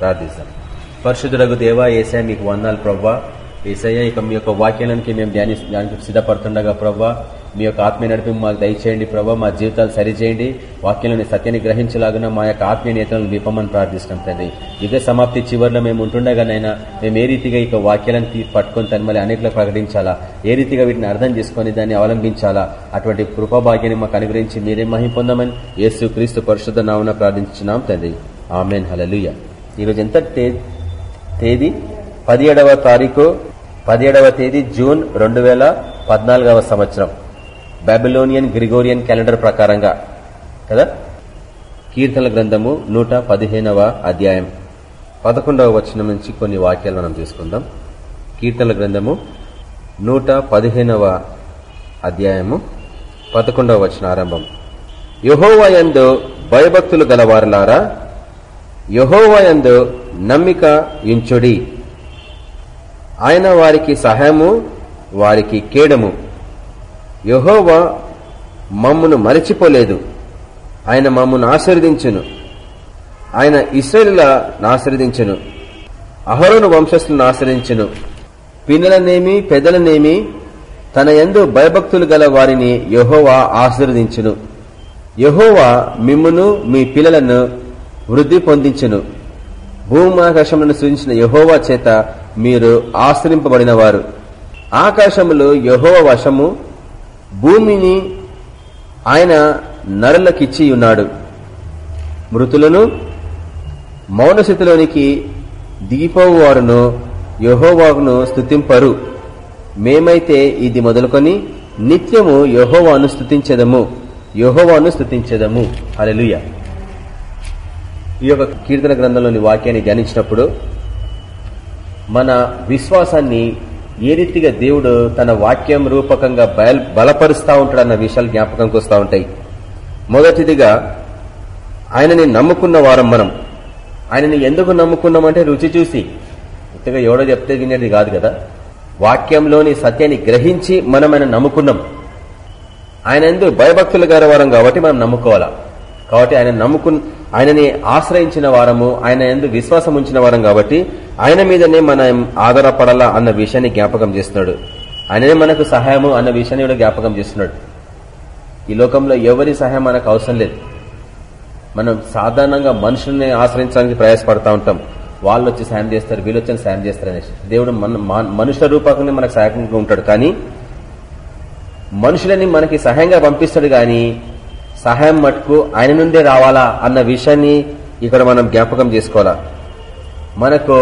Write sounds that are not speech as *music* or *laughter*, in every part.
ప్రార్థిస్తాం. పరిశుద్ధులకు దేవా ఏసయ మీకు వందాలు ప్రవ్వా. ఏసయ్య ఇక మీ యొక్క వాక్యాలకి మేము ధ్యాని ధ్యానికి సిద్ధపడుతుండగా ప్రవ్వా. మీ యొక్క ఆత్మీయ నడిపి మాకు దయచేయండి ప్రభావ మా జీవితాలు సరిచేయండి. వాక్యంలోని సత్యాన్ని గ్రహించలాగిన మా యొక్క ఆత్మీయ నేతలను నిపమని ప్రార్థిస్తున్నాం తండ్రి. యుగ సమాప్తి చివరిలో మేము ఉంటుండగానైనా మేము ఏ రీతిగా ఇక వాక్యాలను పట్టుకొని తను మళ్ళీ అనేకలకు ప్రకటించాలా? ఏ రీతిగా వీటిని అర్థం చేసుకొని దాన్ని అవలంబించాలా? అటువంటి కృపాభాగ్యాన్ని మాకు అనుగ్రహించి మీరే మహిం పొందమని యేసు క్రీస్తు పరిశుద్ధ నామన ప్రార్థించున్నాం తండ్రి. ఆమెన్. హలలుయ్య ఈరోజు ఎంత తే- తేదీ? పదిహేడవ తారీఖు పదిహేడవ తేదీ జూన్ రెండు వేల పద్నాలుగవ సంవత్సరం. బాబిలోనియన్ గ్రిగోరియన్ క్యాలెండర్ ప్రకారంగా. కదా? కీర్తనల గ్రంథము నూట పదిహేనవ అధ్యాయం. పదకొండవ వచనం నుంచి కొన్ని వాక్యాలు మనం తీసుకుందాం. కీర్తనల గ్రంథము నూట పదిహేనవ అధ్యాయము పదకొండవ వచన ఆరంభం. యహోవయందు భయభక్తులు గలవారులారా యహోవయందు నమ్మిక ఇంచుడి. ఆయన వారికి సహాయము వారికి కేడము. యహోవా మమ్మును మరచిపోలేదు. ఆయన మమ్మను ఆశీర్దించును ఆయన ఇస్రాయేలుల ఆశీర్వదించును. అహరోను వంశస్థులను ఆశ్రయించును పిన్నలనేమి పెద్దలనేమి తన యందు భయభక్తులు గల వారిని యహోవా ఆశీర్వదించును. యహోవా మిమ్మును మీ పిల్లలను వృద్ధి పొందించును. భూమాకాశములను సృజించిన యహోవా చేత మీరు ఆశ్రయింపబడిన వారు ఆకాశములు యహోవ వశము భూమిని ఆయన నరులకిచ్చి ఉన్నాడు. మృతులను మౌనస్థితిలోనికి దిగిపోవు వారును యహోవాను స్థుతింపరు మేమైతే ఇది మొదలుకొని నిత్యము యహోవాను స్థుతించదము యహోవాను స్థుతించదము హల్లెలూయా. ఈ యొక్క కీర్తన గ్రంథంలోని వాక్యాన్ని ధ్యానించినప్పుడు మన విశ్వాసాన్ని ఏ రీతిగా దేవుడు తన వాక్యం రూపకంగా బయల్ బలపరుస్తా ఉంటాడన్న విషయాలు జ్ఞాపకంకి వస్తూ ఉంటాయి. మొదటిదిగా ఆయనని నమ్ముకున్న వారం మనం. ఆయనని ఎందుకు నమ్ముకున్నామంటే రుచి చూసి. ఇంతగా ఎవడో చెప్తే వినేది కాదు కదా. వాక్యంలోని సత్యాన్ని గ్రహించి మనం ఆయన నమ్ముకున్నాం. ఆయన ఎందుకు భయభక్తులు గారి వారం కాబట్టి మనం నమ్ముకోవాలా. కాబట్టి ఆయన నమ్ముకు ఆయనని ఆశ్రయించిన వారము ఆయన ఎందు విశ్వాసం ఉంచిన వారం కాబట్టి ఆయన మీదనే మనం ఆధారపడాలా అన్న విషయాన్ని జ్ఞాపకం చేస్తున్నాడు. ఆయననే మనకు సహాయము అన్న విషయాన్ని కూడా జ్ఞాపకం చేస్తున్నాడు. ఈ లోకంలో ఎవరి సహాయం మనకు అవసరం లేదు. మనం సాధారణంగా మనుషుల్ని ఆశ్రయించడానికి ప్రయాసపడతా ఉంటాం. వాళ్ళు వచ్చి సాయం చేస్తారు వీళ్ళు వచ్చి సాయం చేస్తారు అనేసి. దేవుడు మన మనుషుల రూపకంగా మనకు సహాయకంగా ఉంటాడు. కానీ మనుషులని మనకి సహాయంగా పంపిస్తాడు కానీ సహాయం మటుకు ఆయన నుండే రావాలా అన్న విషయాన్ని ఇక్కడ మనం జ్ఞాపకం చేసుకోవాలా? మనకు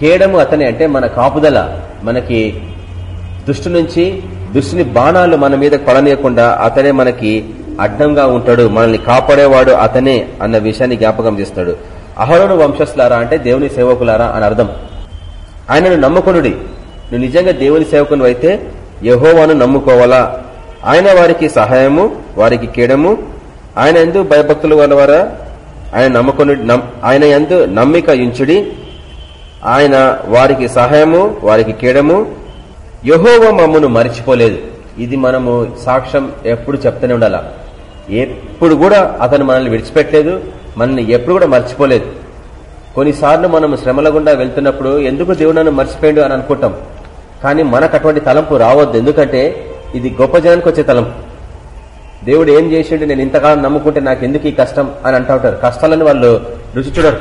కేడము అతనే అంటే మన కాపుదల మనకి దుష్టి నుంచి దుష్టిని బాణాలు మన మీద కొలనీయకుండా అతనే మనకి అడ్డంగా ఉంటాడు మనల్ని కాపాడేవాడు అతనే అన్న విషయాన్ని జ్ఞాపకం చేస్తాడు. అహరోను వంశస్థులారా అంటే దేవుని సేవకులారా అని అర్థం. ఆయనను నమ్ముకునుడి. నువ్వు నిజంగా దేవుని సేవకుని అయితే యహోవాను నమ్ముకోవాలా? ఆయన వారికి సహాయము వారికి కీడము ఆయన ఎందు భయభక్తులు గలవారా ఆయన నమ్ముకుని ఆయన ఎందు నమ్మిక ఇంచుడి ఆయన వారికి సహాయము వారికి కీడము. యహోవ మమ్మను మరిచిపోలేదు. ఇది మనము సాక్ష్యం ఎప్పుడు చెప్తూనే ఉండాలా. ఎప్పుడు కూడా అతను మనల్ని విడిచిపెట్టలేదు మనల్ని ఎప్పుడు కూడా మర్చిపోలేదు. కొన్నిసార్లు మనం శ్రమల గుండా వెళ్తున్నప్పుడు ఎందుకు దేవుడు నన్ను మర్చిపోయాడు అని అనుకుంటాం. కానీ మనకు అటువంటి తలంపు రావద్దు. ఎందుకంటే ఇది గొప్ప జనానికి వచ్చే తలం. దేవుడు ఏం చేసిండు నేను ఇంతకాలం నమ్ముకుంటే నాకు ఎందుకు ఈ కష్టం అని అంటా ఉంటారు. కష్టాలని వాళ్ళు రుచి చూడరు.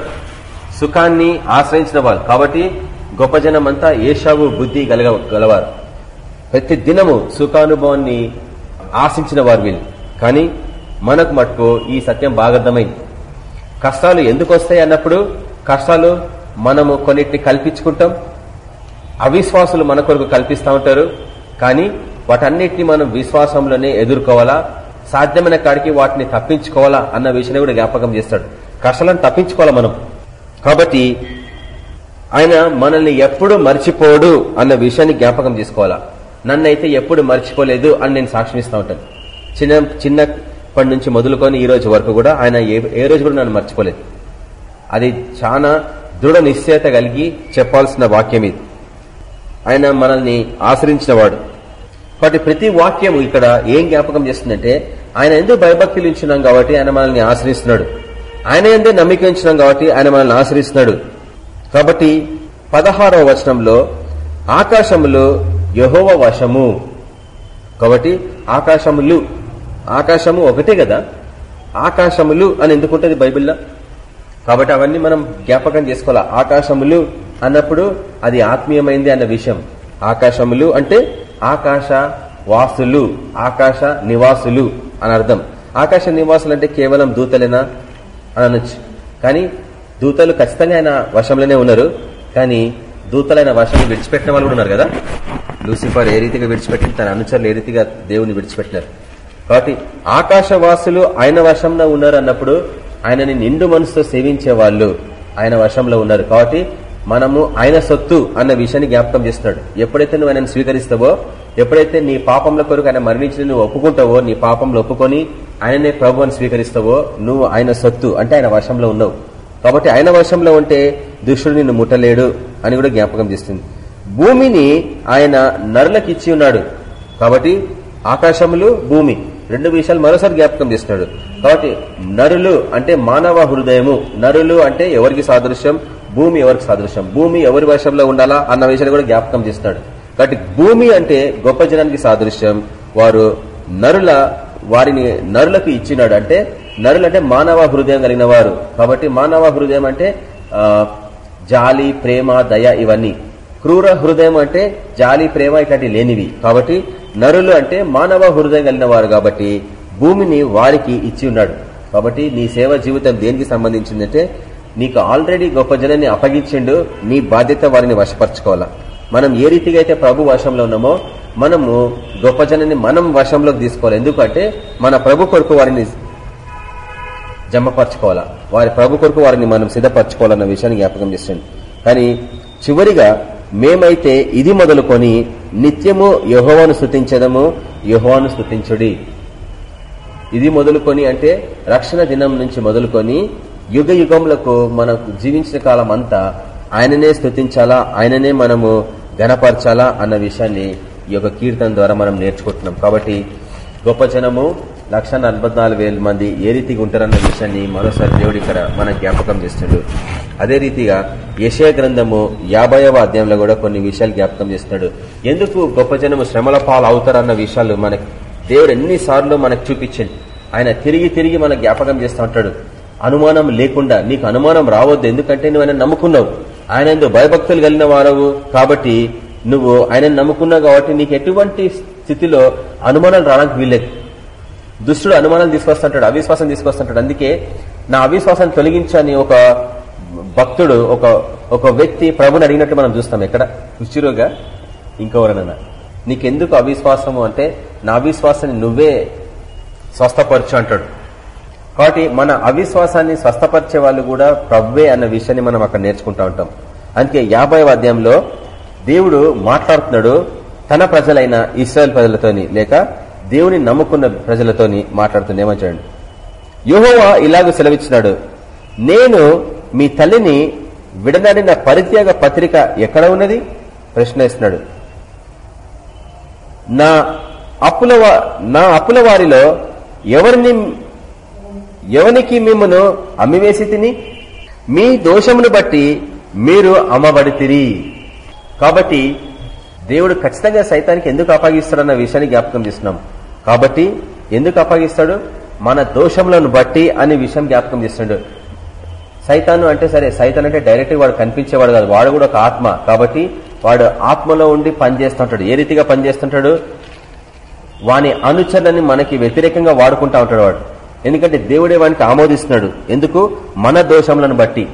సుఖాన్ని ఆశ్రయించిన వాళ్ళు. కాబట్టి గొప్ప జనం అంతా ఏషావు బుద్ధి గలగ గలవారు. ప్రతి దినము సుఖానుభవాన్ని ఆశించిన వారు వీళ్ళు. కానీ మనకు మటుకు ఈ సత్యం బాగా అర్థమైంది. కష్టాలు ఎందుకు వస్తాయి అన్నప్పుడు కష్టాలు మనము కొన్నిటిని కల్పించుకుంటాం. అవిశ్వాసులు మన కొరకు కల్పిస్తూ ఉంటారు. కానీ వాటన్నిటిని మనం విశ్వాసంలోనే ఎదుర్కోవాలా? సాధ్యమైన కాడికి వాటిని తప్పించుకోవాలా? అన్న విషయాన్ని కూడా జ్ఞాపకం చేస్తాడు. కష్టాలను తప్పించుకోవాలా మనం? కాబట్టి ఆయన మనల్ని ఎప్పుడు మర్చిపోడు అన్న విషయాన్ని జ్ఞాపకం చేసుకోవాలా? నన్నైతే ఎప్పుడు మర్చిపోలేదు అని నేను సాక్ష్యమిస్తూ ఉంటాను. చిన్న చిన్నప్పటి నుంచి మొదలుకొని ఈ రోజు వరకు కూడా ఆయన ఏ రోజు కూడా నన్ను మర్చిపోలేదు. అది చాలా దృఢ నిశ్చయత కలిగి చెప్పాల్సిన వాక్యం ఇది. ఆయన మనల్ని ఆశ్రయించినవాడు. కాబట్టి ప్రతి వాక్యం ఇక్కడ ఏం జ్ఞాపకం చేస్తుందంటే ఆయన ఎందుకు భయభక్తులు ఇచ్చినాం కాబట్టి ఆయన మనల్ని ఆశ్రయిస్తున్నాడు. ఆయన ఎందే నమ్మిక ఇచ్చినాం కాబట్టి ఆయన మనల్ని ఆశ్రయిస్తున్నాడు. కాబట్టి పదహారవ వచనంలో ఆకాశములు యహోవ వశము. కాబట్టి ఆకాశములు ఆకాశము ఒకటే కదా? ఆకాశములు అని ఎందుకుంటది బైబిల్లో? కాబట్టి అవన్నీ మనం జ్ఞాపకం చేసుకోవాలి? ఆకాశములు అన్నప్పుడు అది ఆత్మీయమైంది అన్న విషయం. ఆకాశములు అంటే ఆకాశ వాసులు ఆకాశ నివాసులు అని అర్థం. ఆకాశ నివాసులు అంటే కేవలం దూతలేనా అని అనొచ్చు. కానీ దూతలు ఖచ్చితంగా ఆయన వశంలోనే ఉన్నారు. కానీ దూతలైన వశం విడిచిపెట్టిన వాళ్ళు ఉన్నారు కదా? లూసిఫర్ ఏ రీతిగా విడిచిపెట్టి తన అనుచరులు ఏ రీతిగా దేవుని విడిచిపెట్టినారు? కాబట్టి ఆకాశవాసులు ఆయన వశంలో ఉన్నారు అన్నప్పుడు ఆయనని నిండు మనసుతో సేవించే వాళ్ళు ఆయన వశంలో ఉన్నారు. కాబట్టి మనము ఆయన సొత్తు అన్న విషయాన్ని జ్ఞాపకం చేస్తున్నాడు. ఎప్పుడైతే నువ్వు ఆయనను స్వీకరిస్తావో ఎప్పుడైతే నీ పాపంల కొరకు ఆయన మరణించి నువ్వు ఒప్పుకుంటావో నీ పాపంలో ఒప్పుకొని ఆయననే ప్రభు అని స్వీకరిస్తావో నువ్వు ఆయన సొత్తు అంటే ఆయన వశంలో ఉన్నావు. కాబట్టి ఆయన వశంలో ఉంటే దుష్టుడు నిన్ను ముట్టలేడు అని కూడా జ్ఞాపకం చేస్తుంది. భూమిని ఆయన నరులకు ఇచ్చి ఉన్నాడు. కాబట్టి ఆకాశములు భూమి రెండు విషయాలు మరోసారి జ్ఞాపకం చేస్తున్నాడు. కాబట్టి నరులు అంటే మానవ హృదయము. నరులు అంటే ఎవరికి సాదృశ్యం? భూమి ఎవరికి సాదృశ్యం? భూమి ఎవరి వశంలో ఉండాలా అన్న విషయాన్ని కూడా జ్ఞాపకం చేస్తున్నాడు కాబట్టి భూమి అంటే గొప్ప జనానికి సాదృశ్యం. వారు నరుల వారిని నరులకు ఇచ్చినాడు అంటే నరులు అంటే మానవ హృదయం కలిగిన వారు కాబట్టి మానవ హృదయం అంటే జాలి ప్రేమ దయ ఇవన్నీ. క్రూర హృదయం అంటే జాలి ప్రేమ ఇట్లాంటి లేనివి. కాబట్టి నరులు అంటే మానవ హృదయం కలిగిన వారు కాబట్టి భూమిని వారికి ఇచ్చి ఉన్నాడు. కాబట్టి నీ సేవ జీవితం దేనికి సంబంధించిందంటే నీకు ఆల్రెడీ గొప్ప జనాన్ని అప్పగించిండు నీ బాధ్యత వారిని వశపరచుకోవాలా? మనం ఏ రీతిగా అయితే ప్రభు వశంలో ఉన్నామో మనము గొప్ప జనాన్ని మనం వశంలోకి తీసుకోవాలి. ఎందుకంటే మన ప్రభు కొరకు వారిని జమపరచుకోవాలా? వారి ప్రభు కొరకు వారిని మనం సిద్ధపరచుకోవాలన్న విషయాన్ని జ్ఞాపకం చేస్తుంది కానీ చివరిగా మేమైతే ఇది మొదలుకొని నిత్యము యహోవాను స్థుతించదము యహోవాను స్థుతించుడి ఇది మొదలుకొని అంటే రక్షణ దినం నుంచి మొదలుకొని యుగ యుగములకు మనకు జీవించిన కాలం అంతా ఆయననే స్థుతించాలా? ఆయననే మనము గణపరచాలా అన్న విషయాన్ని ఈ యొక్క కీర్తన ద్వారా మనం నేర్చుకుంటున్నాం. కాబట్టి గొప్ప జనము లక్ష మంది ఏ రీతిగా ఉంటారన్న విషయాన్ని మరోసారి దేవుడు ఇక్కడ మన జ్ఞాపకం చేస్తున్నాడు. అదే రీతిగా యశయ గ్రంథము యాభైవ అధ్యాయంలో కూడా కొన్ని విషయాలు జ్ఞాపకం చేస్తున్నాడు. ఎందుకు గొప్ప జనము శ్రమల పాలు అవుతారన్న విషయాలు మనకు దేవుడు ఎన్నిసార్లు మనకు చూపించండి. ఆయన తిరిగి తిరిగి మన జ్ఞాపకం చేస్తూ ఉంటాడు. అనుమానం లేకుండా నీకు అనుమానం రావద్దు. ఎందుకంటే నువ్వు ఆయన నమ్ముకున్నావు. ఆయన భయభక్తులు కలిగిన వారవు కాబట్టి నువ్వు ఆయన నమ్ముకున్నావు కాబట్టి నీకు ఎటువంటి స్థితిలో అనుమానాలు రావడానికి వీల్లేదు. దుష్టుడు అనుమానాలు తీసుకొస్తుంటాడు అవిశ్వాసం తీసుకొస్తుంటాడు. అందుకే నా అవిశ్వాసాన్ని తొలగించని ఒక భక్తుడు ఒక ఒక వ్యక్తి ప్రభుని అడిగినట్టు మనం చూస్తాం ఎక్కడ? రుచిరోగా ఇంకెవరనన్నా నీకెందుకు అవిశ్వాసము అంటే నా అవిశ్వాసాన్ని నువ్వే స్వస్థపరచు అంటాడు. కాబట్టి మన అవిశ్వాసాన్ని స్వస్థపరిచే వాళ్ళు కూడా ప్రవ్వే అన్న విషయాన్ని మనం అక్కడ నేర్చుకుంటా ఉంటాం. అందుకే యాభై అధ్యాయంలో దేవుడు మాట్లాడుతున్నాడు తన ప్రజలైన ఇస్రాయల్ ప్రజలతోని లేక దేవుని నమ్ముకున్న ప్రజలతోని మాట్లాడుతుంది చూడండి యుహోవా ఇలాగ సెలవిచ్చినాడు నేను మీ తల్లిని విడనాడిన పరిత్యాగ పత్రిక ఎక్కడ ఉన్నది? ప్రశ్న ఇస్తున్నాడు నా అప్పుల నా అప్పుల వారిలో ఎవరిని ఎవనికి మిమ్మను అమ్మివేసి తిని మీ దోషమును బట్టి మీరు అమ్మబడితిరి. కాబట్టి దేవుడు ఖచ్చితంగా సైతానికి ఎందుకు అప్పగిస్తాడన్న విషయాన్ని జ్ఞాపకం చేస్తున్నాం. కాబట్టి ఎందుకు అప్పగిస్తాడు? మన దోషములను బట్టి అనే విషయం జ్ఞాపకం చేస్తున్నాడు. సైతాను అంటే సరే సైతాన్ అంటే డైరెక్ట్గా వాడు కనిపించేవాడు కాదు. వాడు కూడా ఒక ఆత్మ. కాబట్టి వాడు ఆత్మలో ఉండి పనిచేస్తుంటాడు. ఏ రీతిగా పనిచేస్తుంటాడు? వాని అనుచరులని మనకి వ్యతిరేకంగా వాడుకుంటా ఉంటాడు వాడు. ఎందుకంటే దేవుడే వానికి ఆమోదిస్తున్నాడు. ఎందుకు? మన దోషములను బట్టి.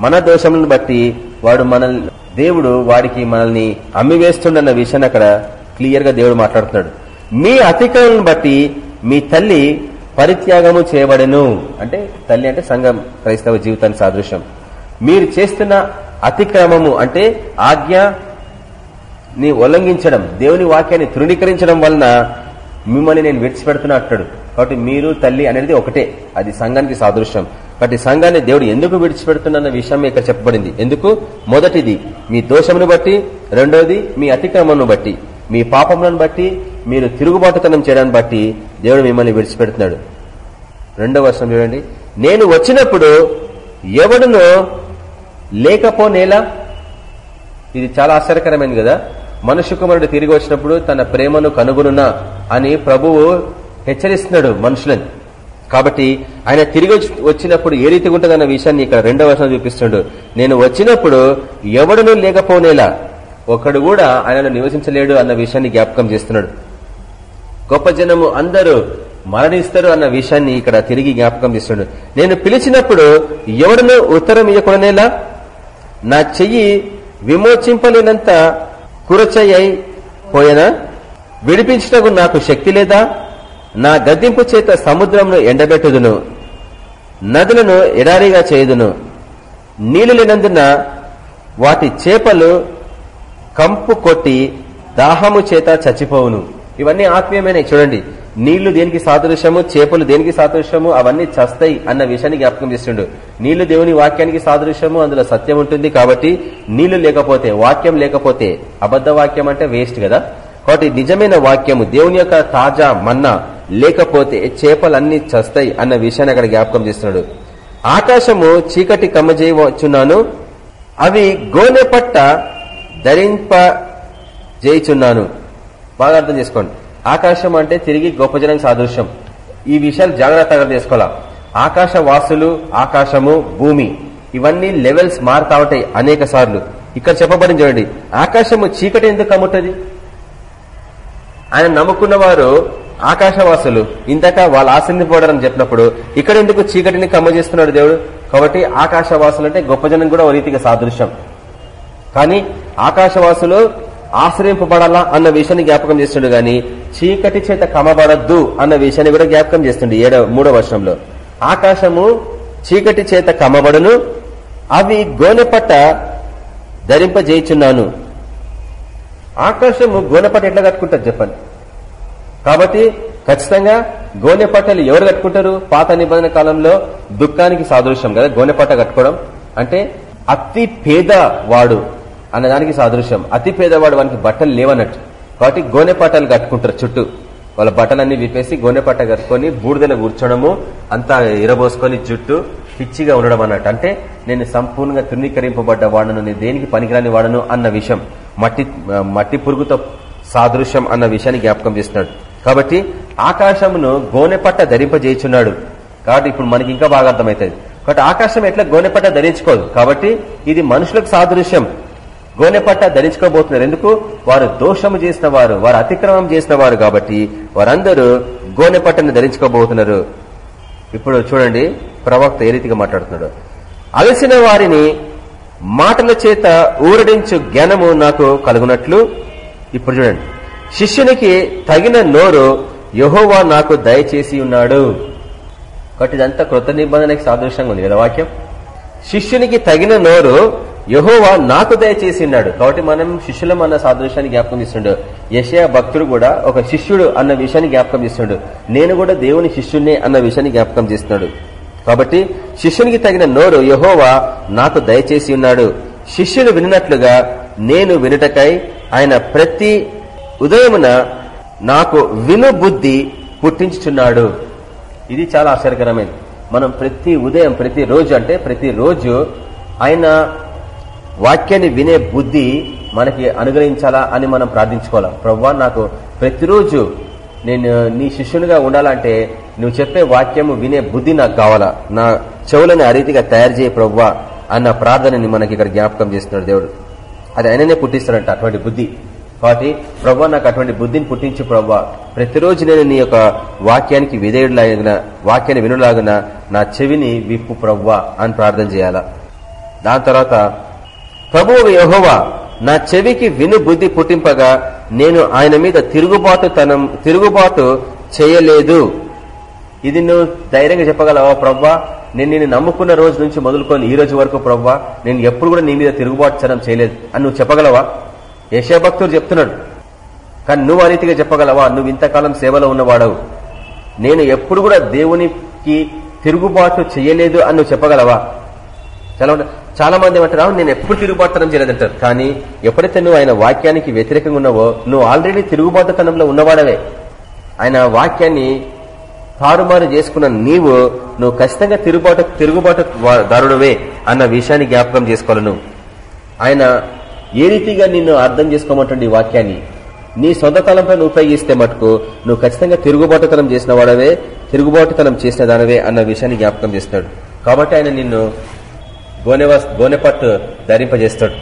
మన దోషములను బట్టి వాడు మనల్ని దేవుడు వాడికి మనల్ని అమ్మివేస్తుండన్న విషయాన్ని అక్కడ క్లియర్గా దేవుడు మాట్లాడుతున్నాడు. మీ అతిక్రమలను బట్టి మీ తల్లి పరిత్యాగము చేయబడను. అంటే తల్లి అంటే సంఘం క్రైస్తవ జీవితానికి సాదృశ్యం. మీరు చేస్తున్న అతిక్రమము అంటే ఆజ్ఞ ని ఉల్లంఘించడం దేవుని వాక్యాన్ని తృణీకరించడం వలన మిమ్మల్ని నేను విడిచిపెడుతున్నా అంటాడు. కాబట్టి మీరు తల్లి అనేది ఒకటే. అది సంఘానికి సాదృశ్యం. కాబట్టి సంఘాన్ని దేవుడు ఎందుకు విడిచిపెడుతున్న విషయం ఇక్కడ చెప్పబడింది. ఎందుకు? మొదటిది మీ దోషమును బట్టి. రెండోది మీ అతిక్రమను బట్టి. మీ పాపములను బట్టి. మీరు తిరుగుబాటుతనం చేయడాన్ని బట్టి దేవుడు మిమ్మల్ని విడిచిపెడుతున్నాడు. రెండో వర్షం చూడండి. నేను వచ్చినప్పుడు ఎవడునో లేకపోనేలా? ఇది చాలా ఆశ్చర్యకరమైనది కదా. మనుష్య కుమారుడు తిరిగి వచ్చినప్పుడు తన ప్రేమను కనుగొనునా అని ప్రభువు హెచ్చరిస్తున్నాడు మనుషులని. కాబట్టి ఆయన తిరిగి వచ్చి- వచ్చినప్పుడు ఏ రీతిగా ఉంటుందన్న విషయాన్ని ఇక్కడ రెండవ వర్షం చూపిస్తున్నాడు నేను వచ్చినప్పుడు ఎవడను లేకపోనేలా ఒకడు కూడా ఆయనను నివసించలేడు అన్న విషయాన్ని జ్ఞాపకం చేస్తున్నాడు. గొప్ప జనము అందరూ మరణిస్తారు అన్న విషయాన్ని ఇక్కడ తిరిగి జ్ఞాపకం చేస్తున్నాడు. నేను పిలిచినప్పుడు ఎవడను ఉత్తరం ఇయ్యకూడనేలా? నా చెయ్యి విమోచింపలేనంత కురచయ్యై పోయనా? విడిపించటకు నాకు శక్తి లేదా? నా గద్దింపు చేత సముద్రంను ఎండబెట్టుదును. నదులను ఎడారిగా చేయుదును. నీళ్ళు లేనందున వాటి చేపలు కంపు కొట్టి దాహము చేత చచ్చిపోవును. ఇవన్నీ ఆత్మీయమైన చూడండి. నీళ్ళు దేనికి సాదృశ్యము? చేపలు దేనికి సాదృశ్యము? అవన్నీ చస్తాయి అన్న విషయాన్ని జ్ఞాపకం చేస్తుండు. నీళ్ళు దేవుని వాక్యానికి సాదృశ్యము అందులో సత్యం ఉంటుంది కాబట్టి నీళ్ళు లేకపోతే వాక్యం లేకపోతే అబద్ధ వాక్యం అంటే వేస్ట్ కదా? కాబట్టి నిజమైన వాక్యము దేవుని యొక్క తాజా మన్నా లేకపోతే చేపలన్నీ చస్తాయి అన్న విషయాన్ని అక్కడ జ్ఞాపకం చేస్తున్నాడు. ఆకాశము చీకటి కమ్మజేయవచ్చున్నాను అవి గోనె పట్ట ధరింప చేయుచున్నాను బాగా అర్థం చేసుకోండి. ఆకాశం అంటే తిరిగి గొప్ప జనం సాదృశ్యం. ఈ విషయాలు జాగ్రత్తగా చేసుకోవాలా ఆకాశ వాసులు ఆకాశము భూమి ఇవన్నీ లెవెల్స్ మారుతా ఉంటాయి అనేక సార్లు. ఇక్కడ చెప్పబడింది చూడండి ఆకాశము చీకటి ఎందుకు కమ్ముతుంది ఆయన నమ్ముకున్న వారు ఆకాశవాసులు. ఇంతక వాళ్ళు ఆశ్రయించబడారని చెప్పినప్పుడు ఇక్కడ ఎందుకు చీకటిని కమ్మ చేస్తున్నాడు దేవుడు? కాబట్టి ఆకాశవాసులు అంటే గొప్ప జనం కూడా ఓ రీతిగా సాదృశ్యం. కానీ ఆకాశవాసులు ఆశ్రయింపబడాలా అన్న విషయాన్ని జ్ఞాపకం చేస్తుండే గాని చీకటి చేత కమబడద్దు అన్న విషయాన్ని కూడా జ్ఞాపకం చేస్తుండే ఏడవ మూడవ వర్షంలో ఆకాశము చీకటి చేత కమ్మబడును అవి గోనెపట్ట ధరింపజేయుచున్నాను. ఆకాశము గోనెపట్ట ఎట్లా కట్టుకుంటారు చెప్పండి. కాబట్టి ఖచ్చితంగా గోనెపట్టలు ఎవరు కట్టుకుంటారు? పాత నిబంధన కాలంలో దుఃఖానికి సాదృశ్యం కదా గోనెపట్ట కట్టుకోవడం. అంటే అతి పేద వాడు అన్నదానికి సాదృశ్యం. అతి పేదవాడు వానికి బట్టలు లేవన్నట్టు కాబట్టి గోనెపట్టలు కట్టుకుంటారు చుట్టూ. వాళ్ళ బట్టలన్నీ విప్పేసి గోనెపట్ట కట్టుకొని బూడిదల కూర్చోడము అంతా ఇరబోసుకొని జుట్టు పిచ్చిగా ఉండడం అన్నట్టు. అంటే నేను సంపూర్ణంగా తృణీకరింపబడ్డ వాడను నేను దేనికి పనికిరాని వాడను అన్న విషయం. మట్టి మట్టి పురుగుతో సాదృశ్యం అన్న విషయాన్ని జ్ఞాపకం చేస్తున్నాడు. కాబట్టి ఆకాశమును గోనెపట్ట ధరింపజేయుచున్నాడు. కాబట్టి ఇప్పుడు మనకి ఇంకా బాగా అర్థమవుతుంది. కాబట్టి ఆకాశం ఎట్లా గోనెపట్ట ధరించుకోదు. కాబట్టి ఇది మనుషులకు సాదృశ్యం. గోనెపట్ట ధరించుకోబోతున్నారు. ఎందుకు? వారు దోషము చేసిన వారు వారు అతిక్రమం చేసిన వారు కాబట్టి వారందరూ గోనెపట్టను ధరించుకోబోతున్నారు. ఇప్పుడు చూడండి ప్రవక్త ఏ రీతిగా మాట్లాడుతున్నాడు. అలసిన వారిని మాటల చేత ఊరడించు జ్ఞానము నాకు కలుగునట్లు. ఇప్పుడు చూడండి శిష్యునికి తగిన నోరు యహోవా నాకు దయచేసి ఉన్నాడు. కాబట్టి ఇదంతా కృత నిబంధనకి సాదృశ్యంగా ఉంది. కదా వాక్యం. శిష్యునికి తగిన నోరు యహోవా నాకు దయచేసిన్నాడు కాబట్టి మనం శిష్యులం అన్న సాదృశ్యాన్ని జ్ఞాపకం చేస్తుండు. యశయ భక్తుడు కూడా ఒక శిష్యుడు అన్న విషయాన్ని జ్ఞాపకం చేస్తున్నాడు నేను కూడా దేవుని శిష్యుణ్ణే అన్న విషయాన్ని జ్ఞాపకం చేస్తున్నాడు. కాబట్టి శిష్యునికి తగిన నోరు యహోవా నాకు దయచేసి ఉన్నాడు. శిష్యుడు వినినట్లుగా నేను వినుటకై ఆయన ప్రతి ఉదయమున నాకు విను బుద్ధి పుట్టించుచున్నాడు. ఇది చాలా ఆశ్చర్యకరమైనది. మనం ప్రతి ఉదయం ప్రతి రోజు అంటే ప్రతి రోజు ఆయన వాక్యాన్ని వినే బుద్ధి మనకి అనుగ్రహించాలా అని మనం ప్రార్థించుకోవాలి? ప్రవ్వా నాకు ప్రతిరోజు నేను నీ శిష్యునిగా ఉండాలంటే నువ్వు చెప్పే వాక్యము వినే బుద్ధి నాకు కావాలా? నా చెవులను ఆ రీతిగా తయారు చేయ ప్రవ్వా అన్న ప్రార్థనని మనకి ఇక్కడ జ్ఞాపకం చేస్తున్నాడు దేవుడు. అది ఆయననే పుట్టిస్తాడంట అటువంటి బుద్ధి. కాబట్టి ప్రవ్వా నాకు అటువంటి బుద్ధిని పుట్టించు ప్రవ్వా. ప్రతిరోజు నేను నీ యొక్క వాక్యానికి విధేయుడులాగిన వాక్యాన్ని వినులాగిన నా చెవిని విప్పు ప్రవ్వా అని ప్రార్థన చేయాలా? దాని తర్వాత ప్రభువు యహోవా నా చెవికి విను బుద్ధి పుట్టింపగా నేను ఆయన మీద తిరుగుబాటు తనం తిరుగుబాటు చేయలేదు. ఇది నువ్వు ధైర్యంగా చెప్పగలవా ప్రవ్వా? నేను నేను నమ్ముకున్న రోజు నుంచి మొదలుకొని ఈ రోజు వరకు ప్రవ్వా నేను ఎప్పుడు కూడా నీ మీద తిరుగుబాటు చరం చేయలేదు. అని నువ్వు చెప్పగలవా? యశభక్తుడు చెప్తున్నాడు. కానీ నువ్వు ఆ రీతిగా చెప్పగలవా? నువ్వు ఇంతకాలం సేవలో ఉన్నవాడవు. నేను ఎప్పుడు కూడా దేవునికి తిరుగుబాటు చేయలేదు అని నువ్వు చెప్పగలవా? చాలా చాలా మంది ఏమంటారు నేను ఎప్పుడు తిరుగుబాటుతనం చేయలేదంటారు. కానీ ఎప్పుడైతే నువ్వు ఆయన వాక్యానికి వ్యతిరేకంగా ఉన్నావో నువ్వు ఆల్రెడీ తిరుగుబాటుతనంలో ఉన్నవాడవే. ఆయన వాక్యాన్ని తారుమారు చేసుకున్న నీవు నువ్వు ఖచ్చితంగా తిరుగుబాటు తిరుగుబాటు దారుడవే అన్న విషయాన్ని జ్ఞాపకం చేసుకోవాలను ఆయన ఏ రీతిగా నిన్ను అర్థం చేసుకోమంటుండే ఈ వాక్యాన్ని? నీ సొంత తలంపై నువ్వు ఉపయోగిస్తే మటుకు నువ్వు ఖచ్చితంగా తిరుగుబాటుతనం చేసిన వాడవే తిరుగుబాటుతనం చేసిన దానవే అన్న విషయాన్ని జ్ఞాపకం చేస్తాడు. కాబట్టి ఆయన నిన్ను గోనె గోనెపట్టు ధరింపజేస్తాడు.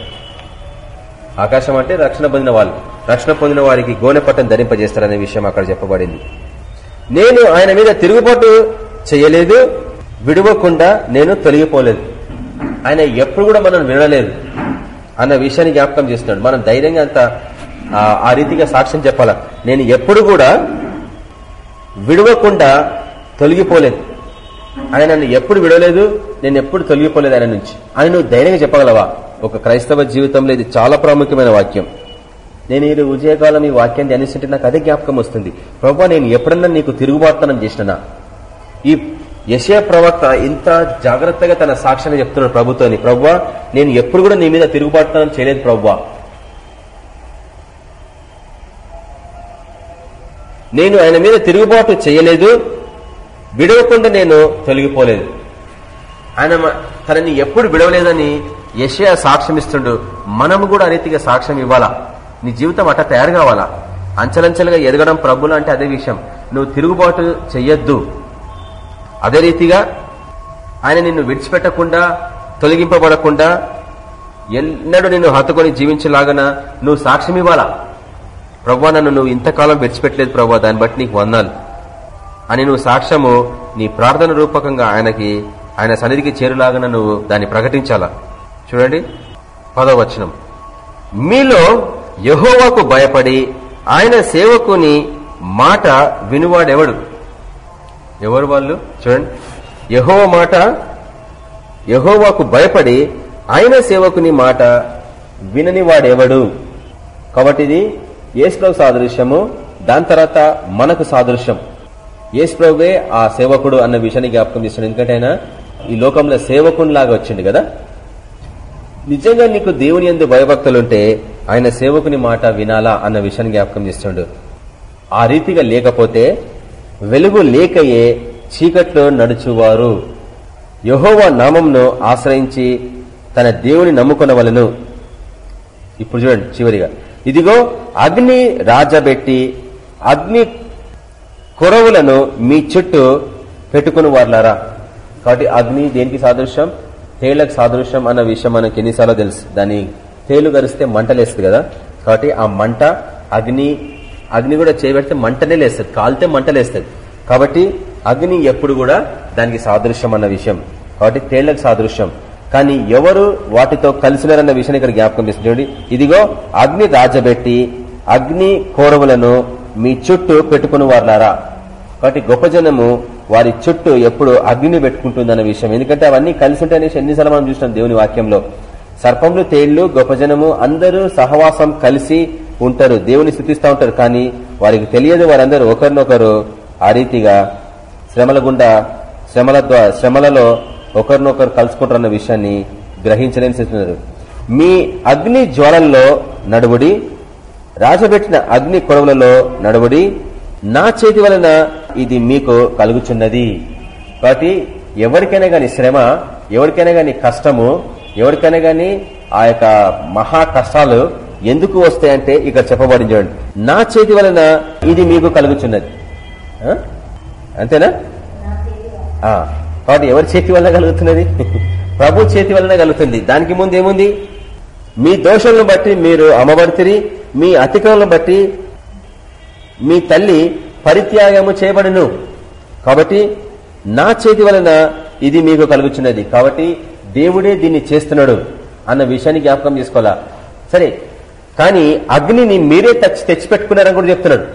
ఆకాశం అంటే రక్షణ పొందిన వాళ్ళు. రక్షణ పొందిన వారికి గోనెపట్టను ధరింపజేస్తాడనే విషయం అక్కడ చెప్పబడింది. నేను ఆయన మీద తిరుగుబాటు చేయలేదు విడవకుండా నేను తొలగిపోలేదు. ఆయన ఎప్పుడు కూడా మనం వినలేదు అన్న విషయాన్ని జ్ఞాపకం చేస్తున్నాడు. మనం ధైర్యంగా అంత ఆ రీతిగా సాక్ష్యం చెప్పాలా? నేను ఎప్పుడు కూడా విడవకుండా తొలగిపోలేదు. ఆయన నన్ను ఎప్పుడు విడవలేదు నేను ఎప్పుడు తొలగిపోలేదు ఆయన నుంచి. అని నువ్వు ధైర్యంగా చెప్పగలవా? ఒక క్రైస్తవ జీవితంలో ఇది చాలా ప్రాముఖ్యమైన వాక్యం. నేను ఈ ఉదయకాలం ఈ వాక్యాన్ని ధ్యానిస్తుంటే నాకు అదే జ్ఞాపకం వస్తుంది. ప్రభా నేను ఎప్పుడన్నా నీకు తిరుగుబాటుతనం చేసినా ఈ యశయ ప్రవక్త ఇంత జాగ్రత్తగా తన సాక్ష్యాన్ని చెప్తున్నాడు ప్రభుత్వాన్ని. ప్రవ్వా నేను ఎప్పుడు కూడా నీ మీద తిరుగుబాటుతనం చేయలేదు ప్రవ్వా నేను ఆయన మీద తిరుగుబాటు చేయలేదు. విడవకుండా నేను తొలగిపోలేదు. ఆయన తనని ఎప్పుడు విడవలేదని యశయ సాక్ష్యం ఇస్తుండు. మనము కూడా రీతిగా సాక్ష్యం ఇవ్వాలా? నీ జీవితం అట్ట తయారు కావాలా? అంచలంచెలుగా ఎదగడం ప్రభులు అంటే అదే విషయం. నువ్వు తిరుగుబాటు చెయ్యొద్దు. అదే రీతిగా ఆయన నిన్ను విడిచిపెట్టకుండా తొలగింపబడకుండా ఎన్నడూ నిన్ను హత్తుకొని జీవించలాగన నువ్వు సాక్ష్యం ఇవ్వాలా? ప్రభా నన్ను నువ్వు ఇంతకాలం విడిచిపెట్టలేదు ప్రభా దాన్ని బట్టి నీకు వందాలు అని నువ్వు సాక్ష్యము నీ ప్రార్థన రూపకంగా ఆయనకి ఆయన సన్నిధికి చేరులాగా నువ్వు దాన్ని ప్రకటించాలా? చూడండి పదవచనం మీలో యహోవాకు భయపడి ఆయన సేవకుని మాట వినువాడెవడు? ఎవరు వాళ్ళు? చూడండి. యహోవ మాట యహోవాకు భయపడి ఆయన సేవకుని మాట వినని వాడెవడు కాబట్టి ఇది ఏసులో సాదృశ్యము దాని తర్వాత మనకు సాదృశ్యం. యేసు ప్రభువే ఆ సేవకుడు అన్న విషయాన్ని జ్ఞాపకం చేస్తున్నాడు. ఎందుకంటే ఆయన ఈ లోకంలో సేవకునిలాగా వచ్చిండు కదా? నిజంగా నీకు దేవుని ఎందు భయభక్తులుంటే ఆయన సేవకుని మాట వినాలా అన్న విషయాన్ని జ్ఞాపకం చేస్తుండు ఆ రీతిగా లేకపోతే వెలుగు లేకయే చీకట్లో నడుచువారు. యహోవా నామంను ఆశ్రయించి తన దేవుని నమ్ముకునవలను ఇప్పుడు చూడండి చివరిగా. ఇదిగో అగ్ని రాజబెట్టి అగ్ని కొరవులను మీ చుట్టూ పెట్టుకుని వారులారా. కాబట్టి అగ్ని దేనికి సాదృశ్యం? తేళ్ళకు సాదృశ్యం అన్న విషయం మనకి ఎన్నిసార్లు తెలుసు. దాన్ని తేలు గరిస్తే మంటలేస్తుంది కదా. కాబట్టి ఆ మంట అగ్ని అగ్ని కూడా చేయబెడితే మంటనే లేస్తుంది. కాలితే మంట లేస్తుంది. కాబట్టి అగ్ని ఎప్పుడు కూడా దానికి సాదృశ్యం అన్న విషయం. కాబట్టి తేళ్ళకు సాదృశ్యం. కానీ ఎవరు వాటితో కలిసినారన్న విషయాన్ని ఇక్కడ జ్ఞాపకం చేస్తుంది ఇదిగో అగ్ని రాజబెట్టి అగ్ని కోరవులను మీ చుట్టూ పెట్టుకుని వారులారా కాబట్టి గొప్ప జనము వారి చుట్టూ ఎప్పుడు అగ్ని పెట్టుకుంటుందన్న విషయం. ఎందుకంటే అవన్నీ కలిసి ఉంటాయనేసి ఎన్నిసార్లు మనం చూసినాం దేవుని వాక్యంలో. సర్పంలు తేళ్ళు గొప్ప జనము అందరూ సహవాసం కలిసి ఉంటారు. దేవుని స్థుతిస్తూ ఉంటారు. కానీ వారికి తెలియదు వారందరూ ఒకరినొకరు ఆ రీతిగా శ్రమల గుండా శ్రమల శ్రమలలో ఒకరినొకరు కలుసుకుంటారన్న విషయాన్ని గ్రహించలేని చేస్తున్నారు మీ అగ్ని జ్వాలల్లో నడువుడి రాజబెట్టిన అగ్ని కొడవలలో నడబడి నా చేతి వలన ఇది మీకు కలుగుచున్నది. కాబట్టి ఎవరికైనా గాని శ్రమ ఎవరికైనా గాని కష్టము ఎవరికైనా గాని ఆ యొక్క మహా కష్టాలు ఎందుకు వస్తాయంటే ఇక్కడ చెప్పబడింది చూడండి. నా చేతి వలన ఇది మీకు కలుగుచున్నది. అంతేనా? కాబట్టి ఎవరి చేతి వలన కలుగుతున్నది? *laughs* ప్రభు చేతి వలన కలుగుతుంది. దానికి ముందు ఏముంది? మీ దోషాలను బట్టి మీరు అమ్మబడితిరి మీ అతిక్రమలను బట్టి మీ తల్లి పరిత్యాగము చేయబడును. కాబట్టి నా చేతి వలన ఇది మీకు కలుగుచున్నది. కాబట్టి దేవుడే దీన్ని చేస్తున్నాడు అన్న విషయాన్ని జ్ఞాపకం చేసుకోవాలా? సరే కానీ అగ్నిని మీరే తెచ్చి తెచ్చిపెట్టుకున్నారని కూడా చెప్తున్నాడు.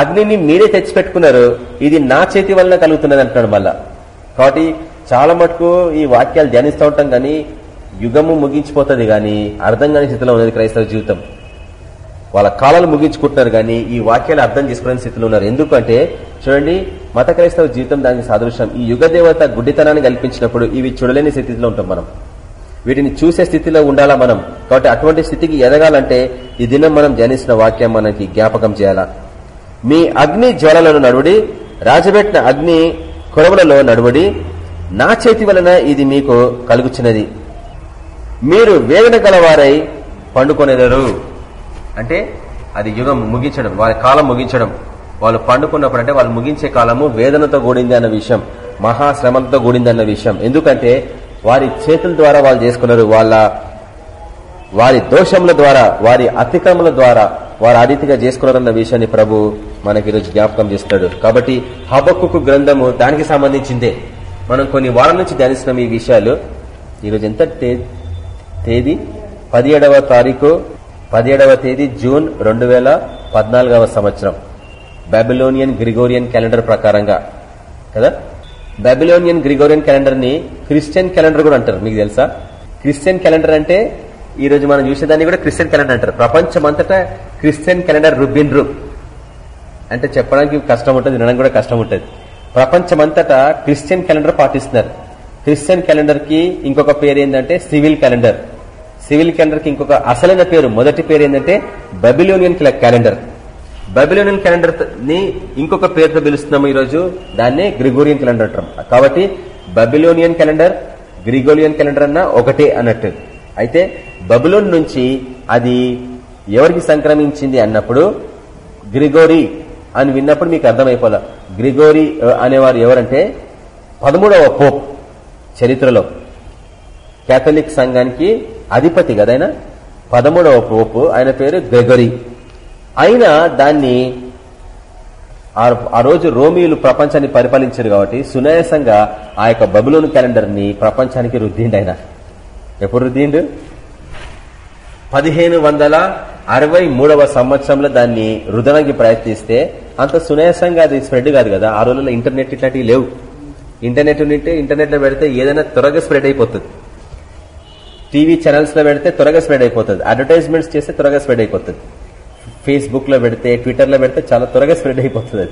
అగ్నిని మీరే తెచ్చిపెట్టుకున్నారు ఇది నా చేతి వలన కలుగుతున్నది అంటున్నాడు మళ్ళా. కాబట్టి చాలా మటుకు ఈ వాక్యాలు ధ్యానిస్తూ ఉంటాం కానీ యుగము ముగించిపోతుంది కానీ అర్థం కాని స్థితిలో ఉన్నది క్రైస్తవ జీవితం. వాళ్ళ కాలాలు ముగించుకుంటున్నారు కానీ ఈ వాక్యాలు అర్థం చేసుకునే స్థితిలో ఉన్నారు. ఎందుకంటే చూడండి మత క్రైస్తవ జీవితం దానికి సాదృశ్యం. ఈ యుగ దేవత గుడ్డితనాన్ని కల్పించినప్పుడు ఇవి చూడలేని స్థితిలో ఉంటాం మనం. వీటిని చూసే స్థితిలో ఉండాలా మనం? కాబట్టి అటువంటి స్థితికి ఎదగాలంటే ఈ దినం మనం ధ్యానిస్తున్న వాక్యం మనకి జ్ఞాపకం చేయాలా? మీ అగ్ని జ్వలలను నడువుడి రాజబెట్టిన అగ్ని కొరవులలో నడువుడి నా చేతి వలన ఇది మీకు కలుగుచున్నది. మీరు వేదన గలవారై పండుకొనేదరు. అంటే అది యుగం ముగించడం వారి కాలం ముగించడం. వాళ్ళు పండుకున్నప్పుడు అంటే వాళ్ళు ముగించే కాలము వేదనతో కూడింది అన్న విషయం మహాశ్రమంతో కూడింది అన్న విషయం. ఎందుకంటే వారి చేతుల ద్వారా వాళ్ళు చేసుకున్నారు వాళ్ళ వారి దోషముల ద్వారా వారి అతిక్రమల ద్వారా వారు ఆ రీతిగా చేసుకున్నారన్న విషయాన్ని ప్రభు మనకి ఈరోజు జ్ఞాపకం చేస్తాడు. కాబట్టి హబక్కు గ్రంథము దానికి సంబంధించిందే. మనం కొన్ని వారాల నుంచి ధ్యానిస్తున్నాం ఈ విషయాలు. ఈరోజు ఎంత తేదీ పదిహేడవ తారీఖు పదిహేడవ తేదీ జూన్ రెండు వేల పద్నాలుగవ సంవత్సరం. బాబిలోనియన్ గ్రిగోరియన్ క్యాలెండర్ ప్రకారంగా. కదా? బాబిలోనియన్ గ్రిగోరియన్ క్యాలెండర్ని క్రిస్టియన్ క్యాలెండర్ కూడా అంటారు. మీకు తెలుసా? క్రిస్టియన్ క్యాలెండర్ అంటే ఈ రోజు మనం చూసేదాన్ని కూడా క్రిస్టియన్ క్యాలెండర్ అంటారు. ప్రపంచం అంతటా క్రిస్టియన్ క్యాలెండర్ రుబిన్రు అంటే చెప్పడానికి కష్టం ఉంటుంది వినడానికి కూడా కష్టం ఉంటుంది. ప్రపంచమంతటా క్రిస్టియన్ క్యాలెండర్ పాటిస్తున్నారు. క్రిస్టియన్ క్యాలెండర్కి ఇంకొక పేరు ఏంటంటే సివిల్ క్యాలెండర్. సివిల్ క్యాలెండర్కి ఇంకొక అసలైన పేరు మొదటి పేరు ఏంటంటే బబిలోనియన్ క్యాలెండర్. బబిలోనియన్ క్యాలెండర్ని ఇంకొక పేరుతో పిలుస్తున్నాము ఈ రోజు దాన్నే గ్రిగోరియన్ క్యాలెండర్ అంటాం. కాబట్టి బబిలోనియన్ క్యాలెండర్ గ్రిగోరియన్ క్యాలెండర్ అన్న ఒకటే అన్నట్టు. అయితే బబులోన్ నుంచి అది ఎవరికి సంక్రమించింది అన్నప్పుడు గ్రిగోరీ అని విన్నప్పుడు మీకు అర్థమైపోదా గ్రిగోరీ అనేవారు ఎవరంటే పదమూడవ పోప్. చరిత్రలో. కేథలిక్ సంఘానికి అధిపతి కదైన పదమూడవ పోపు. ఆయన పేరు గ్రెగరీ అయినా దాన్ని ఆ- ఆ రోజు రోమియోలు ప్రపంచాన్ని పరిపాలించారు కాబట్టి సునాయాసంగా ఆ యొక్క బబులోను క్యాలెండర్ని ప్రపంచానికి రుద్దిండు ఆయన. ఎప్పుడు రుద్దిండు? పదిహేను వందల అరవై మూడవ సంవత్సరంలో దాన్ని రుదడానికి ప్రయత్నిస్తే అంత సునాయాసంగా అది స్ప్రెడ్ కాదు కదా? ఆ రోజుల్లో ఇంటర్నెట్ ఇట్లాంటివి లేవు. ఇంటర్నెట్ ఉంటే ఇంటర్నెట్లో పెడితే ఏదైనా త్వరగా స్ప్రెడ్ అయిపోతుంది. టీవీ ఛానల్స్లో పెడితే త్వరగా స్ప్రెడ్ అయిపోతుంది. అడ్వర్టైజ్మెంట్స్ చేస్తే త్వరగా స్ప్రెడ్ అయిపోతుంది. ఫేస్బుక్లో పెడితే ట్విట్టర్లో పెడితే చాలా త్వరగా స్ప్రెడ్ అయిపోతుంది అది.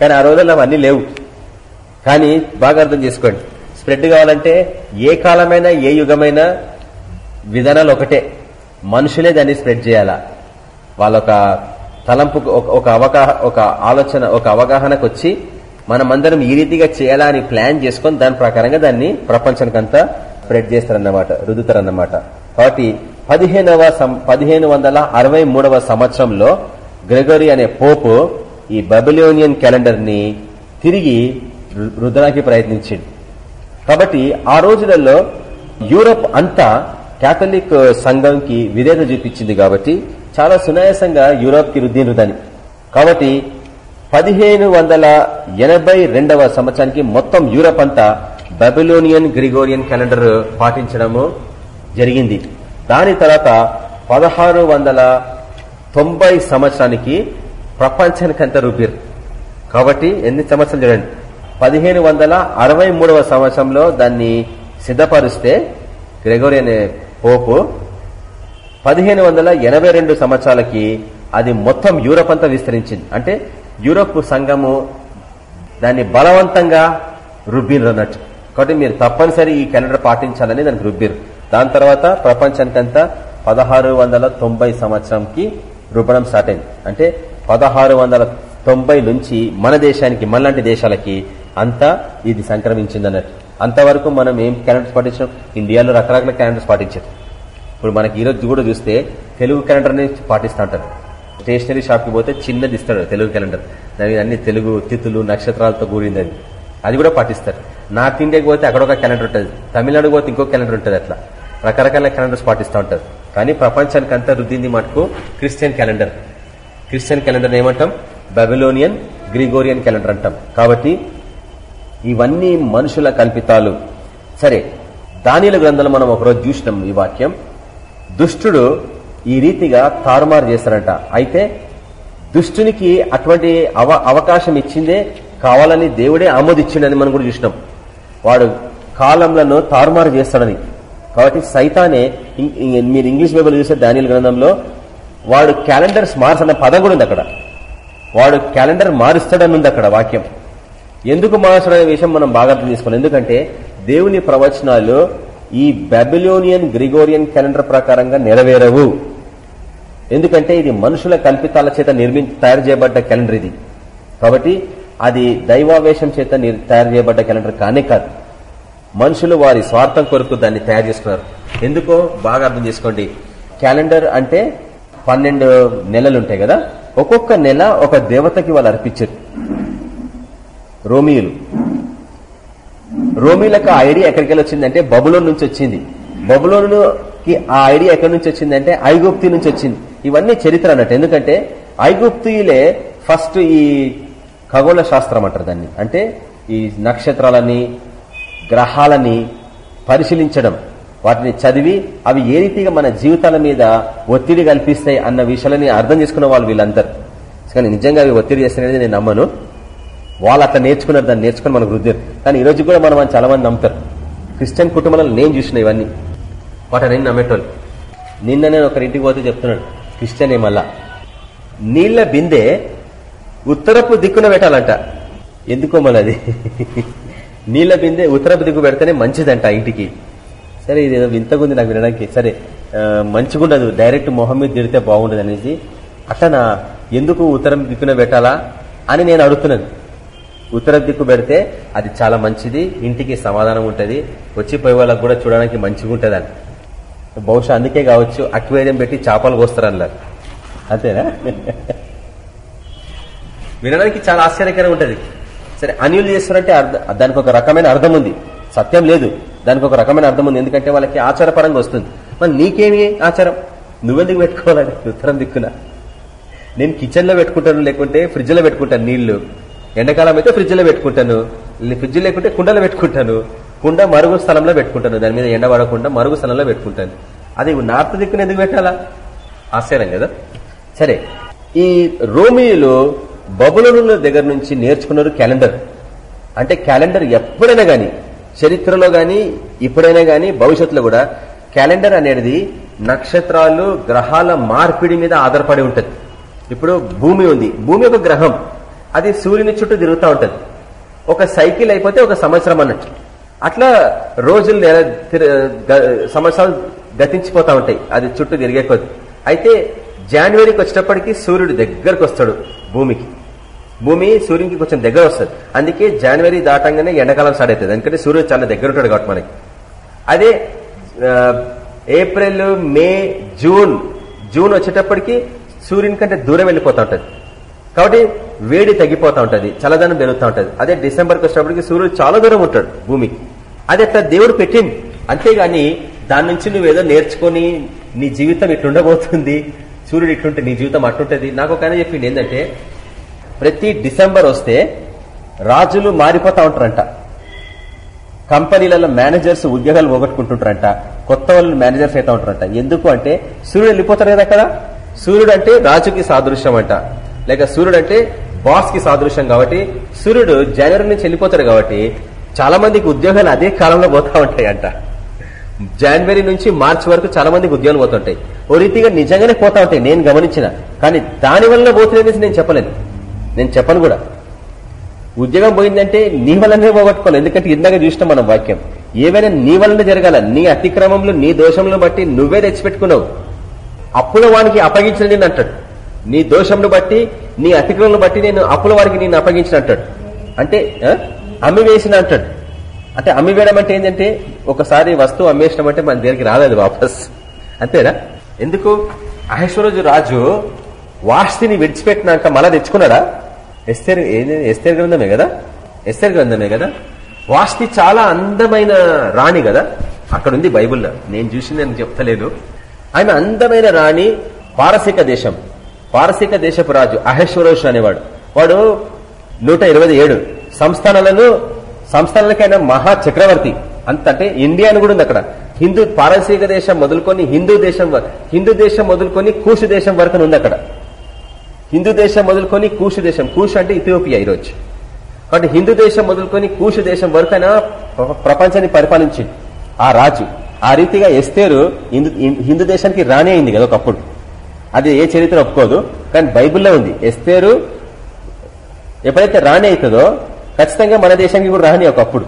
కానీ ఆ రోజుల్లో అవన్నీ లేవు. కానీ బాగా అర్థం చేసుకోండి. స్ప్రెడ్ కావాలంటే ఏ కాలమైనా ఏ యుగమైనా విధానాలు ఒకటే. మనుషులే దాన్ని స్ప్రెడ్ చేయాలా? వాళ్ళొక తలంపు ఒక- ఒక అవగాహన ఒక ఆలోచన ఒక అవగాహనకు వచ్చి మనమందరం ఈ రీతిగా చేయాలా అని ప్లాన్ చేసుకొని దాని ప్రకారంగా దాన్ని ప్రపంచానికంతా స్ప్రెడ్ చేస్తారన్నమాట రుదుతారన్నమాట కాబట్టి పదిహేనవ సం- పదిహేను వందల అరవై మూడవ సంవత్సరంలో గ్రెగరీ అనే పోపు ఈ బబిలోనియన్ క్యాలెండర్ని తిరిగి రు- ప్రయత్నించింది. కాబట్టి ఆ రోజులలో యూరప్ అంతా కేథలిక్ సంఘంకి విధేత చూపించింది కాబట్టి చాలా సునాయాసంగా యూరప్కి రుద్దినుదని కాబట్టి పదిహేను వందల ఎనభై రెండవ సంవత్సరానికి మొత్తం యూరప్ అంతా బబిలోనియన్ గ్రిగోరియన్ క్యాలెండర్ పాటించడము జరిగింది. దాని తర్వాత పదహారు వందల తొంభై సంవత్సరానికి ప్రపంచానికంత రూపీర్. కాబట్టి ఎన్ని సంవత్సరాలు చూడండి. పదిహేను వందల అరవై మూడవ సంవత్సరంలో దాన్ని సిద్ధపరిస్తే గ్రెగోరి అనే పోపు పదిహేను వందల ఎనభై రెండు సంవత్సరాలకి అది మొత్తం యూరప్ అంతా విస్తరించింది. అంటే యూరప్ సంఘము దాన్ని బలవంతంగా రుబ్బిరు అన్నట్టు. కాబట్టి మీరు తప్పనిసరి ఈ క్యాలెండర్ పాటించాలని దానికి రుబ్బిరు దాని తర్వాత ప్రపంచానికంతా పదహారు వందల తొంభై సంవత్సరంకి రుబ్బడం స్టార్ట్ అయింది. అంటే పదహారు వందల తొంభై నుంచి మన దేశానికి మనలాంటి దేశాలకి అంతా ఇది సంక్రమించింది అన్నట్టు. అంతవరకు మనం ఏం క్యాలెండర్స్ పాటించాం? ఇండియాలో రకరకాల క్యాలెండర్స్ పాటించారు. ఇప్పుడు మనకి ఈ రోజు కూడా చూస్తే తెలుగు క్యాలెండర్ని పాటిస్తూ ఉంటారు. స్టేషనరీ షాప్కి పోతే చిన్నది ఇస్తాడు తెలుగు క్యాలెండర్ దాని అన్ని తెలుగు తిథులు నక్షత్రాలతో కూడింది అది అది కూడా పాటిస్తారు. నార్త్ ఇండియాకి పోతే అక్కడ ఒక క్యాలెండర్ ఉంటుంది. తమిళనాడు పోతే ఇంకో క్యాలెండర్ ఉంటుంది అట్లా. రకరకాల క్యాలెండర్స్ పాటిస్తూ ఉంటారు. కానీ ప్రపంచానికి అంతా రుద్దింది మటుకు క్రిస్టియన్ క్యాలెండర్ క్రిస్టియన్ క్యాలెండర్ ఏమంటాం? బబిలోనియన్ గ్రిగోరియన్ క్యాలెండర్ అంటాం. కాబట్టి ఇవన్నీ మనుషుల కల్పితాలు. సరే దానిల గ్రంథంలో మనం ఒకరోజు చూసినాం ఈ వాక్యం. దుష్టుడు ఈ రీతిగా తారుమారు చేస్తాడంట అయితే దుష్టునికి అటువంటి అవ అవకాశం ఇచ్చిందే కావాలని దేవుడే ఆమోదించిండని మనం కూడా చూసినాం. వాడు కాలంలను తారుమారు చేస్తాడని. కాబట్టి సైతానే మీరు ఇంగ్లీష్ బైబుల్ చూసే దానియల్ గ్రంథంలో వాడు క్యాలెండర్స్ మార్చన్న పదం కూడా ఉంది అక్కడ వాడు క్యాలెండర్ మారుస్తాడని ఉంది అక్కడ వాక్యం. ఎందుకు మార్చడం విషయం మనం బాగా అర్థం చేసుకోవాలి. ఎందుకంటే దేవుని ప్రవచనాలు ఈ బెబిలోనియన్ గ్రిగోరియన్ క్యాలెండర్ ప్రకారంగా నెరవేరవు. ఎందుకంటే ఇది మనుషుల కల్పితాల చేత నిర్మి తయారు చేయబడ్డ క్యాలెండర్ ఇది. కాబట్టి అది దైవావేశం చేత తయారు చేయబడ్డ క్యాలెండర్ కానే కాదు. మనుషులు వారి స్వార్థం కొరకు దాన్ని తయారు చేసుకున్నారు ఎందుకో బాగా అర్థం చేసుకోండి. క్యాలెండర్ అంటే పన్నెండు నెలలు ఉంటాయి కదా? ఒక్కొక్క నెల ఒక దేవతకి వాళ్ళు అర్పించారు. రోమియులు. రోమిలకు ఆ ఐడియా ఎక్కడికి వచ్చిందంటే బబులోన్ నుంచి వచ్చింది. బబులోనుకి ఆ ఐడియా ఎక్కడి నుంచి వచ్చిందంటే ఐగుప్తి నుంచి వచ్చింది. ఇవన్నీ చరిత్ర అన్నట్టు. ఎందుకంటే ఐగుప్తులే ఫస్ట్ ఈ ఖగోళ శాస్త్రం అంటారు దాన్ని. అంటే ఈ నక్షత్రాలని గ్రహాలని పరిశీలించడం. వాటిని చదివి అవి ఏ రీతిగా మన జీవితాల మీద ఒత్తిడి కల్పిస్తాయి అన్న విషయాలని అర్థం చేసుకున్న వాళ్ళు వీళ్ళందరూ. కానీ నిజంగా అవి ఒత్తిడి చేస్తాయనేది నేను నమ్మను. వాళ్ళు అట్లా నేర్చుకున్నారు దాన్ని నేర్చుకుని మనకు వృద్ధి కానీ ఈ రోజు కూడా మనం చాలా మంది నమ్ముతారు. క్రిస్టియన్ కుటుంబాలను నేను చూసిన ఇవన్నీ. వాటిని నమ్మేటోళ్ళు. నిన్న నేను ఒకరింటికి పోతే చెప్తున్నాడు. క్రిస్టియన్ ఏమల్లా నీళ్ళ బిందె ఉత్తరపు దిక్కున పెట్టాలంట. ఎందుకో మళ్ళీ అది? నీళ్ళ బిందె ఉత్తరపు దిక్కు పెడితేనే మంచిదంట ఇంటికి. సరే ఇది ఏదో వింతగుంది నాకు వినడానికి. సరే మంచిగా మంచిగుండదు. డైరెక్ట్ మొహం మీద తిడితే బాగుండదు అనేసి. అట్లనా ఎందుకు ఉత్తరం దిక్కున పెట్టాలా అని నేను అడుగుతున్నాను. ఉత్తర దిక్కు పెడితే అది చాలా మంచిది ఇంటికి సమాధానం ఉంటుంది వచ్చి వాళ్ళకు వాళ్ళకి కూడా చూడడానికి మంచిగా ఉంటుంది అని బహుశా అందుకే కావచ్చు అక్వేరియం పెట్టి చేపలు కోస్తారు అన్నారు అంతేనా? వినడానికి చాలా ఆశ్చర్యకరంగా ఉంటుంది. సరే అన్యులు చేస్తారంటే అర్థం దానికి ఒక రకమైన అర్థం ఉంది. సత్యం లేదు. దానికి ఒక రకమైన అర్థం ఉంది. ఎందుకంటే వాళ్ళకి ఆచారపరంగా వస్తుంది. మరి నీకేమి ఆచారం? నువ్వెందుకు పెట్టుకోవాలని? ఉత్తరం దిక్కున. నేను కిచెన్లో పెట్టుకుంటాను లేకుంటే ఫ్రిడ్జ్లో పెట్టుకుంటాను నీళ్ళు. ఎండాకాలం అయితే ఫ్రిడ్జ్లో పెట్టుకుంటాను. ఫ్రిడ్జ్ లేకుంటే కుండలో పెట్టుకుంటాను. కుండ మరుగు స్థలంలో పెట్టుకుంటాను. దాని మీద ఎండ పడకుండా మరుగు స్థలంలో పెట్టుకుంటాను. అది నార్త్ దిక్కున ఎందుకు పెట్టాలా? ఆశ్చర్యం కదా? సరే ఈ రోమియోలు బబులోనుల దగ్గర నుంచి నేర్చుకున్నారు క్యాలెండర్. అంటే క్యాలెండర్ ఎప్పుడైనా గాని చరిత్రలో గాని ఇప్పుడైనా గాని భవిష్యత్తులో కూడా క్యాలెండర్ అనేది నక్షత్రాలు గ్రహాల మార్పిడి మీద ఆధారపడి ఉంటుంది. ఇప్పుడు భూమి ఉంది. భూమి ఒక గ్రహం. అది సూర్యుని చుట్టూ తిరుగుతూ ఉంటుంది. ఒక సైకిల్ అయిపోతే ఒక సంవత్సరం అన్నట్టు. అట్లా రోజులు నెల సంవత్సరాలు గతించిపోతా ఉంటాయి. అది చుట్టూ తిరిగే కొద్ది. అయితే జనవరికి వచ్చేటప్పటికి సూర్యుడు దగ్గరకు వస్తాడు భూమికి. భూమి సూర్యునికి కొంచెం దగ్గర వస్తుంది. అందుకే జనవరి దాటంగానే ఎండాకాలం స్టార్ట్ అవుతుంది. ఎందుకంటే సూర్యుడు చాలా దగ్గర ఉంటాడు కాబట్టి మనకి. అదే ఏప్రిల్ మే జూన్ జూన్ వచ్చేటప్పటికి సూర్యుని కంటే దూరం వెళ్ళిపోతా ఉంటుంది. కాబట్టి వేడి తగ్గిపోతూ ఉంటుంది. చల్లదనం పెరుగుతూ ఉంటుంది. అదే డిసెంబర్కి వచ్చేటప్పటికి సూర్యుడు చాలా దూరం ఉంటాడు భూమికి. అది అట్లా దేవుడు పెట్టింది? అంతేగాని దాని నుంచి నువ్వేదో నేర్చుకొని నీ జీవితం ఇట్లుండబోతుంది సూర్యుడు ఇట్లుంటే నీ జీవితం అట్లుంటది. నాకు ఒక ఆయన చెప్పింది ఏంటంటే ప్రతి డిసెంబర్ వస్తే రాజులు మారిపోతా ఉంటారంట. కంపెనీలలో మేనేజర్స్ ఉద్యోగాలు పోగొట్టుకుంటుంటారంట. కొత్త వాళ్ళు మేనేజర్స్ అవుతా ఉంటారంట. ఎందుకు అంటే సూర్యుడు వెళ్ళిపోతారు కదా అక్కడ? సూర్యుడు అంటే రాజుకి సాదృశ్యం అంట. లేక సూర్యుడు అంటే బాస్కి సాదృశ్యం కాబట్టి సూర్యుడు జనవరి నుంచి వెళ్ళిపోతాడు కాబట్టి చాలా మందికి ఉద్యోగాలు అదే కాలంలో పోతా ఉంటాయి అంట జనవరి నుంచి మార్చి వరకు చాలా మందికి ఉద్యోగాలు పోతుంటాయి ఓ రీతిగా నిజంగానే పోతా ఉంటాయి నేను గమనించిన. కానీ దాని వల్ల పోతున్నాయనేసి నేను చెప్పలేదు. నేను చెప్పను కూడా. ఉద్యోగం పోయిందంటే నీ వల్లనే పోగొట్టుకోవాలి. ఎందుకంటే ఇందాక చూసిన మనం వాక్యం. ఏవైనా నీ వల్లనే జరగాల నీ అతిక్రమంలో నీ దోషంలో బట్టి నువ్వే తెచ్చిపెట్టుకున్నావు. అప్పుల వానికి అప్పగించిన నేను అంటాడు. నీ దోషంను బట్టి నీ అతిక్రమం బట్టి నేను అప్పుల వారికి నేను అప్పగించిన అంటాడు. అంటే ఆ? అమ్మి వేసిన అంటాడు. అంటే అమ్మి వేయడం అంటే ఏంటంటే ఒకసారి వస్తువు అమ్మేసినాం అంటే మన దగ్గరికి రాలేదు వాపస్. అంతేనా? ఎందుకు? అహేశ్వరజు రాజు వాస్తిని విడిచిపెట్టినాక మళ్ళా తెచ్చుకున్నాడా? ఎస్తేర్ ఏది ఎస్తేర్ గ్రంథమే కదా? ఎస్తేర్ గ్రంథమే కదా? వాస్తి చాలా అందమైన రాణి కదా? అక్కడ ఉంది బైబుల్లో నేను చూసింది నేను చెప్తలేదు. ఆమె అందమైన రాణి పారసీక దేశం. పారసీక దేశపు రాజు అహేశ్వరోష్ అనేవాడు. వాడు నూట ఇరవై ఏడు. సంస్థానాలను సంస్థానాలకైనా మహా చక్రవర్తి. అంత అంటే ఇండియా అని కూడా ఉంది అక్కడ. హిందూ పారసీక దేశం మొదలుకొని హిందూ దేశం హిందూ దేశం మొదలుకొని కూషు దేశం వరకు ఉంది అక్కడ. హిందూ దేశం మొదలుకొని కూషు దేశం. కూషు అంటే ఇథియోపియా ఈరోజు. కాబట్టి హిందూ దేశం మొదలుకొని కూషు దేశం వరకు అయినా ప్రపంచాన్ని పరిపాలించింది ఆ రాజు. ఆ రీతిగా ఎస్తేరు హిందూ దేశానికి రాణి అయింది కదా ఒకప్పుడు. అది ఏ చరిత్ర ఒప్పుకోదు. కానీ బైబిల్లో ఉంది. ఎస్తేరు ఎప్పుడైతే రాణి అవుతుందో ఖచ్చితంగా మన దేశానికి కూడా రాని ఒకప్పుడు.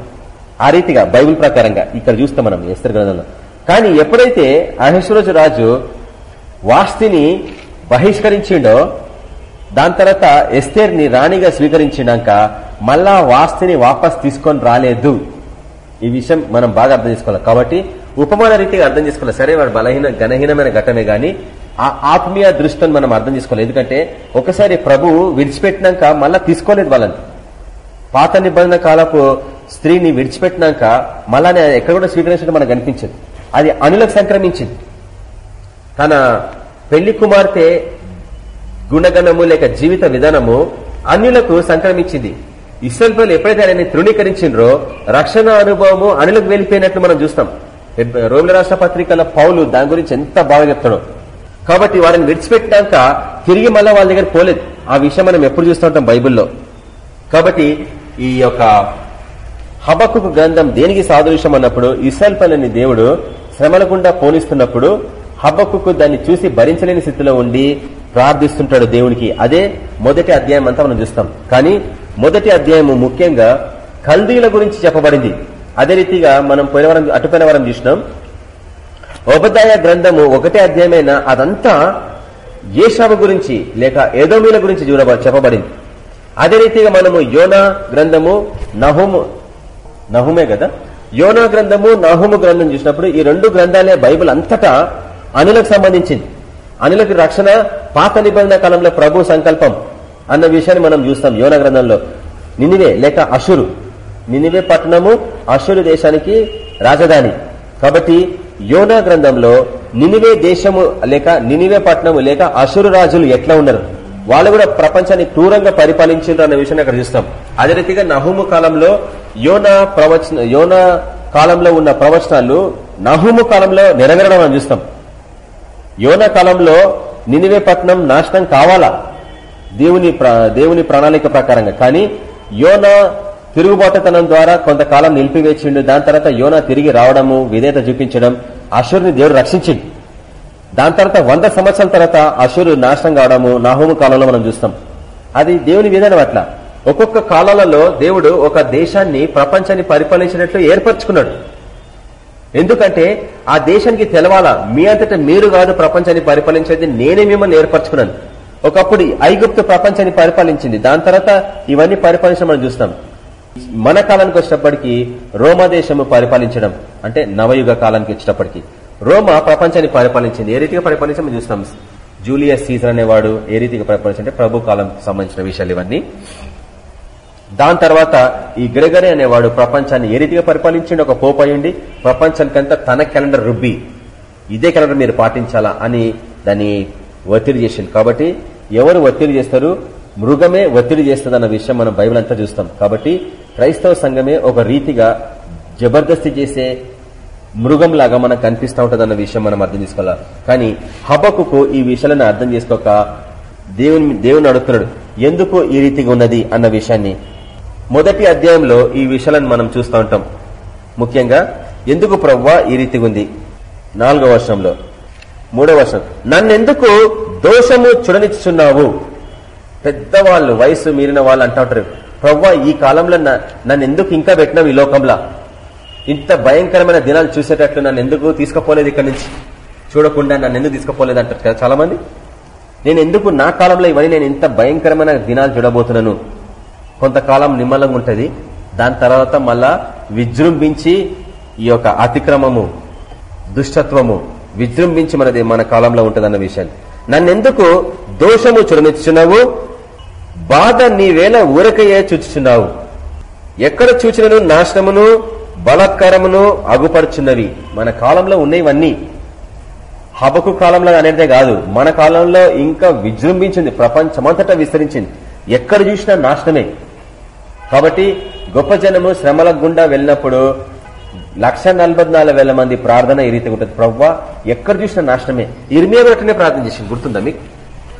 ఆ రీతిగా బైబిల్ ప్రకారంగా ఇక్కడ చూస్తాం మనం ఎస్తర్ గ్రంథంలో. కానీ ఎప్పుడైతే అహేశ్వరజు రాజు వాస్తిని బహిష్కరించిండో దాని తర్వాత ఎస్తేర్ని రాణిగా స్వీకరించినాక మళ్ళా వాస్తిని వాపస్ తీసుకొని రాలేదు. ఈ విషయం మనం బాగా అర్థం చేసుకోవాలి. కాబట్టి ఉపమాన రీతిగా అర్థం చేసుకోవాలి. సరే వాడు బలహీన ఘనహీనమైన ఘటమే గాని ఆ ఆత్మీయ దృష్టిని మనం అర్థం చేసుకోవాలి. ఎందుకంటే ఒకసారి ప్రభువు విడిచిపెట్టినాక మళ్ళా తీసుకోలేదు వాళ్ళని. పాత నిబంధన కాలపు స్త్రీని విడిచిపెట్టినాక మళ్ళానే ఎక్కడ కూడా స్వీకరించడం మనకు కనిపించదు అది అనులకు సంక్రమించింది. తన పెళ్ళి కుమార్తె గుణగణము లేక జీవిత విధానము అన్యులకు సంక్రమించింది. ఇస్రాయల్ ఎప్పుడైతే ఆయనని తృణీకరించిండ్రో రక్షణ అనుభవము అనిలకు వెళ్ళిపోయినట్లు మనం చూస్తాం. రోమిల రాష్ట్ర పత్రికల పౌలు దాని గురించి ఎంత బాగా చెప్తాడో. కాబట్టి వారిని విడిచిపెట్టినాక తిరిగి మళ్ళీ వాళ్ళ దగ్గర పోలేదు. ఆ విషయం మనం ఎప్పుడు చూస్తూ ఉంటాం బైబిల్లో. కాబట్టి ఈ యొక్క హబక్కు గ్రంథం దేనికి సాదృశ్యం అన్నప్పుడు ఇస్రాయల్ దేవుడు శ్రమల గుండా పోనిస్తున్నప్పుడు హబక్కు దాన్ని చూసి భరించలేని స్థితిలో ఉండి ప్రార్థిస్తుంటాడు దేవునికి. అదే మొదటి అధ్యాయం అంతా మనం చూస్తాం. కానీ మొదటి అధ్యాయము ముఖ్యంగా కల్దీల గురించి చెప్పబడింది. అదే రీతిగా మనం పోయిన వారం అటుపోయిన వరం చూసినాం. ఉపదాయ గ్రంథము ఒకటే అధ్యాయమైన అదంతా ఏషాబు గురించి లేక ఏదోమీల గురించి చూడ చెప్పబడింది. అదే రీతిగా మనము యోనా గ్రంథము నహుము నహుమే కదా? యోనా గ్రంథము నహుము గ్రంథం చూసినప్పుడు ఈ రెండు గ్రంథాలే బైబిల్ అంతటా అనులకు సంబంధించింది. అనులకు రక్షణ పాత నిబంధన కాలంలో ప్రభు సంకల్పం అన్న విషయాన్ని మనం చూస్తాం యోన గ్రంథంలో. నినివే లేక అషురు. నినివే పట్టణము అషురు దేశానికి రాజధాని. కాబట్టి యోనా గ్రంథంలో నినివే దేశము లేక నినివే పట్టణము లేక అషురు రాజులు ఎట్లా ఉన్నారు? వాళ్ళు కూడా ప్రపంచాన్ని క్రూరంగా పరిపాలించారు అన్న విషయాన్ని అక్కడ చూస్తాం. అదే రీతిగా నహుము కాలంలో యోనా ప్రవచన యోనా కాలంలో ఉన్న ప్రవచనాలు నహుము కాలంలో నెరవేరడం అని చూస్తాం. యోనా కాలంలో నినివే పట్నం నాశనం కావాలా? దేవుని దేవుని ప్రణాళిక ప్రకారంగా. కానీ యోన తిరుగుబాటుతనం ద్వారా కొంతకాలం నిలిపివేచిండు. దాని తర్వాత యోన తిరిగి రావడము విధేత చూపించడం అశురుని దేవుడు రక్షించిండు. దాని తర్వాత వంద సంవత్సరాల తర్వాత అశురు నాశనం కావడము నాహోము కాలంలో మనం చూస్తాం. అది దేవుని విధానం అట్లా. ఒక్కొక్క కాలాలలో దేవుడు ఒక దేశాన్ని ప్రపంచాన్ని పరిపాలించినట్లు ఏర్పరచుకున్నాడు. ఎందుకంటే ఆ దేశానికి తెలవాలా మీ అంతటా మీరు కాదు ప్రపంచాన్ని పరిపాలించేది నేనే మిమ్మల్ని ఏర్పరచుకున్నాను. ఒకప్పుడు ఐగుప్తు ప్రపంచాన్ని పరిపాలించింది. దాని తర్వాత ఇవన్నీ పరిపాలించడం మనం చూస్తాం. మన కాలానికి వచ్చినప్పటికీ రోమా దేశము పరిపాలించడం అంటే నవయుగ కాలానికి వచ్చినప్పటికీ. రోమా ప్రపంచాన్ని పరిపాలించింది. ఏ రీతిగా పరిపాలించడం చూస్తాం. జూలియస్ సీజర్ అనేవాడు ఏ రీతిగా పరిపాలించంటే ప్రభు కాలం సంబంధించిన విషయాలు ఇవన్నీ. దాని తర్వాత ఈ గ్రెగరీ అనేవాడు ప్రపంచాన్ని ఏ రీతిగా పరిపాలించిండి? ఒక పోపయ్యండి ప్రపంచానికంతా తన క్యాలెండర్ రుబ్బి ఇదే క్యాలెండర్ మీరు పాటించాలా అని దాన్ని ఒత్తిడి చేసింది కాబట్టి ఎవరు ఒత్తిడి చేస్తారు? మృగమే ఒత్తిడి చేస్తుంది అన్న విషయం మనం బైబిల్ అంతా చూస్తాం. కాబట్టి క్రైస్తవ సంఘమే ఒక రీతిగా జబర్దస్తి చేసే మృగంలాగా మనకు కనిపిస్తూ ఉంటుంది అన్న విషయం మనం అర్థం చేసుకోవాలి? కానీ హబకుకు ఈ విషయాలను అర్థం చేసుకోక దేవుని దేవుని అడుగుతున్నాడు ఎందుకు ఈ రీతిగా ఉన్నది? అన్న విషయాన్ని. మొదటి అధ్యాయంలో ఈ విషయాలను మనం చూస్తూ ఉంటాం. ముఖ్యంగా ఎందుకు ప్రవ్వా ఈ రీతిగా ఉంది? నాలుగో వర్షంలో మూడో వర్షం నన్నెందుకు దోషము చుడనిచ్చున్నావు పెద్దవాళ్ళు వయసు మీరిన వాళ్ళు అంటా ఉంటారు. ప్రవ్వా ఈ కాలంలో నన్ను ఎందుకు ఇంకా పెట్టినావు ఈ లోకంలో? ఇంత భయంకరమైన దినాలు చూసేటట్లు నన్ను ఎందుకు తీసుకుపోలేదు ఇక్కడి నుంచి? చూడకుండా నన్ను ఎందుకు తీసుకుపోలేదు అంటారు కదా చాలా మంది నేను ఎందుకు నా కాలంలో ఇవన్నీ నేను ఇంత భయంకరమైన దినాలు చూడబోతున్నాను? కొంతకాలం నిమ్మలంగా ఉంటుంది. దాని తర్వాత మళ్ళా విజృంభించి ఈ యొక్క అతిక్రమము దుష్టత్వము విజృంభించి మనది మన కాలంలో ఉంటుందన్న విషయాన్ని నన్నెందుకు దోషము చుడనిచ్చున్నావు బాధ నీవేళ ఊరకయ్యే చూచుచున్నావు. ఎక్కడ చూచినను నాశనమును? బలత్కరమును అగుపరుచున్నవి. మన కాలంలో ఉన్నవన్నీ హబకు కాలంలో అనేదే కాదు. మన కాలంలో ఇంకా విజృంభించింది ప్రపంచమంతటా విస్తరించింది. ఎక్కడ చూసినా నాశనమే. కాబట్టి గొప్ప జనము శ్రమల గుండా వెళ్ళినప్పుడు లక్ష వేల మంది ప్రార్థన ఈ రీతి ఉంటుంది. ప్రవ్వా ఎక్కడ చూసినా నాశనమే. ఇర్మియా ప్రార్థన చేసింది. గుర్తుందా మీకు?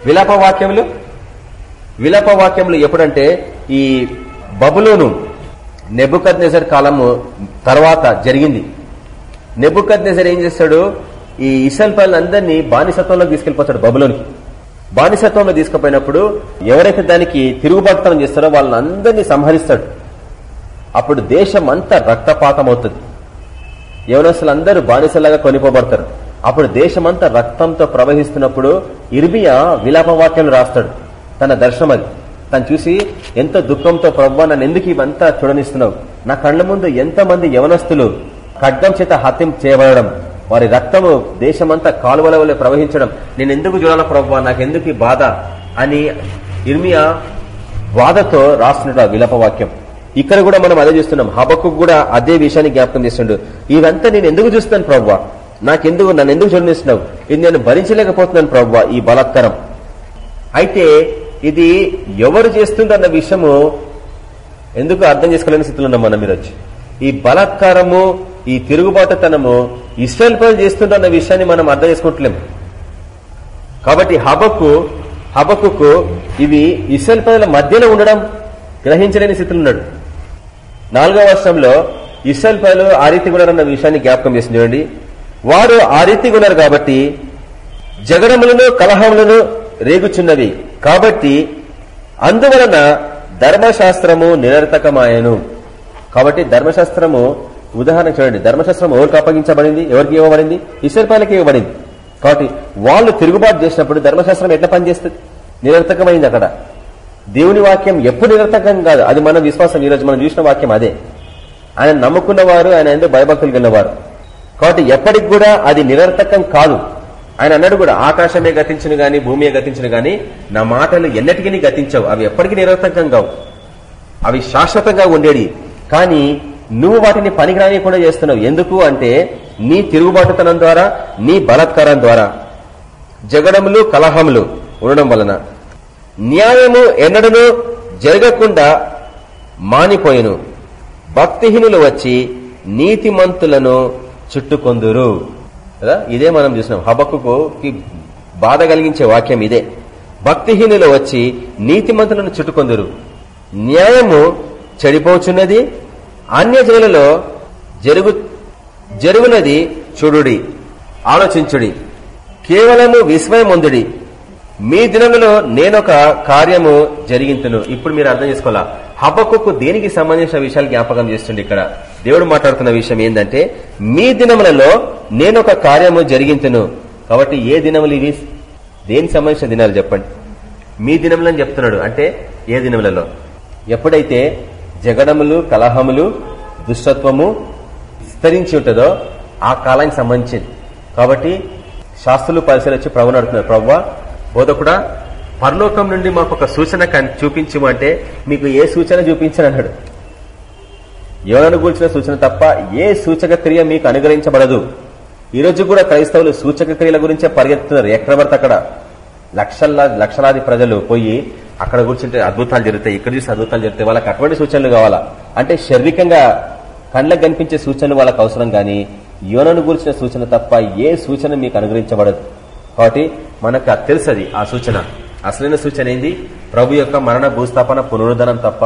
విలాప వాక్యములు? విలాప వాక్యములు ఎప్పుడంటే ఈ బబులోను నెబుకద్ నెజర్ కాలము తర్వాత జరిగింది. నెబుకద్ నెజర్ ఏం చేస్తాడు? ఈ ఇసల్ అందరినీ బానిసత్వంలో తీసుకెళ్ళిపోతాడు బబులోనికి. బానిసత్వంలో తీసుకుపోయినప్పుడు ఎవరైతే దానికి తిరుగుబాటుతనం చేస్తారో వాళ్ళని అందరినీ సంహరిస్తాడు. అప్పుడు దేశం అంతా రక్తపాతం అవుతుంది యవనస్తులందరూ బానిసలాగా కొనిపోబడతారు. అప్పుడు దేశమంతా రక్తంతో ప్రవహిస్తున్నప్పుడు ఇర్మియా విలాపవాక్యం రాస్తాడు. తన దర్శనం అది తను చూసి ఎంతో దుఃఖంతో ప్రవ్వా నన్ను ఎందుకు ఇవంతా చూడనిస్తున్నావు? నా కళ్ళ ముందు ఎంతమంది యవనస్తులు ఖడ్గం చేత హత్యం చేయబడడం వారి రక్తము దేశమంతా కాలువల వల్ల ప్రవహించడం నేను ఎందుకు చూడాలా ప్రభావ నాకెందుకు ఈ బాధ? అని ఇర్మియా బాధతో రాస్తున్నాడు ఆ విలప వాక్యం. ఇక్కడ కూడా మనం అదే చూస్తున్నాం. హబకు కూడా అదే విషయాన్ని జ్ఞాపకం చేస్తుండడు ఇవంతా నేను ఎందుకు చూస్తాను ప్రవ్వా నాకెందుకు నన్ను ఎందుకు చూడనిస్తున్నావు? ఇది నేను భరించలేకపోతున్నాను ప్రవ్వా ఈ బలాత్కారం. అయితే ఇది ఎవరు చేస్తుందన్న విషయము ఎందుకు అర్థం చేసుకోలేని స్థితిలో ఉన్నాం మనం మీరు వచ్చి ఈ బలాత్కారము ఈ తిరుగుబాటుతనము ఇస్రాయల్ పనులు చేస్తుందన్న విషయాన్ని మనం అర్థం చేసుకుంటలేము. కాబట్టి హబక్కు హబక్కు ఇవి ఇస్రాయల్ పనుల మధ్యలో ఉండడం గ్రహించలేని స్థితిలో ఉన్నాడు. నాలుగవ వర్షంలో ఇస్రాయల్ పనులు ఆ రీతి ఉన్నారన్న విషయాన్ని జ్ఞాపకం చేసింది చూడండి. వారు ఆ రీతిగా ఉన్నారు కాబట్టి జగడములను కలహములను రేగుచున్నవి. కాబట్టి అందువలన ధర్మశాస్త్రము నిరర్థకమాయను. కాబట్టి ధర్మశాస్త్రము ఉదాహరణ చూడండి ధర్మశాస్త్రం ఎవరికి అప్పగించబడింది? ఎవరికి ఇవ్వబడింది? ఇస్రాయల్పాలకి ఇవ్వబడింది. కాబట్టి వాళ్ళు తిరుగుబాటు చేసినప్పుడు ధర్మశాస్త్రం ఎట్లా పనిచేస్తుంది? నిరర్థకమైంది అక్కడ. దేవుని వాక్యం ఎప్పుడు నిరర్థకం కాదు. అది మన విశ్వాసం. ఈరోజు మనం చూసిన వాక్యం అదే. ఆయన నమ్ముకున్నవారు ఆయన ఎందుకు భయభక్తులు గెలవారు కాబట్టి ఎప్పటికి కూడా అది నిరర్థకం కాదు. ఆయన అన్నాడు కూడా ఆకాశమే గతించిన గాని భూమి గతించిన గాని నా మాటలు ఎన్నటికీ గతించవు అవి ఎప్పటికీ నిరర్థకం కావు. అవి శాశ్వతంగా ఉండేది కానీ నువ్వు వాటిని పనికిరానియకుండా చేస్తున్నావు. ఎందుకు అంటే నీ తిరుగుబాటుతనం ద్వారా నీ బలత్కారం ద్వారా. జగడములు కలహములు ఉండడం వలన. న్యాయము ఎన్నడను జరగకుండా మానిపోయిను. భక్తిహీనులు వచ్చి నీతిమంతులను చుట్టుకొందురు. కదా? ఇదే మనం చూసినాం. హబక్కుకి బాధ కలిగించే వాక్యం ఇదే. భక్తిహీనులు వచ్చి నీతిమంతులను చుట్టుకొందురు. న్యాయము చెడిపోచున్నది అన్యజనులలో జరుగు జరుగునది చూడుడి ఆలోచించుడి. కేవలము విస్మయముందుడి. మీ దినములో నేనొక కార్యము జరిగింతును. ఇప్పుడు మీరు అర్థం చేసుకోవాలా? హబక్కుకు దేనికి సంబంధించిన విషయాలు జ్ఞాపకం చేస్తుండే ఇక్కడ? దేవుడు మాట్లాడుతున్న విషయం ఏంటంటే మీ దినములలో నేను ఒక కార్యము జరిగించను. కాబట్టి ఏ దినములు ఇవి? దేనికి సంబంధించిన దినాలు చెప్పండి. మీ దినములని చెప్తున్నాడు. అంటే ఏ దినములలో? ఎప్పుడైతే జగడములు కలహములు దుష్టత్వము విస్తరించి ఉంటుందో ఆ కాలానికి సంబంధించింది. కాబట్టి శాస్త్రులు పరిశీలించి వచ్చి ప్రభు నడుతున్నారు ప్రవ్వ బోధకుడా పరలోకం నుండి మాకు ఒక సూచన చూపించము అంటే మీకు ఏ సూచన చూపించను అన్నాడు. యోనను కూర్చిన సూచన తప్ప ఏ సూచక క్రియ మీకు అనుగ్రహించబడదు. ఈ రోజు కూడా క్రైస్తవులు సూచక క్రియల గురించే పరిగెత్తున్నారు ఎక్కడబడితే అక్కడ. లక్షల లక్షలాది ప్రజలు పోయి అక్కడ కూర్చుంటే అద్భుతాలు జరుగుతాయి ఇక్కడ చూసి అద్భుతాలు జరుగుతాయి. వాళ్ళకి అటువంటి సూచనలు కావాలా? అంటే శారీరకంగా కళ్ళకు కనిపించే సూచనలు వాళ్ళకి అవసరం కానీ యోనను గురించిన సూచన తప్ప ఏ సూచన మీకు అనుగ్రహించబడదు. కాబట్టి మనకు తెలుసది ఆ సూచన. అసలైన సూచన ఏంది? ప్రభు యొక్క మరణ భూస్థాపన పునరుద్ధరణం తప్ప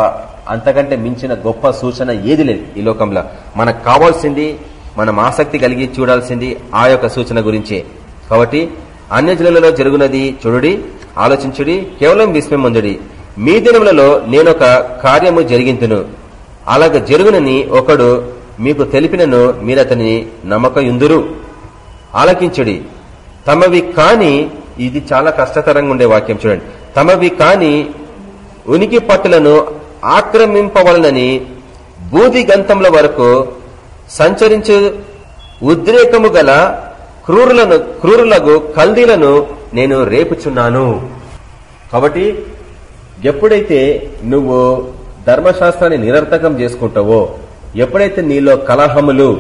అంతకంటే మించిన గొప్ప సూచన ఏది లేదు ఈ లోకంలో. మనకు కావాల్సింది మనం ఆసక్తి కలిగి చూడాల్సింది ఆ యొక్క సూచన గురించే. కాబట్టి అన్య జిల్లాలలో జరుగునది చూడుడి ఆలోచించుడి కేవలం విస్మయందుడి మీ దినములలో నేనొక కార్యము జరిగింతును. అలాగ జరుగునని ఒకడు మీకు తెలిపినను మీరతని నమ్మకయుందురు. ఆలకించుడి. తమవి కాని ఇది చాలా కష్టతరంగా ఉండే వాక్యం చూడండి. తమవి కాని ఉనికి పట్టులను ఆక్రమింపవలనని బూది గంతముల వరకు సంచరించు ఉద్రేకము గల క్రూరులను క్రూరులకు కల్దీలను నేను రేపుచున్నాను. కాబట్టి ఎప్పుడైతే నువ్వు ధర్మశాస్త్రాన్ని నిరర్థకం చేసుకుంటావో ఎప్పుడైతే నీలో కలహములు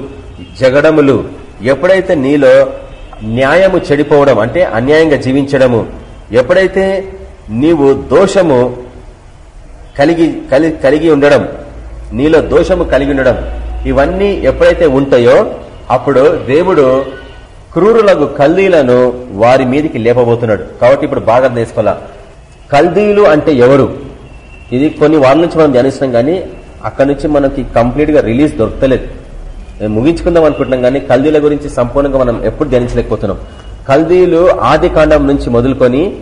జగడములు ఎప్పుడైతే నీలో న్యాయము చెడిపోవడం అంటే అన్యాయంగా జీవించడము ఎప్పుడైతే నీవు దోషము కలిగి కలిగి ఉండడం నీలో దోషము కలిగి ఉండడం ఇవన్నీ ఎప్పుడైతే ఉంటాయో అప్పుడు దేవుడు క్రూరులకు కల్దీలను వారి మీదికి లేపబోతున్నాడు. కాబట్టి ఇప్పుడు బాగా నేర్చుకోవాలా కల్దీలు అంటే ఎవరు? ఇది కొన్ని వారి నుంచి మనం ధ్యానిస్తున్నాం కానీ అక్కడి నుంచి మనకి కంప్లీట్గా రిలీజ్ దొరకలేదు. ముగించుకుందాం అనుకుంటున్నాం కానీ కల్దీల గురించి సంపూర్ణంగా మనం ఎప్పుడు ధ్యానించలేకపోతున్నాం. కల్దీలు ఆది నుంచి మొదలుకొని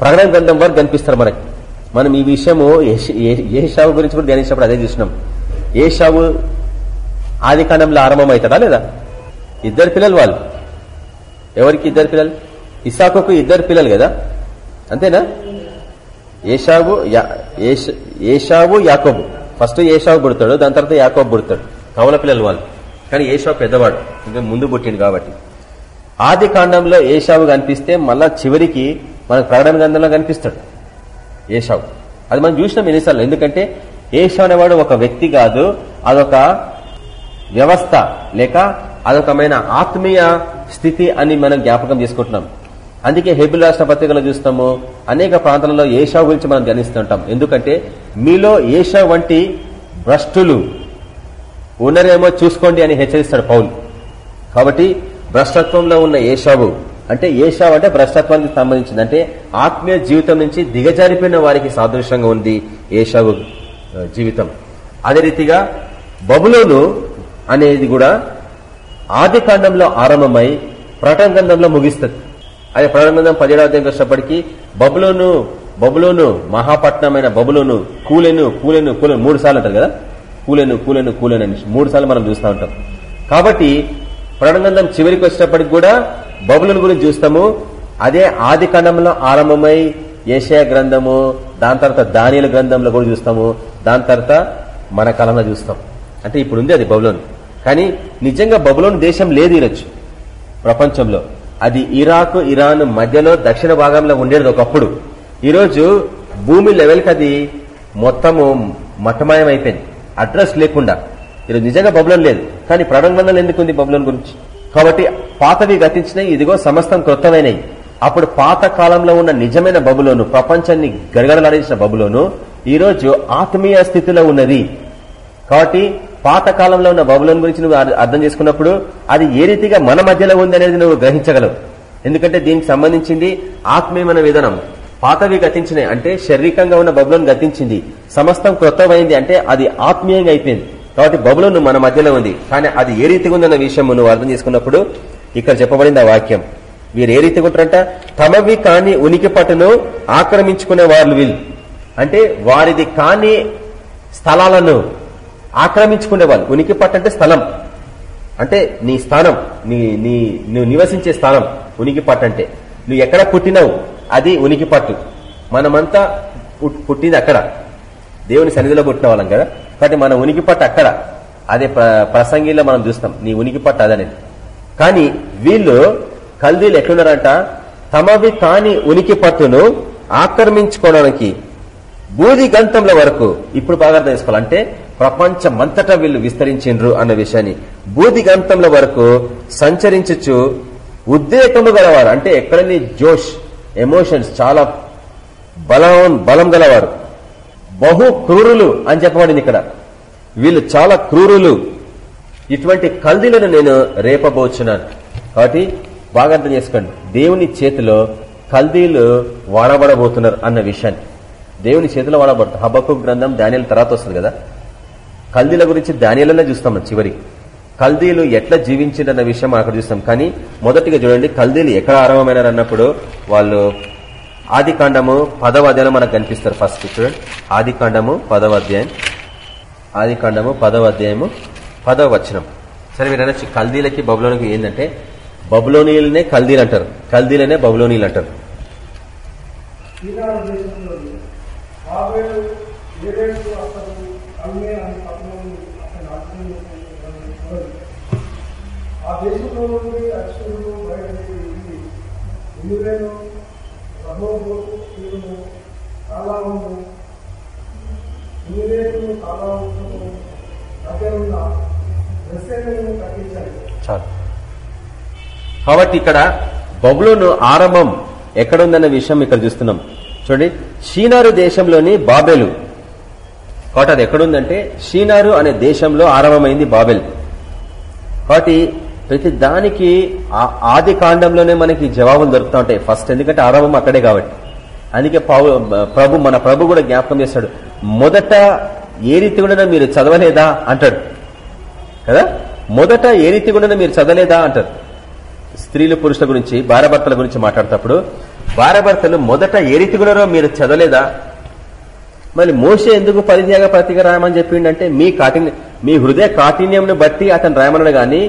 ప్రకటన గ్రంథం వరకు కనిపిస్తారు మనకి. మనం ఈ విషయము ఏ షావు గురించి కూడా ధ్యానించినప్పుడు అదే చూసినాం. ఏ షావు ఆది కాండంలో ఆరంభం అవుతాడా లేదా? ఇద్దరు పిల్లలు వాళ్ళు. ఎవరికి ఇద్దరు పిల్లలు? ఇసాకుకు ఇద్దరు పిల్లలు కదా? అంతేనా? ఏషావు ఏషావు యాకోబు. ఫస్ట్ ఏషావు పుడతాడు దాని తర్వాత యాకోబు పుడతాడు. కవల పిల్లలు వాళ్ళు. కానీ ఏషావు పెద్దవాడు. ఇంకా ముందు పుట్టిండు కాబట్టి. ఆది కాండంలో ఏషావు కనిపిస్తే మళ్ళా చివరికి మనకు ప్రకటన గ్రంథంలో కనిపిస్తాడు. ఏషావు. అది మనం చూసినాం ఎన్నిసార్లు. ఎందుకంటే ఏషావు అనేవాడు ఒక వ్యక్తి కాదు అదొక వ్యవస్థ లేక అదొకమైన ఆత్మీయ స్థితి అని మనం జ్ఞాపకం చేసుకుంటున్నాం. అందుకే హెబిల్ రాష్ట్ర పత్రికలో చూస్తాము అనేక ప్రాంతాలలో ఏషావు గురించి మనం ధ్యానిస్తుంటాం. ఎందుకంటే మీలో ఏషా వంటి భ్రష్టులు ఉన్నారేమో చూసుకోండి అని హెచ్చరిస్తాడు పౌలు. కాబట్టి భ్రష్టత్వంలో ఉన్న ఏషావు అంటే ఏషావు అంటే భ్రష్టత్వానికి సంబంధించింది. అంటే ఆత్మీయ జీవితం నుంచి దిగజారిపోయిన వారికి సాదృశ్యంగా ఉంది ఏషావు జీవితం. అదే రీతిగా బబులోను అనేది కూడా ఆది కాండంలో ఆరంభమై ప్రటంగంధంలో ముగిస్తుంది. అదే ప్రటంగంధం గ్రంథం పదిహేడవ అధ్యాయం బబులోను బబులోను మహాపట్నమైన బబులోను కూలెను కూలెను కూలెను మూడు సార్లు అంటారు కదా? కూలెను కూలెను కూలెను అని మూడు సార్లు మనం చూస్తూ ఉంటాం. కాబట్టి ప్రణగంధం చివరికి వచ్చినప్పటికి కూడా బబులను గురించి చూస్తాము. అదే ఆది కాండంలో ఆరంభమై ఏషియా గ్రంథము దాని తర్వాత దానియల గ్రంథంలో కూడా చూస్తాము. దాని తర్వాత మన కాలంలో చూస్తాం. అంటే ఇప్పుడు ఉంది అది బబులోన్. కానీ నిజంగా బబులోన్ దేశం లేదు ఈరోజు ప్రపంచంలో. అది ఇరాక్ ఇరాన్ మధ్యలో దక్షిణ భాగంలో ఉండేది ఒకప్పుడు. ఈరోజు భూమి లెవెల్కి అది మొత్తము మతమయం అయిపోయింది అడ్రస్ లేకుండా. ఈరోజు నిజంగా బబులోన్ లేదు. కానీ ప్రణంగంలో ఎందుకు ఉంది బబులోన్ గురించి? కాబట్టి పాతవి గతించినాయి ఇదిగో సమస్తం క్రొత్తమైనవి అప్పుడు పాత కాలంలో ఉన్న నిజమైన బబులోను ప్రపంచాన్ని గడగడలాడించిన బబులోను ఈ రోజు ఆత్మీయ స్థితిలో ఉన్నది. కాబట్టి పాత కాలంలో ఉన్న బబులోన్ గురించి నువ్వు అర్థం చేసుకున్నప్పుడు అది ఏ రీతిగా మన మధ్యలో ఉంది అనేది నువ్వు గ్రహించగలవు. ఎందుకంటే దీనికి సంబంధించింది ఆత్మీయమైన విధానం. పాతవి గతించినాయి అంటే శారీరకంగా ఉన్న బబులోన్ గతించింది. సమస్తం క్రొత్తమైంది అంటే అది ఆత్మీయంగా అయిపోయింది. కాబట్టి బబులను మన మధ్యలో ఉంది. కానీ అది ఏ రీతిగా ఉందన్న విషయం నువ్వు అర్థం చేసుకున్నప్పుడు ఇక్కడ చెప్పబడింది ఆ వాక్యం. వీరు ఏ రీతిగా ఉంటారంట తమవి కాని ఉనికి పట్టును ఆక్రమించుకునే వాళ్ళు వీళ్ళు. అంటే వారిది కాని స్థలాలను ఆక్రమించుకునే వాళ్ళు. ఉనికి అంటే స్థలం. అంటే నీ స్థానం నీ నీ నువ్వు నివసించే స్థానం ఉనికి అంటే. నువ్వు ఎక్కడ పుట్టినావు అది ఉనికి పట్టు. మనమంతా పుట్టింది అక్కడ. దేవుని సన్నిధిలో పుట్టిన వాళ్ళం కదా. కాబట్టి మన ఉనికి పట్టు అక్కడ. అదే ప్ర- ప్రసంగిలో మనం చూస్తాం. నీ ఉనికి పట్టు అదనేది కానీ వీళ్ళు కల్దీలు ఎట్లున్నారంట? తమవి కాని ఉనికి పట్టును ఆక్రమించుకోవడానికి బూది గంతంల వరకు ఇప్పుడు బాగా అర్థం చేసుకోవాలంటే ప్రపంచమంతటా వీళ్ళు విస్తరించిండ్రు అన్న విషయాన్ని. బూది గంతంల వరకు సంచరించచ్చు ఉద్రేకము గలవారు. అంటే ఎక్కడని జోష్ ఎమోషన్స్ చాలా బలం బలం గలవారు. బహు క్రూరులు అని చెప్పబడింది ఇక్కడ. వీళ్ళు చాలా క్రూరులు. ఇటువంటి కల్దీలను నేను రేపబోచున్నాను. కాబట్టి బాగా అర్థం చేసుకోండి. దేవుని చేతిలో కల్దీలు వాడబడబోతున్నారు అన్న విషయాన్ని. దేవుని చేతిలో వాడబడుతుంది హబ్బకు గ్రంథం ధాన్యాల తర్వాత వస్తుంది కదా? కల్దీల గురించి ధాన్యాలనే చూస్తాం చివరికి కల్దీలు ఎట్లా జీవించిందన్న విషయం అక్కడ చూస్తాం. కానీ మొదటిగా చూడండి కల్దీలు ఎక్కడ ఆరంభమైనారు అన్నప్పుడు వాళ్ళు ఆది కాండము పదవ అధ్యాయంలో మనకు కనిపిస్తారు ఫస్ట్ చూడండి ఆది కాండము పదవ అధ్యాయం. ఆది కాండము పదవ అధ్యాయము పదవ వచనం. సరే మీరు అనొచ్చు కల్దీలకి బబులోనికి ఏంటంటే బబులోనీలనే కల్దీలు అంటారు. కల్దీలనే బబులోనీలు అంటారు. ఆ దేశంలో నుండి అక్షరులు బయటకు ఇంద్రేను రహోబోతు తీరును కాలాము ఇంద్రేను కాలాము మధ్య ఉన్న దశలను కట్టించారు చాలు. కాబట్టి ఇక్కడ బబులోను ఆరంభం ఎక్కడుందన్న విషయం ఇక్కడ చూస్తున్నాం. చూడండి షీనారు దేశంలోని బాబెలు. కాబట్టి అది ఎక్కడుందంటే షీనారు అనే దేశంలో ఆరంభమైంది బాబెల్. కాబట్టి ప్రతి దానికి ఆ- ఆది కాండంలోనే మనకి జవాబులు దొరుకుతూ ఉంటాయి. ఫస్ట్ ఎందుకంటే ఆరంభం అక్కడే కాబట్టి. అందుకే ప్రభు మన ప్రభు కూడా జ్ఞాపకం చేస్తాడు. మొదట ఏ రీతి కూడా మీరు చదవలేదా? అంటాడు. కదా? మొదట ఏ రీతి కూడా మీరు చదవలేదా? అంటారు స్త్రీలు పురుషుల గురించి భార్యభర్తల గురించి మాట్లాడేటప్పుడు భార్యభర్తలు మొదట ఏ రీతి కూడా మీరు చదవలేదా? మళ్ళీ మోసే ఎందుకు పరిత్యాగ ప్రతిగా రాయమని చెప్పిండంటే మీ కాఠిన్య మీ హృదయ కాఠిన్యంను బట్టి అతను రాయమన్నాడు గాని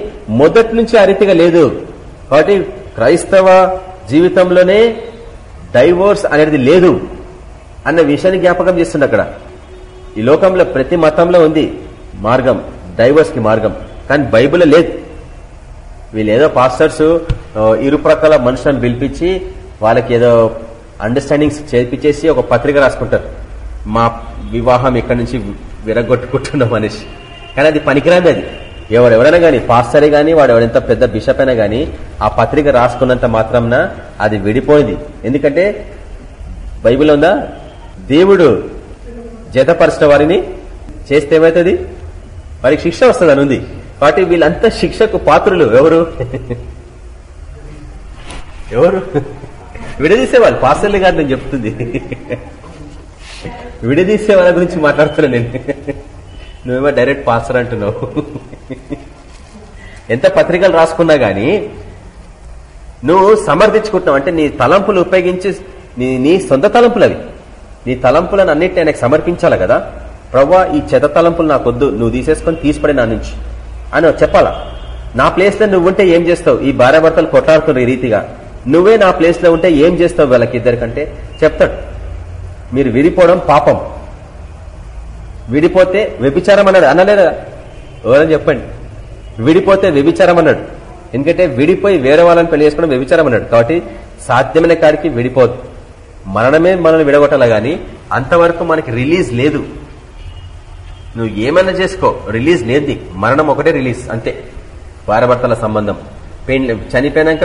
మొదటి నుంచి ఆ రీతిగా లేదు. కాబట్టి క్రైస్తవ జీవితంలోనే డైవోర్స్ అనేది లేదు అన్న విషయాన్ని జ్ఞాపకం చేస్తుంది అక్కడ. ఈ లోకంలో ప్రతి మతంలో ఉంది మార్గం డైవర్స్కి మార్గం. కానీ బైబుల్ లేదు. వీళ్ళు ఏదో పాస్టర్స్ ఇరు ప్రక్కల మనుషులను పిలిపించి వాళ్ళకి ఏదో అండర్స్టాండింగ్స్ చేర్పించేసి ఒక పత్రిక రాసుకుంటారు. మా వివాహం ఇక్కడి నుంచి విరగొట్టుకుంటున్నాం అనేసి కానీ అది పనికిరాంది అది. ఎవరెవరైనా కానీ పాస్టరే కానీ వాడు ఎవరెంత పెద్ద బిషప్ అయినా కానీ ఆ పత్రిక రాసుకున్నంత మాత్రంన అది విడిపోయింది ఎందుకంటే బైబిల్ ఉందా? దేవుడు జతపరిచిన వారిని చేస్తే ఏమవుతుంది వారికి శిక్ష వస్తుంది అని ఉంది. కాబట్టి వీళ్ళంతా శిక్షకు పాత్రులు. ఎవరు? ఎవరు? విడదీసే వాళ్ళు పాస్టర్లు కాదు నేను చెప్తుంది. విడదీసే వాళ్ళ గురించి మాట్లాడుతున్నాను నేను. నువ్వేమో డైరెక్ట్ పాస్టర్ అంటున్నావు. ఎంత పత్రికలు రాసుకున్నా గాని నువ్వు సమర్థించుకుంటున్నావు. అంటే నీ తలంపులు ఉపయోగించి నీ నీ సొంత తలంపులు అవి నీ తలంపులను అన్నిటి ఆయనకు సమర్పించాలి కదా. ప్రవ్వా ఈ చెత్త తలంపులు నాకొద్దు నువ్వు తీసేసుకొని తీసిపడే నా నుంచి. అని చెప్పాలా? నా ప్లేస్లో నువ్వు ఉంటే ఏం చేస్తావు? ఈ భార్యాభర్తలు కొట్లాడుతున్నారు ఈ రీతిగా. నువ్వే నా ప్లేస్లో ఉంటే ఏం చేస్తావు వీళ్ళకి ఇద్దరికంటే? చెప్తాడు. మీరు విడిపోవడం పాపం. విడిపోతే వ్యభిచారం అన్నాడు అనలేదా ఎవరని చెప్పండి. విడిపోతే వ్యభిచారం అన్నాడు ఎందుకంటే విడిపోయి వేరే వాళ్ళని పెళ్ళి చేసుకోవడం వ్యభిచారం అన్నాడు కాబట్టి సాధ్యమైన కాడికి విడిపోదు. మరణమే మనల్ని విడగొట్టాలి గాని అంతవరకు మనకి రిలీజ్ లేదు. నువ్వు ఏమైనా చేసుకో. రిలీజ్ లేదు మరణం ఒకటే రిలీజ్. అంతే. భార్యభర్తల సంబంధం. చనిపోయినాక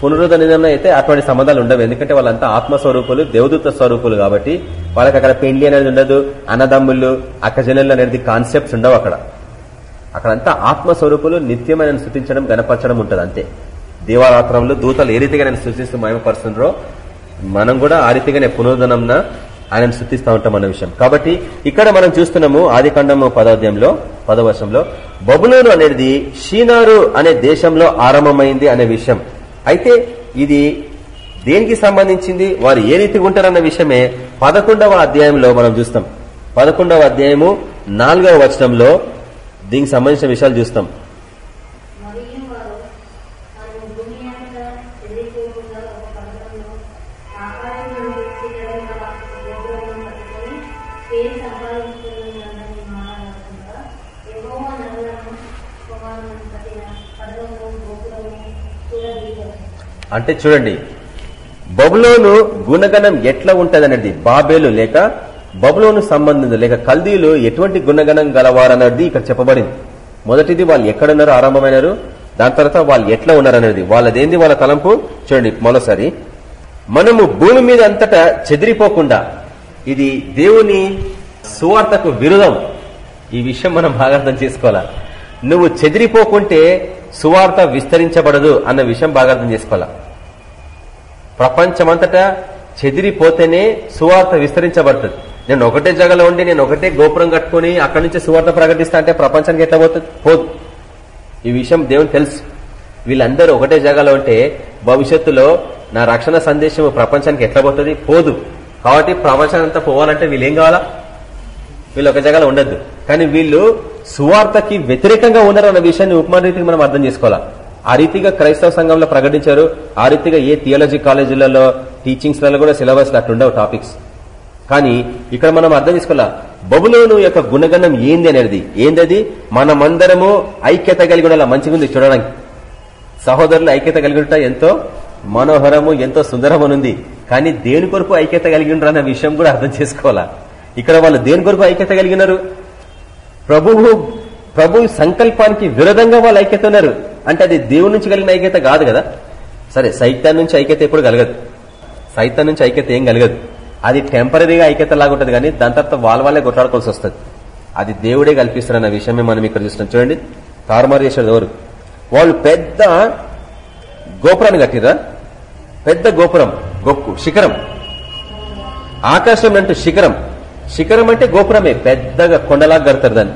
చనిపోయినాక అయితే అటువంటి సంబంధాలు ఉండవు. ఎందుకంటే వాళ్ళంతా ఆత్మస్వరూపులు దేవదూత స్వరూపులు కాబట్టి వాళ్ళకి అక్కడ పెండ్లి అనేది ఉండదు అన్నదమ్ములు అక్కజనులు అనేది కాన్సెప్ట్స్ ఉండవు అక్కడ. అక్కడంతా ఆత్మస్వరూపులు నిత్యమైన స్థుతించడం గణపరచడం ఉంటుంది అంతే. దేవారాత్రంలో దూతలు ఏ రీతిగా నేను సృష్టిస్తూ మయమపరుస్తుండ్రో మనం కూడా ఆ రీతిగానే పునరుద్ధరణంన ఆయన స్థుతిస్తూ ఉంటాం అన్న విషయం. కాబట్టి ఇక్కడ మనం చూస్తున్నాము ఆది ఖండము పదోద్యంలో పదవర్షంలో బబులోను అనేది షీనారు అనే దేశంలో ఆరంభమైంది అనే విషయం. అయితే ఇది దేనికి సంబంధించింది? వారు ఏ రీతిగా ఉంటారన్న విషయమే పదకొండవ అధ్యాయంలో మనం చూస్తాం. పదకొండవ అధ్యాయము నాలుగవ వచనంలో దీనికి సంబంధించిన విషయాలు చూస్తాం. అంటే చూడండి బబులోను గుణగణం ఎట్లా ఉంటది అనేది బాబేలు లేక బబులోను సంబంధించి లేక కల్దీలు ఎటువంటి గుణగణం గలవారన్నది ఇక్కడ చెప్పబడింది. మొదటిది వాళ్ళు ఎక్కడున్నారు ఆరంభమైనారు? దాని తర్వాత వాళ్ళు ఎట్లా ఉన్నారు అనేది వాళ్ళదేంది వాళ్ళ తలంపు? చూడండి మరోసారి. మనము భూమి మీద అంతటా చెదిరిపోకుండా ఇది దేవుని సువార్తకు విరుదం ఈ విషయం మనం బాగా అర్థం చేసుకోవాలా? నువ్వు చెదిరిపోకుంటే సువార్త విస్తరించబడదు అన్న విషయం బాగా అర్థం చేసుకోవాలా? ప్రపంచమంతటా చెదిరిపోతేనే సువార్త విస్తరించబడుతుంది. నేను ఒకటే జగలో ఉండి నేను ఒకటే గోపురం కట్టుకుని అక్కడి నుంచి సువార్త ప్రకటిస్తా అంటే ప్రపంచానికి ఎట్లా పోతుంది పోదు. ఈ విషయం దేవుని తెలుసు. వీళ్ళందరూ ఒకటే జగలో ఉంటే భవిష్యత్తులో నా రక్షణ సందేశం ప్రపంచానికి ఎట్లా పోతుంది? పోదు. కాబట్టి ప్రపంచానంతా పోవాలంటే వీళ్ళు ఏం కావాలా? వీళ్ళు ఒక జగలో ఉండద్దు. కానీ వీళ్ళు సువార్తకి వ్యతిరేకంగా ఉన్నారు అన్న విషయాన్ని ఉపమాన రీతికి మనం అర్థం చేసుకోవాలా? ఆ రీతిగా క్రైస్తవ సంఘంలో ప్రకటించారు. ఆ రీతిగా ఏ థియాలజీ కాలేజీలలో టీచింగ్స్లలో కూడా సిలబస్ అట్లుండవు టాపిక్స్. కానీ ఇక్కడ మనం అర్థం చేసుకోవాలా? బబులోను యొక్క గుణగణం ఏంది అనేది? ఏందది? మనమందరము ఐక్యత కలిగి ఉండాలి? మంచిగుంది చూడడానికి. సహోదరులు ఐక్యత కలిగి ఉంటా? ఎంతో మనోహరము ఎంతో సుందరమనుంది. కానీ దేని కొరకు ఐక్యత కలిగి ఉండరు అన్న విషయం కూడా అర్థం చేసుకోవాలా? ఇక్కడ వాళ్ళు దేని కొరకు ఐక్యత కలిగినారు? ప్రభువు ప్రభు సంకల్పానికి విరోధంగా వాళ్ళు ఐక్యత ఉన్నారు. అంటే అది దేవుడి నుంచి కలిగిన ఐక్యత కాదు కదా? సరే సైతాన్ నుంచి ఐక్యత ఎప్పుడు కలగదు. సైతాన్ నుంచి ఐక్యత ఏం కలగదు. అది టెంపరీగా ఐక్యత లాగా ఉంటుంది కానీ దాని తర్వాత వాళ్ళ వాళ్ళే కొట్లాడుకోవాల్సి వస్తుంది. అది దేవుడే కల్పిస్తారన్న విషయమే మనం ఇక్కడ చూస్తున్నాం. చూడండి తారుమారు చేసేది ఎవరు? వాళ్ళు పెద్ద గోపురాన్ని కట్టిరా పెద్ద గోపురం గొక్కు శిఖరం. ఆకాశం అంటే శిఖరం. శిఖరం అంటే గోపురమే పెద్దగా కొండలాగా కడతారు దాన్ని.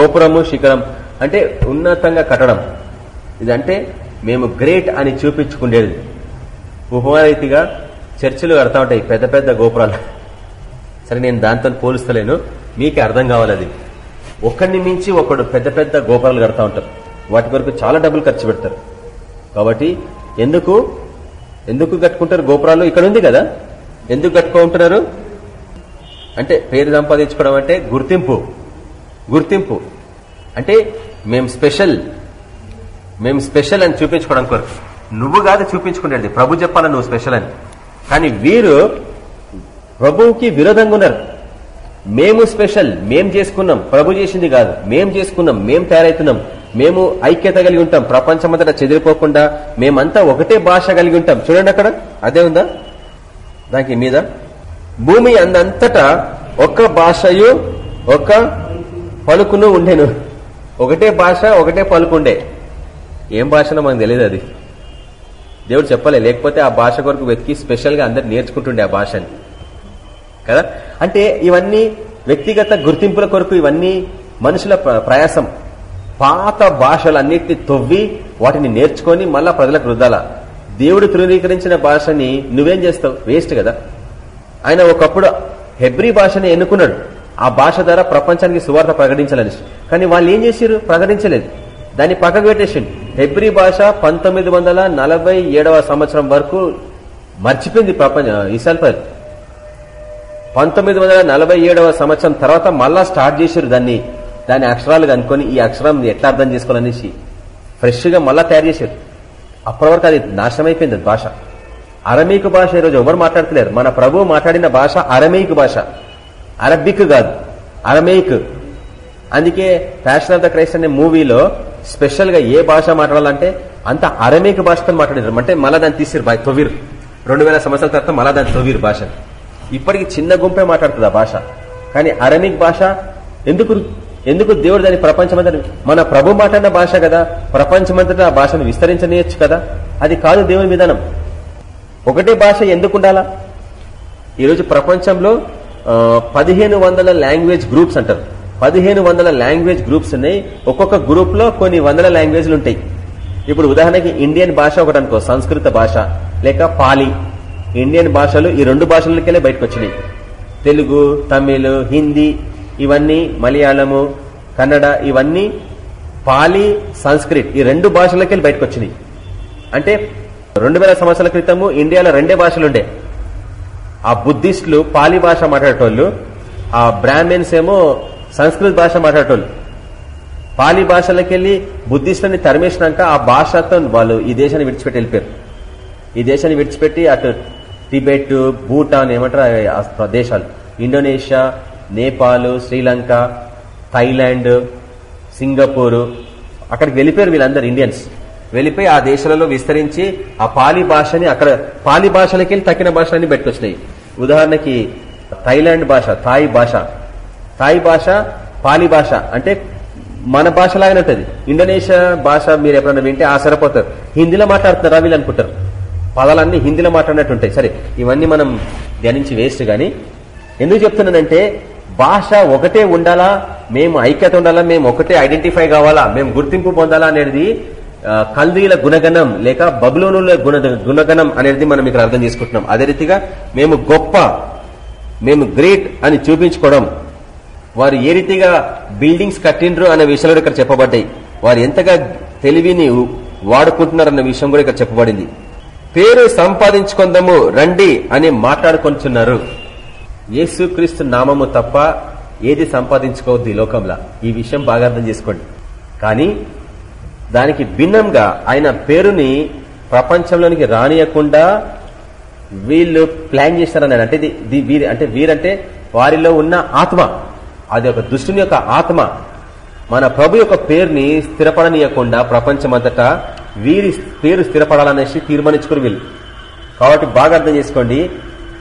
గోపురము శిఖరం అంటే ఉన్నతంగా కట్టడం. ఇదంటే మేము గ్రేట్ అని చూపించుకునేది ఉపమారీతిగా చర్చిలు కడతా ఉంటాయి పెద్ద పెద్ద గోపురాలు. సరే నేను దాంతో పోలుస్తలేను. మీకే అర్థం కావాలి అది. ఒకరిని మించి ఒకడు పెద్ద పెద్ద గోపురాలు కడతా ఉంటారు. వాటి వరకు చాలా డబ్బులు ఖర్చు పెడతారు. కాబట్టి ఎందుకు? ఎందుకు కట్టుకుంటారు గోపురాలు? ఇక్కడ ఉంది కదా. ఎందుకు కట్టుకుంటున్నారు అంటే పేరు సంపాదించుకోవడం అంటే గుర్తింపు. గుర్తింపు. అంటే మేము స్పెషల్. మేము స్పెషల్ అని చూపించుకోవడం కొరకు. నువ్వు కాదు చూపించుకునేది ప్రభు చెప్పాల నువ్వు స్పెషల్ అని. కానీ వీరు ప్రభువుకి విరోధంగా ఉన్నారు. మేము స్పెషల్. మేం చేసుకున్నాం. ప్రభు చేసింది కాదు. మేం చేసుకున్నాం. మేం తయారైతున్నాం. మేము ఐక్యత కలిగి ఉంటాం. ప్రపంచమంతటా చెదిరిపోకుండా మేమంతా ఒకటే భాష కలిగి ఉంటాం. చూడండి అక్కడ. అదే ఉందా? దానికి మీద భూమి అందంతటా ఒక్క భాషయు ఒక్క పలుకును ఉండేను. ఒకటే భాష ఒకటే పలుకుండే. ఏం భాషనో మనకు తెలియదు అది. దేవుడు చెప్పలే లేకపోతే ఆ భాష కొరకు వెతికి స్పెషల్గా అందరు నేర్చుకుంటుండే ఆ భాషని. కదా? అంటే ఇవన్నీ వ్యక్తిగత గుర్తింపుల కొరకు ఇవన్నీ మనుషుల ప్రయాసం. పాత భాషలన్నిటిని తొవ్వి వాటిని నేర్చుకొని మళ్ళా ప్రజలకు రుద్దాల? దేవుడు తృణీకరించిన భాషని నువ్వేం చేస్తావు? వేస్ట్ కదా. ఆయన ఒకప్పుడు హెబ్రి భాషని ఎన్నుకున్నాడు. ఆ భాష ద్వారా ప్రపంచానికి సువార్త ప్రకటించాలని కానీ వాళ్ళు ఏం చేశారు ప్రకటించలేదు. దాన్ని పక్కకు పెట్టేసిండు. హెబ్రి భాష పంతొమ్మిది వందల నలభై ఏడవ సంవత్సరం వరకు మర్చిపోయింది ప్రపంచ ఇసాల్ పంతొమ్మిది వందల నలభై ఏడవ సంవత్సరం తర్వాత మళ్ళా స్టార్ట్ చేశారు దాన్ని. దాని అక్షరాలు కనుక్కొని ఈ అక్షరం ఎట్లా అర్థం చేసుకోవాలనేసి ఫ్రెష్గా మళ్ళా తయారు చేశారు అప్పటి వరకు అది నాశనం అయిపోయింది భాష. అరమీకు భాష ఈరోజు ఎవరు మాట్లాడతలేరు. మన ప్రభువు మాట్లాడిన భాష అరమేయిక్ భాష. అరబిక్ కాదు. అరమేయిక్ అందుకే ఫ్యాషన్ ఆఫ్ ద క్రైస్ట్ అనే మూవీలో స్పెషల్గా ఏ భాష మాట్లాడాలంటే అంత అరమేక భాషతో మాట్లాడారు. అంటే మళ్ళా దాన్ని తీసిరు బాయ్ తొవిర్ రెండు వేల సంవత్సరాల తర్వాత మళ్ళా దాని తొవిర్ భాష ఇప్పటికి చిన్న గుంపే మాట్లాడుతుంది ఆ భాష. కానీ అరమిక్ భాష ఎందుకు ఎందుకు దేవుడు దాని ప్రపంచమంతా మన ప్రభు మాట్లాడిన భాష కదా? ప్రపంచమంతటా ఆ భాషను విస్తరించనేయచ్చు కదా? అది కాదు దేవుని విధానం. ఒకటే భాష ఎందుకు ఉండాలా ఈరోజు ప్రపంచంలో పదిహేను వందల లాంగ్వేజ్ గ్రూప్స్ అంటారు. పదిహేను వందల లాంగ్వేజ్ గ్రూప్స్ ఉన్నాయి. ఒక్కొక్క గ్రూప్లో కొన్ని వందల లాంగ్వేజ్లు ఉంటాయి. ఇప్పుడు ఉదాహరణకి ఇండియన్ భాష ఒకటి అనుకో సంస్కృత భాష లేక పాలి. ఇండియన్ భాషలు ఈ రెండు భాషలకెళ్ళి బయటకు వచ్చినాయి తెలుగు తమిళ్ హిందీ ఇవన్నీ మలయాళము కన్నడ ఇవన్నీ పాలి సంస్కృత్ ఈ రెండు భాషలకెళ్ళి బయటకు వచ్చినాయి అంటే రెండు వేల సంవత్సరాల క్రితము ఇండియాలో రెండే భాషలుండే. ఆ బుద్ధిస్టులు పాలి భాష మాట్లాడేటోళ్ళు ఆ బ్రాహ్మిన్స్ ఏమో సంస్కృత భాష మాట్లాడేటోళ్ళు. పాలి భాషలకెళ్ళి బుద్ధిస్టులని తరిమేసినాక ఆ భాషతో వాళ్ళు ఈ దేశాన్ని విడిచిపెట్టి వెళ్ళిపోయారు. ఈ దేశాన్ని విడిచిపెట్టి అటు టిబెట్ భూటాన్ ఏమంటారు ఆ ప్రదేశాలు Indonesia Nepal Sri Lanka Thailand Singapore. అక్కడికి వెళ్ళిపోయారు వీళ్ళందరూ ఇండియన్స్. వెళ్ళిపోయి ఆ దేశాలలో విస్తరించి ఆ పాలి భాషని అక్కడ పాలి భాషలకి వెళ్ళి తక్కిన భాషలన్నీ పెట్టుకొచ్చినాయి. ఉదాహరణకి థైలాండ్ భాష థాయ్ భాష. థాయ్ భాష పాలి భాష. అంటే మన భాషలాగానే ఉంటుంది. ఇండోనేషియా భాష మీరు ఎప్పుడన్నా వింటే ఆ హిందీలో మాట్లాడుతున్నారా వీళ్ళు అనుకుంటారు. పదాలన్నీ హిందీలో మాట్లాడినట్టు ఉంటాయి సరే ఇవన్నీ మనం ధ్యానించి వేస్ట్ గాని. ఎందుకు చెప్తున్నానంటే భాష ఒకటే ఉండాలా? మేము ఐక్యత ఉండాలా? మేము ఒకటే ఐడెంటిఫై కావాలా? మేము గుర్తింపు పొందాలా అనేది కల్దీల గుణగణం లేక బబులోనుల గుణ గుణగణం అనేది మనం ఇక్కడ అర్థం చేసుకుంటున్నాం. అదే రీతిగా మేము గొప్ప మేము గ్రేట్ అని చూపించుకోవడం. వారు ఏ రీతిగా బిల్డింగ్స్ కట్టిండ్రు అనే విషయాలు ఇక్కడ చెప్పబడ్డాయి. వారు ఎంతగా తెలివిని వాడుకుంటున్నారన్న విషయం కూడా ఇక్కడ చెప్పబడింది. పేరు సంపాదించుకుందాము రండి అని మాట్లాడుకుంటున్నారు యేసుక్రీస్తు నామము తప్ప ఏది సంపాదించుకోవద్దు ఈ లోకంలో. ఈ విషయం బాగా అర్థం చేసుకోండి. కానీ దానికి భిన్నంగా ఆయన పేరుని ప్రపంచంలోనికి రానియకుండా వీళ్ళు ప్లాన్ చేశారని అంటే ఇది- ఇది వీరి అంటే వీరంటే వారిలో ఉన్న ఆత్మ. అది ఒక దుష్టుని యొక్క ఆత్మ. మన ప్రభు యొక్క పేరుని స్థిరపడనీయకుండా ప్రపంచమంతటా వీరి పేరు స్థిరపడాలనేసి తీర్మానించుకుని వీళ్ళు. కాబట్టి బాగా అర్థం చేసుకోండి.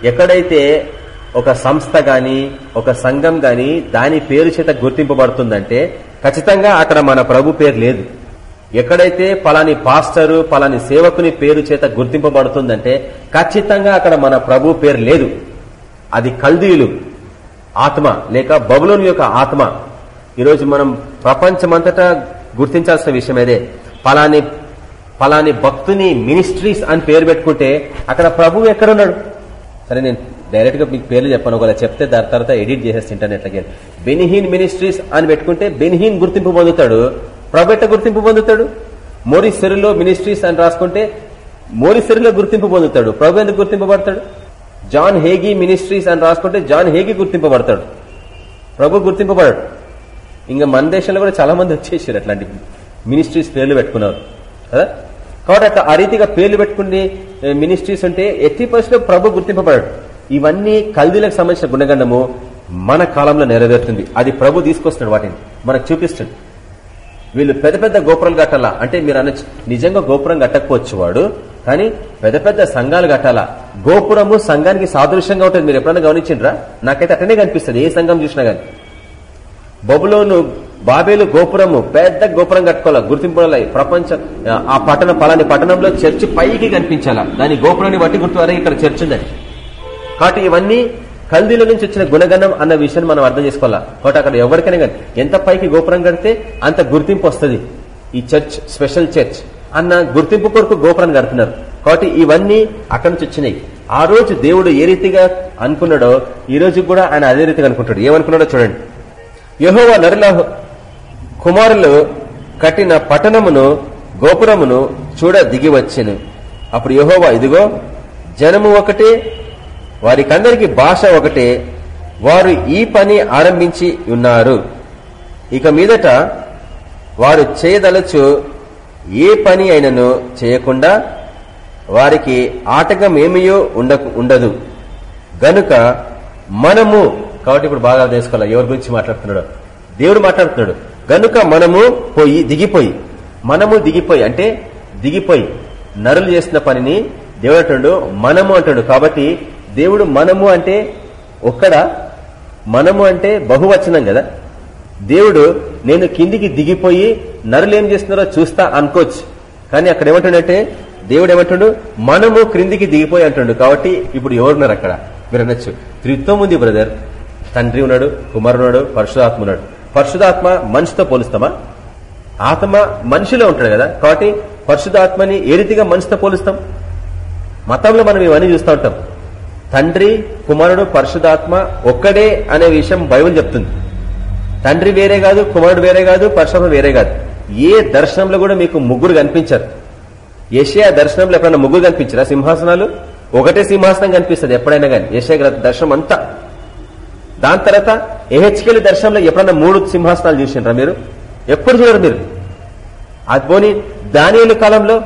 ఎక్కడైతే ఒక సంస్థ గాని ఒక సంఘం గాని దాని పేరు చేత గుర్తింపబడుతుందంటే ఖచ్చితంగా అక్కడ మన ప్రభు పేరు లేదు. ఎక్కడైతే పలాని పాస్టరు పలాని సేవకుని పేరు చేత గుర్తింపబడుతుందంటే ఖచ్చితంగా అక్కడ మన ప్రభు పేరు లేదు. అది కల్దీయులు ఆత్మ లేక బబులోని యొక్క ఆత్మ. ఈరోజు మనం ప్రపంచమంతటా గుర్తించాల్సిన విషయం అదే పలాని పలాని భక్తుని మినిస్ట్రీస్ అని పేరు పెట్టుకుంటే అక్కడ ప్రభువు ఎక్కడున్నాడు? సరే నేను డైరెక్ట్గా మీకు పేర్లు చెప్పాను. ఒకవేళ చెప్తే దాని తర్వాత ఎడిట్ చేసేసి ఇంటర్నెట్ లకి బెనిహీన్ మినిస్ట్రీస్ అని పెట్టుకుంటే బెనిహీన్ గుర్తింపు పొందుతాడు. ప్రొబెట్ట గుర్తింపు పొందుతాడు. మోరిసెరులో మినిస్ట్రీస్ అని రాసుకుంటే మోరిసెరులో గుర్తింపు పొందుతాడు. ప్రభు ఎందుకు గుర్తింపబడతాడు జాన్ హేగి మినిస్ట్రీస్ అని రాసుకుంటే జాన్ హేగి గుర్తింపబడతాడు ప్రభు గుర్తింపబడాడు ఇంకా మన దేశంలో కూడా చాలా మంది వచ్చేసారు అట్లాంటి మినిస్ట్రీస్ పేర్లు పెట్టుకున్నారు కదా? కాబట్టి అట్లా ఆ రీతిగా పేర్లు పెట్టుకునే మినిస్ట్రీస్ ఉంటే ఎట్టి పరిస్థితిలో ప్రభు గుర్తింపబడాడు ఇవన్నీ కల్దీలకు సంబంధించిన గుణగండము మన కాలంలో నెరవేరుతుంది. అది ప్రభు తీసుకొస్తున్నాడు వాటిని. మనకు చూపిస్తుంది వీళ్ళు పెద్ద పెద్ద గోపురాలు కట్టాలా? అంటే మీరు అనొచ్చు నిజంగా గోపురం కట్టకపోవచ్చు వాడు కానీ పెద్ద పెద్ద సంఘాలు కట్టాలా? గోపురము సంఘానికి సాదృశ్యంగా ఉంటుంది. మీరు ఎప్పుడైనా గమనించిండ్రా? నాకైతే అట్టనే కనిపిస్తుంది ఏ సంఘం చూసినా గానీ. బొబులోను బాబేలు గోపురము పెద్ద గోపురం కట్టుకోవాలా? గుర్తింపు ప్రపంచ ఆ పట్టణ పలాని పట్టణంలో చర్చి పైకి కనిపించాలా? దాని గోపురాన్ని బట్టి గుర్తు ఇక్కడ చర్చ్ ఉందని కాబట్టి ఇవన్నీ కల్దీల నుంచి వచ్చిన గుణగణం అన్న విషయాన్ని మనం అర్థం చేసుకోవాలా? కాబట్టి అక్కడ ఎవరికైనా కానీ ఎంత పైకి గోపురం కడితే అంత గుర్తింపు వస్తుంది. ఈ చర్చ్ స్పెషల్ చర్చ్ అన్న గుర్తింపు కొరకు గోపురం కడుతున్నారు. కాబట్టి ఇవన్నీ అక్కడి నుంచి వచ్చినాయి. ఆ రోజు దేవుడు ఏ రీతిగా అనుకున్నాడో ఈ రోజు కూడా ఆయన అదే రీతిగా అనుకుంటాడు. ఏమనుకున్నాడో చూడండి. యహోవ నరుల కుమారులు కట్టిన పట్టణమును గోపురమును చూడ దిగి వచ్చాను. అప్పుడు యహోవా ఇదిగో జనము ఒకటే వారికందరికి భాష ఒకటే. వారు ఈ పని ఆరంభించి ఉన్నారు. ఇక మీదట వారు చేయదలచు ఏ పని అయినను చేయకుండా వారికి ఆటకం ఏమయో ఉండ ఉండదు. గనుక మనము కాబట్టి ఇప్పుడు బాగా తెలుసుకోవాలి ఎవరి గురించి మాట్లాడుతున్నాడు? దేవుడు మాట్లాడుతున్నాడు. గనుక మనము పోయి దిగిపోయి. మనము దిగిపోయి అంటే దిగిపోయి నరులు చేసిన పనిని దేవుడు అంటాడు మనము అంటాడు కాబట్టి దేవుడు మనము అంటే ఒక్కడ మనము అంటే బహువచనం కదా. దేవుడు నేను కిందికి దిగిపోయి నరులు ఏం చేస్తున్నారో చూస్తా అనుకోవచ్చు. కానీ అక్కడ ఏమంటుండంటే దేవుడు ఏమంటుండు? మనము క్రిందికి దిగిపోయి అంటుండు. కాబట్టి ఇప్పుడు ఎవరున్నారు అక్కడ? మీరు అనొచ్చు త్రిత్వం ఉంది బ్రదర్. తండ్రి ఉన్నాడు కుమారు ఉన్నాడు పరశుదాత్మ ఉన్నాడు. పరశుదాత్మ మనిషితో పోలుస్తామా? ఆత్మ మనిషిలో ఉంటాడు కదా. కాబట్టి పరిశుధాత్మని ఏ రీతిగా మనిషితో పోలుస్తాం? మతంలో మనం ఇవన్నీ చూస్తూ ఉంటాం. తండ్రి కుమారుడు పరిశుధాత్మ ఒక్కడే అనే విషయం బైబుల్ చెప్తుంది. తండ్రి వేరే కాదు కుమారుడు వేరే కాదు పరశురాత్మ వేరే కాదు. ఏ దర్శనంలో కూడా మీకు ముగ్గురు కనిపించారు. ఏషియా దర్శనంలో ఎప్పుడైనా ముగ్గురు కనిపించారా? సింహాసనాలు? ఒకటే సింహాసనం కనిపిస్తుంది ఎప్పుడైనా కానీ. ఏషియా దర్శనం అంతా. దాని తర్వాత ఏహెచ్కేలు దర్శనంలో ఎప్పుడన్నా మూడు సింహాసనాలు చూసినారా మీరు? ఎప్పుడు చూడరు మీరు? అది పోని దానియుల కాలంలో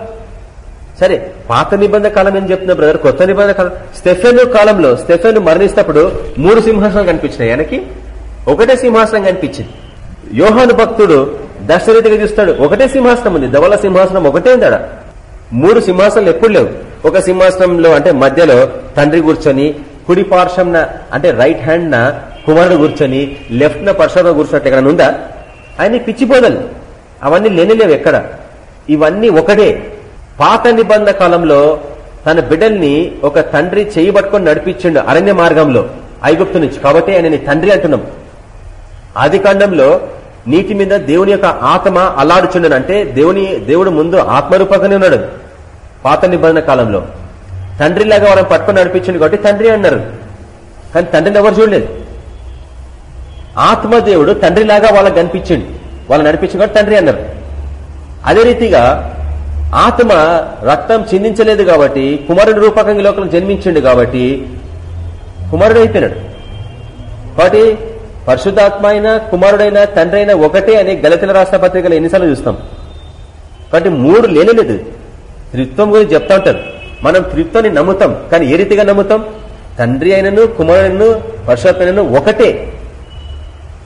సరే పాత నిబంధన కాలం ఏం చెప్తున్నా బ్రదర్ కొత్త నిబంధన కాలం. స్టెఫెను కాలంలో స్టెఫెన్ మరణిస్తప్పుడు మూడు సింహాసనం కనిపించినాయి. ఆయనకి ఒకటే సింహాసనం కనిపించింది. యోహాను భక్తుడు దశరీతిగా చూస్తాడు. ఒకటే సింహాసనం ఉంది. ధవల సింహాసనం ఒకటే ఉంది మూడు సింహాసనాలు ఎప్పుడు లేవు. ఒక సింహాసనంలో అంటే మధ్యలో తండ్రి కూర్చొని కుడి పార్శ్వంన అంటే రైట్ హ్యాండ్ న కుమారుడు కూర్చొని లెఫ్ట్ న పర్షంలో కూర్చున్నట్టు ఎక్కడ ఉందా? ఆయన పిచ్చిపోదలు అవన్నీ లేనిలేవు ఎక్కడ? ఇవన్నీ ఒకటే. పాత నిబంధన కాలంలో తన బిడ్డల్ని ఒక తండ్రి చేయబట్టుకొని నడిపించిండు అరణ్య మార్గంలో ఐగుప్తు నుంచి. కాబట్టి ఆయనని తండ్రి అంటున్నాం. ఆది కాండంలో నీటి మీద దేవుని యొక్క ఆత్మ అల్లాడుచుండను. అంటే దేవుని దేవుడు ముందు ఆత్మరూపంగానే ఉన్నాడు. పాత నిబంధన కాలంలో తండ్రిలాగా వాళ్ళని పట్టుకొని నడిపించింది కాబట్టి తండ్రి అన్నారు. కానీ తండ్రిని ఎవరు చూడలేదు? ఆత్మదేవుడు తండ్రిలాగా వాళ్ళకి కనిపించిండు. వాళ్ళు నడిపించింది కాబట్టి తండ్రి అన్నారు. అదే రీతిగా ఆత్మ రక్తం చిందించలేదు కాబట్టి కుమారుడి రూపకంగా లోకం జన్మించిండు కాబట్టి కుమారుడు అయిపోయినాడు కాబట్టి పరిశుద్ధాత్మ అయినా కుమారుడైనా తండ్రి అయినా ఒకటే అని గలతిన రాష్ట్ర పత్రికలు ఎన్నిసార్లు చూస్తాం. కాబట్టి మూడు లేనేలేదు. త్రిత్వం గురించి చెప్తా ఉంటారు. మనం త్రిత్వాన్ని నమ్ముతాం కానీ ఏ రీతిగా నమ్ముతాం? తండ్రి అయినను కుమారుడైనను పరిశుద్ధాత్మైనను ఒకటే.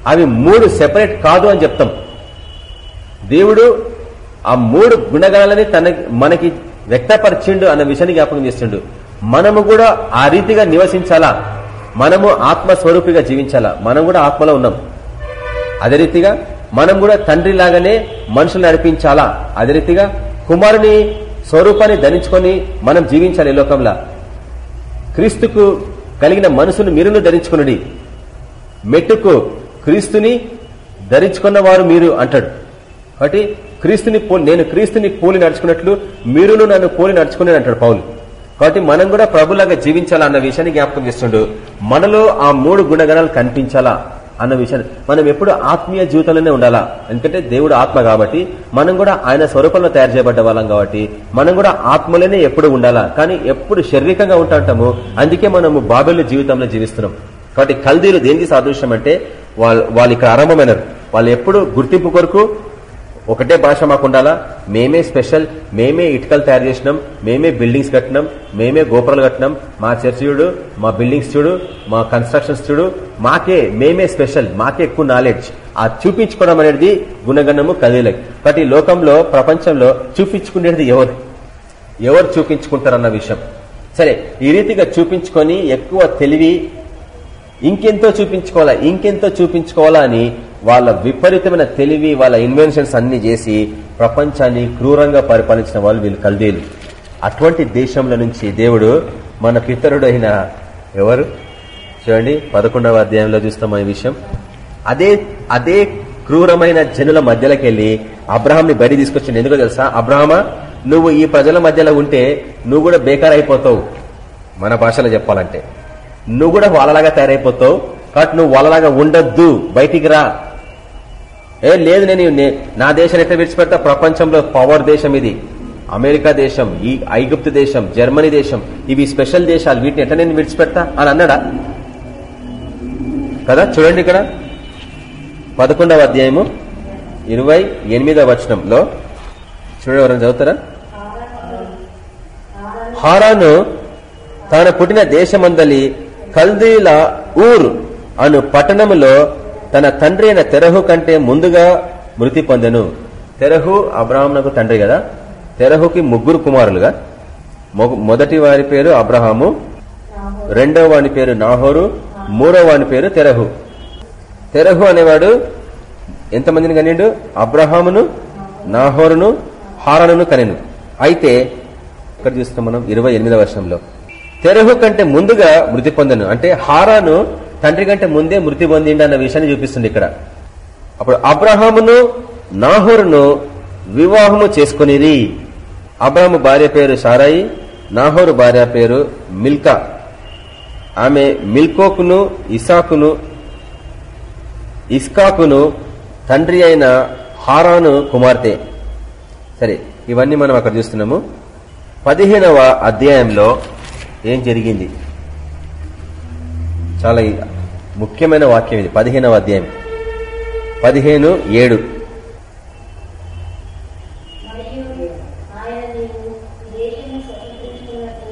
అవి మూడు సెపరేట్ కాదు అని చెప్తాం. దేవుడు ఆ మూడు గుణగణాలని తన మనకి వ్యక్తపరిచిండు అన్న విషయాన్ని జ్ఞాపకం చేస్తుండు. మనము కూడా ఆ రీతిగా నివసించాలా? మనము ఆత్మ స్వరూపిగా జీవించాలా? మనం కూడా ఆత్మలో ఉన్నాం. అదే రీతిగా మనం కూడా తండ్రి లాగానే మనుషులు నడిపించాలా? అదే రీతిగా కుమారుని స్వరూపాన్ని ధరించుకొని మనం జీవించాలి ఈ లోకంలో. క్రీస్తుకు కలిగిన మనసును మీరును ధరించుకునుడి. మెట్టుకు క్రీస్తుని ధరించుకున్న వారు మీరు అంటాడు. కాబట్టి క్రీస్తుని పోలి నేను క్రీస్తుని పోలి నడుచుకున్నట్లు మీరును నన్ను పోలి నడుచుకుని అంటాడు పౌలు. కాబట్టి మనం కూడా ప్రభులాగా జీవించాలా అన్న విషయాన్ని జ్ఞాపకం చేస్తుండు. మనలో ఆ మూడు గుణగణాలు కనిపించాలా అన్న విషయాన్ని. మనం ఎప్పుడు ఆత్మీయ జీవితంలోనే ఉండాలా? ఎందుకంటే దేవుడు ఆత్మ కాబట్టి మనం కూడా ఆయన స్వరూపంలో తయారు చేయబడ్డ వాళ్ళం కాబట్టి మనం కూడా ఆత్మలోనే ఎప్పుడు ఉండాలా? కానీ ఎప్పుడు శారీరకంగా ఉంటాంటాము అందుకే మనము బాబెళ్ళ జీవితంలో జీవిస్తున్నాం. కాబట్టి కల్దీలు దేనికి సాదృశ్యం అంటే వాళ్ళు వాళ్ళు ఇక్కడ ఆరంభమైనారు. వాళ్ళు ఎప్పుడు గుర్తింపు కొరకు ఒకటే భాష మాకు ఉండాలా? మేమే స్పెషల్ మేమే ఇటుకలు తయారు చేసినాం మేమే బిల్డింగ్స్ కట్టినాం మేమే గోపురాలు కట్టినాం. మా చర్చ్ చూడు మా బిల్డింగ్స్ చూడు మా కన్స్ట్రక్షన్స్ చూడు మాకే మేమే స్పెషల్ మాకే ఎక్కువ నాలెడ్జ్. ఆ చూపించుకోవడం అనేది గుణగణము కదిలేదు ప్రతి లోకంలో ప్రపంచంలో చూపించుకునేది ఎవరు? ఎవరు చూపించుకుంటారన్న విషయం. సరే ఈ రీతిగా చూపించుకొని ఎక్కువ తెలివి ఇంకెంతో చూపించుకోవాలా ఇంకెంతో చూపించుకోవాలా అని వాళ్ళ విపరీతమైన తెలివి వాళ్ళ ఇన్వెన్షన్స్ అన్ని చేసి ప్రపంచాన్ని క్రూరంగా పరిపాలించిన వాళ్ళు వీళ్ళు కల్దీలు. అటువంటి దేశంలో నుంచి దేవుడు మన పితరుడైన ఎవరు? చూడండి పదకొండవ అధ్యాయంలో చూస్తాం ఈ విషయం? అదే అదే క్రూరమైన జనుల మధ్యలోకి వెళ్ళి అబ్రహాంని బయట తీసుకొచ్చింది ఎందుకో తెలుసా? అబ్రహమా నువ్వు ఈ ప్రజల మధ్యలో ఉంటే నువ్వు కూడా బేకార్ అయిపోతావు మన భాషలో చెప్పాలంటే. నువ్వు కూడా వాళ్ళలాగా తయారైపోతావు. కాబట్టి నువ్వు వాళ్ళలాగా ఉండొద్దు. బయటికి రా. ఏ లేదు నేను నా దేశం ఎట్లా విడిచిపెడతా? ప్రపంచంలో పవర్ దేశం ఇది. అమెరికా దేశం ఈ ఐగుప్తు దేశం జర్మనీ దేశం ఇవి స్పెషల్ దేశాలు. వీటిని ఎట్లా నేను విడిచిపెడతా? అని అన్నాడా? కదా చూడండి ఇక్కడ. పదకొండవ అధ్యాయము ఇరవై ఎనిమిదవ వచనంలో. చూడండి ఎవరైనా చదువుతారా? హారాను తాను పుట్టిన దేశమందలి కల్దీల ఊర్ అను పట్టణములో తన తండ్రి అయిన తెరహు కంటే ముందుగా మృతి పొందెను. తెరహు అబ్రాహంకు తండ్రి కదా? తెరహుకి ముగ్గురు కుమారులుగా. మొదటి వారి పేరు అబ్రహాము. రెండవ వాని పేరు నాహోరు. మూడవ వాని పేరు తెరహు. తెరహు అనేవాడు ఎంతమందిని కనిండు? అబ్రహామును నాహోరును హారనును కనెను అయితే ఇక్కడ చూస్తున్నాం మనం ఇరవై ఎనిమిదవ వర్షంలో. తెరహు కంటే ముందుగా మృతి పొందను. అంటే హారాను తండ్రి కంటే ముందే మృతి పొందిండి అన్న విషయాన్ని చూపిస్తుంది ఇక్కడ. అప్పుడు అబ్రహామును నాహోరును వివాహము చేసుకునేది అబ్రాహము భార్య పేరు సారాయి నాహోరు భార్య పేరు మిల్కా. ఆమె మిల్కోకును ఇసాకును ఇస్కాకును తండ్రి అయిన హారాను కుమార్తె. సరే ఇవన్నీ మనం అక్కడ చూస్తున్నాము. పదిహేనవ అధ్యాయంలో ఏం జరిగింది? చాలా ముఖ్యమైన వాక్యం ఇది. పదిహేనవ అధ్యాయం. పదిహేను ఏడు మరియు ఆయన నీవు దేశము స్వతంత్రించుకున్నట్టు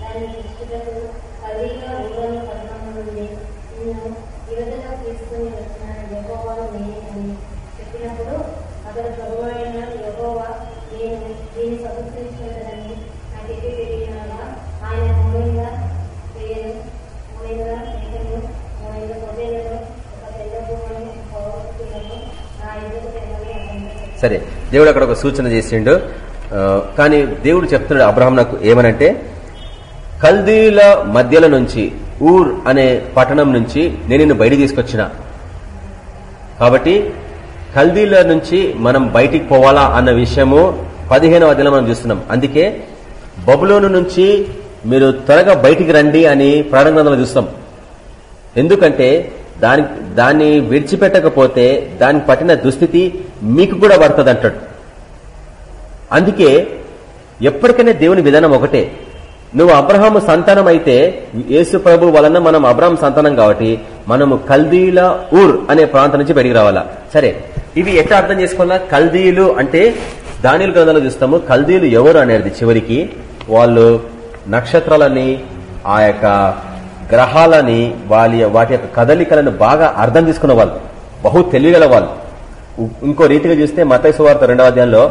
దాన్ని దృష్టిలకు కలిగా ఊరను పట్టణం నుండి నిన్ను యువతగా తీసుకుని వచ్చిన యెహోవాను నేనే అని చెప్పినప్పుడు అతడు ప్రభువైన యెహోవా నేను దీన్ని స్వతంత్రించుకుంటానని నాకు ఎట్టి తెలియనగా ఆయన మూలంగా పేరు మూలంగా మేకను మూలంగా పొదేలను ఒక తెల్ల భూములను పోగొట్టుకున్నను నా ఎదురు తెమ్మని అతను సరే దేవుడు అక్కడ ఒక సూచన చేసిండు. కానీ దేవుడు చెప్తున్నాడు అబ్రహం నాకు ఏమనంటే కల్దీల మధ్యలో నుంచి ఊర్ అనే పట్టణం నుంచి నేను నిన్ను బయట తీసుకొచ్చిన. కాబట్టి కల్దీల నుంచి మనం బయటికి పోవాలా అన్న విషయము పదిహేనవ అధ్యాయంలో మనం చూస్తున్నాం. అందుకే బబులోను నుంచి మీరు త్వరగా బయటికి రండి అని ప్రారంభంలో చూస్తాం. ఎందుకంటే దాని దాన్ని విడిచిపెట్టకపోతే దానికి పట్టిన దుస్థితి మీకు కూడా పడుతుంది అంటాడు అందుకే ఎప్పటికైనా దేవుని విధానం ఒకటే. నువ్వు అబ్రహాము సంతానం అయితే యేసు ప్రభు వలన మనం అబ్రహాం సంతానం కాబట్టి మనము కల్దీల ఊర్ అనే ప్రాంతం నుంచి బయటికి రావాలా? సరే. ఇవి ఎట్లా అర్థం చేసుకోవాలా? కల్దీలు అంటే దానిల గ్రంథాలు చూస్తాము కల్దీలు ఎవరు అనేది చివరికి వాళ్ళు నక్షత్రాలని ఆ యొక్క గ్రహాలని వాళ్ళ వాటి యొక్క కదలికలను బాగా అర్థం తీసుకున్న వాళ్ళు బహు తెలియగల వాళ్ళు. ఇంకో రీతిగా చూస్తే మతయ సువార్త రెండవ అధ్యాయంలో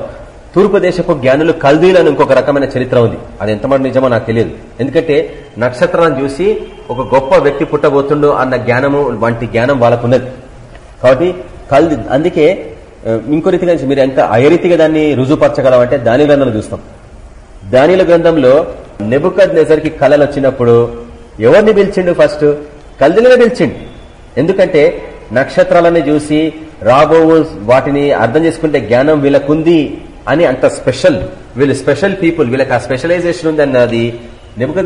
తూర్పు దేశపు జ్ఞానులు కల్దీలను ఇంకొక రకమైన చరిత్ర ఉంది. అది ఎంతమంది నిజమో నాకు తెలియదు. ఎందుకంటే నక్షత్రాన్ని చూసి ఒక గొప్ప వ్యక్తి పుట్టబోతుండు అన్న జ్ఞానము వంటి జ్ఞానం వాళ్ళకున్నది. కాబట్టి కల్ది అందుకే ఇంకో రీతిగా మీరు ఎంత అయరీతిగా దాన్ని రుజుపరచగలమంటే దాని గ్రంథంలో చూస్తాం. దానిల గ్రంథంలో నెబుకద్ నెజర్కి కళలు వచ్చినప్పుడు ఎవరిని పిలిచిండు ఫస్ట్? కల్దీలను పిలిచిండు. ఎందుకంటే నక్షత్రాలని చూసి రాబోవు వాటిని అర్థం చేసుకుంటే జ్ఞానం వీళ్ళకుంది అని అంత స్పెషల్ వీళ్ళు స్పెషల్ పీపుల్ వీళ్ళకి ఆ స్పెషలైజేషన్ ఉంది అన్నది నెబుకద్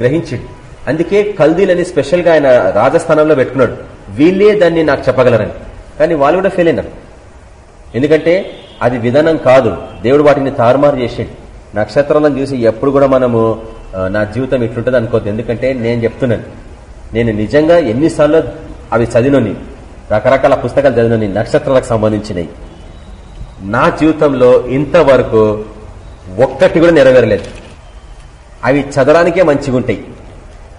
గ్రహించిండు. అందుకే కల్దీలని స్పెషల్గా ఆయన రాజస్థానంలో పెట్టుకున్నాడు. వీళ్ళే దాన్ని నాకు చెప్పగలరని. కానీ వాళ్ళు కూడా ఫెయిల్ అయినారు. ఎందుకంటే అది విధానం కాదు. దేవుడు వాటిని తారుమారు చేసిండు. నక్షత్రాలను చూసి ఎప్పుడు కూడా మనము నా జీవితం ఇట్లుంటది అనుకోద్దు ఎందుకంటే నేను చెప్తున్నాను. నేను నిజంగా ఎన్నిసార్లు అవి చదివినని రకరకాల పుస్తకాలు చదివినని నక్షత్రాలకు సంబంధించినవి. నా జీవితంలో ఇంతవరకు ఒక్కటి కూడా నెరవేరలేదు. అవి చదవడానికే మంచిగా ఉంటాయి.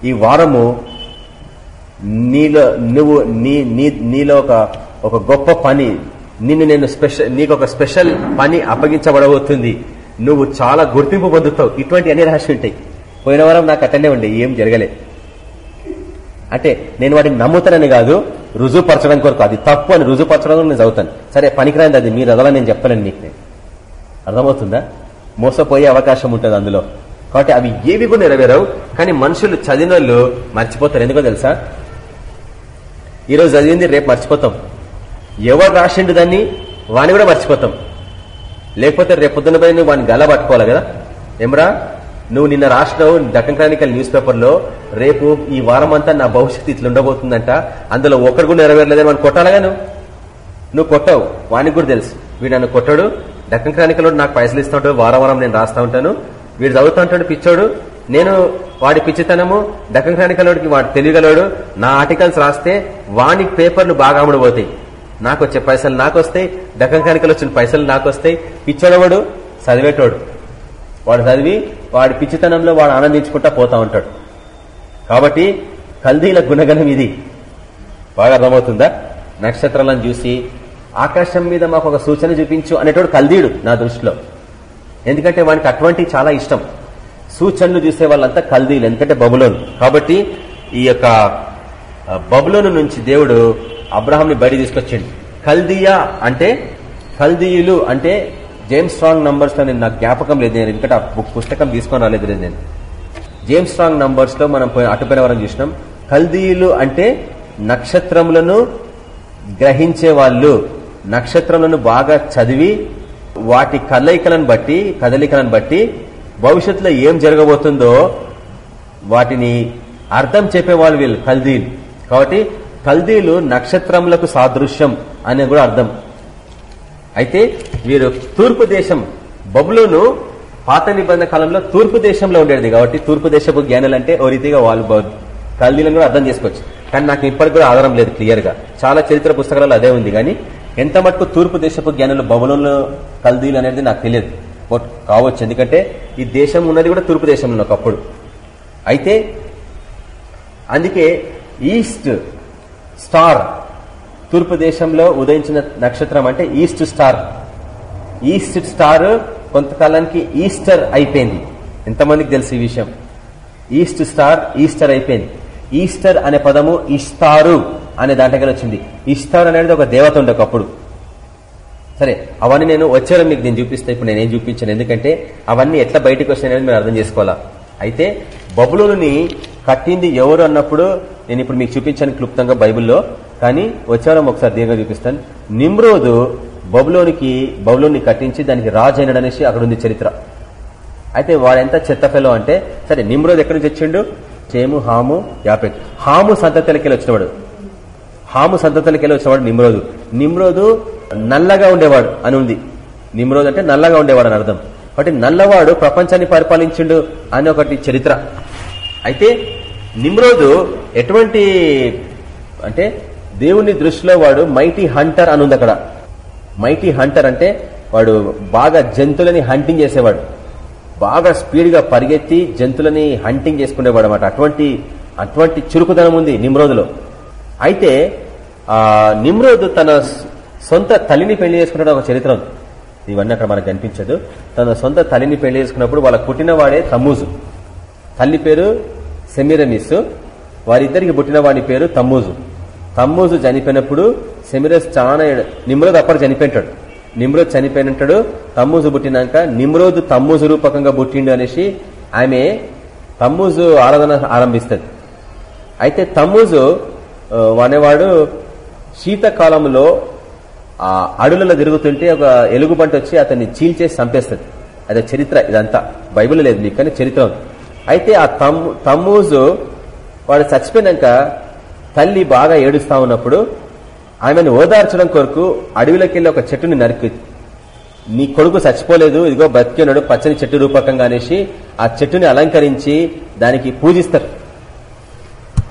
ఈ వారము నీలో నువ్వు నీ నీ నీలో ఒక ఒక గొప్ప పని నిన్ను నేను స్పెషల్ నీకు ఒక స్పెషల్ పని అప్పగించబడబోతుంది. నువ్వు చాలా గుర్తింపు పొందుతావు. ఇటువంటి అన్ని రాసి ఉంటాయి. పోయిన వారం నాకు అట్టనే ఉండే ఏం జరగలే. అంటే నేను వాటిని నమ్ముతానని కాదు రుజువుపరచడం కొరకు. అది తప్పు అని రుజువుపరచడం నేను చదువుతాను. సరే పనికిరాంది అది మీరు అదలా నేను చెప్పలేను నీకు నేను. అర్థమవుతుందా? మోసపోయే అవకాశం ఉంటుంది అందులో. కాబట్టి అవి ఏవి కూడా నెరవేరవు కానీ మనుషులు చదివిన వాళ్ళు మర్చిపోతారు. ఎందుకో తెలుసా? ఈరోజు చదివింది రేపు మర్చిపోతాం. ఎవరు రాసిండు దాన్ని వాని కూడా మర్చిపోతాం. లేకపోతే రేపు పొద్దున్న పోయి నువ్వు వాడిని గల పట్టుకోవాలి కదా. ఏమరా? నువ్వు నిన్న రాసినావు డక్కన్ క్రానికల్ న్యూస్ పేపర్లో రేపు ఈ వారం అంతా నా భవిష్యత్తు ఇట్లా ఉండబోతుందంట. అందులో ఒకరు కూడా నెరవేరలేదని మనం కొట్టాలగా నువ్వు? నువ్వు కొట్టావు. వానికి కూడా తెలుసు. వీడు నన్ను కొట్టాడు. డక్కన్ క్రానికల్ నాకు పైసలు ఇస్తూ ఉంటాడు. వారం వారం నేను రాస్తా ఉంటాను. వీడు చదువుతా ఉంటాడు పిచ్చోడు. నేను వాడి పిచ్చితనము డక్కన్ క్రానికలోడికి వాడు తెలియగలడు. నా ఆర్టికల్స్ రాస్తే వానికి పేపర్లు బాగా అమ్ముడుపోతాయి. నాకు వచ్చే పైసలు నాకు వస్తాయి డక్కన్ క్రానికల్ వచ్చిన పైసలు నాకు వస్తాయి పిచ్చోడవాడు? చదివేటోడు. వాడు చదివి వాడి పిచ్చితనంలో వాడు ఆనందించుకుంటా పోతా ఉంటాడు. కాబట్టి కల్దీల గుణగణం ఇది. బాగా అర్థమవుతుందా? నక్షత్రాలను చూసి ఆకాశం మీద మాకు ఒక సూచన చూపించు అనేటోడు కల్దీడు నా దృష్టిలో. ఎందుకంటే వానికి అటువంటి చాలా ఇష్టం. సూచనలు చూసే వాళ్ళంతా కల్దీలు ఎందుకంటే బబులోను. కాబట్టి ఈ యొక్క బబులోను నుంచి దేవుడు అబ్రహాంని బయట తీసుకొచ్చిండు. కల్దియా అంటే కల్దీయులు అంటే జేమ్స్ స్ట్రాంగ్ నంబర్స్లో నేను నాకు జ్ఞాపకం లేదు. నేను ఎందుకంటే ఆ పుస్తకం తీసుకొని రాలేదు లేదు నేను. జేమ్స్ స్ట్రాంగ్ నంబర్స్లో మనం పోయి- అటుపోయిన వరం చూసినాం. కల్దీయులు అంటే నక్షత్రములను గ్రహించే వాళ్ళు. నక్షత్రములను బాగా చదివి వాటి కలయికలను బట్టి కదలికలను బట్టి భవిష్యత్తులో ఏం జరగబోతుందో వాటిని అర్థం చెప్పేవాళ్ళు వీళ్ళు కల్దీలు కాబట్టి కల్దీలు నక్షత్రములకు సాదృశ్యం అనే కూడా అర్థం. అయితే వీరు తూర్పు దేశం బబులోను పాత నిబంధన కాలంలో తూర్పు దేశంలో ఉండేది కాబట్టి తూర్పు దేశపు జ్ఞానులు అంటే ఓ రీతిగా వాళ్ళు కల్దీలను కూడా అర్థం చేసుకోవచ్చు. కానీ నాకు ఇప్పటికి కూడా ఆధారం లేదు క్లియర్గా చాలా చరిత్ర పుస్తకాలలో అదే ఉంది కానీ ఎంత మటుకు తూర్పు దేశపు జ్ఞానులు బబులోన్లో కల్దీలు అనేది నాకు తెలియదు. బట్ కావచ్చు. ఎందుకంటే ఈ దేశం ఉన్నది కూడా తూర్పు దేశంలో ఒకప్పుడు అయితే అందుకే ఈస్ట్ స్టార్ తూర్పు దేశంలో ఉదయించిన నక్షత్రం అంటే ఈస్ట్ స్టార్. ఈస్ట్ స్టార్ కొంతకాలానికి ఈస్టర్ అయిపోయింది. ఎంతమందికి తెలుసు ఈ విషయం? ఈస్ట్ స్టార్ ఈస్టర్ అయిపోయింది. ఈస్టర్ అనే పదము ఇస్తారు అనే దాంట్లో వచ్చింది. ఇస్తారు అనేది ఒక దేవత ఉండే ఒకప్పుడు. సరే అవన్నీ నేను వచ్చారో మీకు నేను చూపిస్తే. ఇప్పుడు నేనేం చూపించాను? ఎందుకంటే అవన్నీ ఎట్లా బయటకు వచ్చినాయని మీరు అర్థం చేసుకోవాలా? అయితే బబులుని కట్టింది ఎవరు అన్నప్పుడు నేను ఇప్పుడు మీకు చూపించాను క్లుప్తంగా బైబిల్లో. కానీ వచ్చారం ఒకసారి దీనిగా చూపిస్తాను. నిమ్రోదు బబులోనికి బబులోని కట్టించి దానికి రాజు అయినడనేసి అక్కడ ఉంది చరిత్ర. అయితే వాడెంత చెత్త ఫెలో అంటే సరే నిమ్రోద్ ఎక్కడి నుంచి వచ్చిండు? చేము హాము యాపెట్ హాము సంతతిలకెళ్ళి వచ్చినవాడు. హాము సంతతిలకెళ్ళి వచ్చినవాడు నిమ్రోదు నిమ్రోదు నల్లగా ఉండేవాడు అని ఉంది. నిమ్రోద్ అంటే నల్లగా ఉండేవాడు అని అర్థం. కాబట్టి నల్లవాడు ప్రపంచాన్ని పరిపాలించిండు అని ఒకటి చరిత్ర. అయితే నిమ్రోదు ఎటువంటి అంటే దేవుని దృష్టిలో వాడు మైటీ హంటర్ అని ఉంది అక్కడ. మైటీ హంటర్ అంటే వాడు బాగా జంతువులని హంటింగ్ చేసేవాడు. బాగా స్పీడ్గా పరిగెత్తి జంతువులని హంటింగ్ చేసుకునేవాడు అనమాట అటువంటి అటువంటి చురుకుదనం ఉంది నిమ్రోదులో. అయితే ఆ నిమ్రోదు తన సొంత తల్లిని పెళ్ళి చేసుకున్నాడు ఒక చరిత్ర ఉంది. ఇవన్నీ అక్కడ మనకు కనిపించదు. తన సొంత తల్లిని పెళ్ళి చేసుకున్నప్పుడు వాళ్ళ పుట్టినవాడే తమ్మూజు. తల్లి పేరు సెమిరమిస్. వారిద్దరికి పుట్టిన వాడి పేరు తమ్మూజు. తమ్మూజు చనిపోయినప్పుడు సెమిరస్ చాలా ఏడు- నిమ్రోద్ అప్పుడు చనిపోయింటాడు. నిమ్రోజ్ చనిపోయినట్టాడు తమ్మూజు పుట్టినాక నిమ్రోజు తమ్మూజు రూపకంగా పుట్టిండు అనేసి ఆమె తమ్మూజు ఆరాధన ఆరంభిస్తుంది. అయితే తమ్మూజు అనేవాడు శీతకాలంలో ఆ అడవులలో తిరుగుతుంటే ఒక ఎలుగుబంట వచ్చి అతన్ని చీల్చేసి చంపేస్తుంది. అదే చరిత్ర ఇదంతా. బైబిల్ లేదు మీకు కానీ చరిత్ర ఉంది. అయితే ఆ తమ్ము తమ్మూజు వాడు చచ్చిపోయినాక తల్లి బాగా ఏడుస్తా ఉన్నప్పుడు ఆమెను ఓదార్చడం కొరకు అడవిలోకి వెళ్ళి ఒక చెట్టుని నరికి నీ కొడుకు చచ్చిపోలేదు ఇదిగో బతికి ఉన్నాడు పచ్చని చెట్టు రూపకంగా అనేసి ఆ చెట్టుని అలంకరించి దానికి పూజిస్తారు.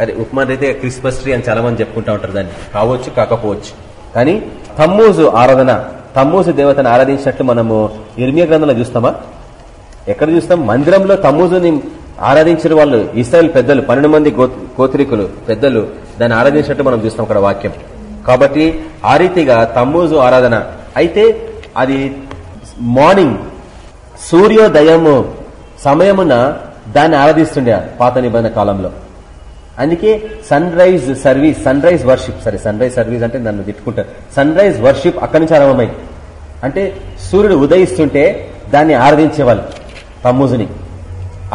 అదే ఉపమాన రీతిగా క్రిస్మస్ ట్రీ అని చాలా మంది చెప్పుకుంటా ఉంటారు దాన్ని. కావచ్చు కాకపోవచ్చు. కానీ తమ్మూజు ఆరాధన తమ్మూజు దేవతను ఆరాధించినట్లు మనము ఇర్మియా గ్రంథంలో చూస్తామా? ఎక్కడ చూస్తాం? మందిరంలో తమ్మూజుని ఆరాధించిన వాళ్ళు ఇస్రాయల్ పెద్దలు పన్నెండు మంది గో- గోత్రికులు పెద్దలు. దాన్ని ఆరాధించినట్టు మనం చూస్తాం అక్కడ వాక్యం. కాబట్టి ఆ రీతిగా తమ్మూజు ఆరాధన. అయితే అది మార్నింగ్ సూర్యోదయము సమయమున దాన్ని ఆరాధిస్తుండే పాత నిబంధన కాలంలో. అందుకే sunrise service sunrise worship సరే సన్ రైజ్ సర్వీస్ అంటే నన్ను తిట్టుకుంటారు. సన్ రైజ్ వర్షిప్ అక్కడి నుంచి ఆరంభమైంది అంటే సూర్యుడు ఉదయిస్తుంటే దాన్ని ఆరాధించేవాళ్ళు తమ్ముజుని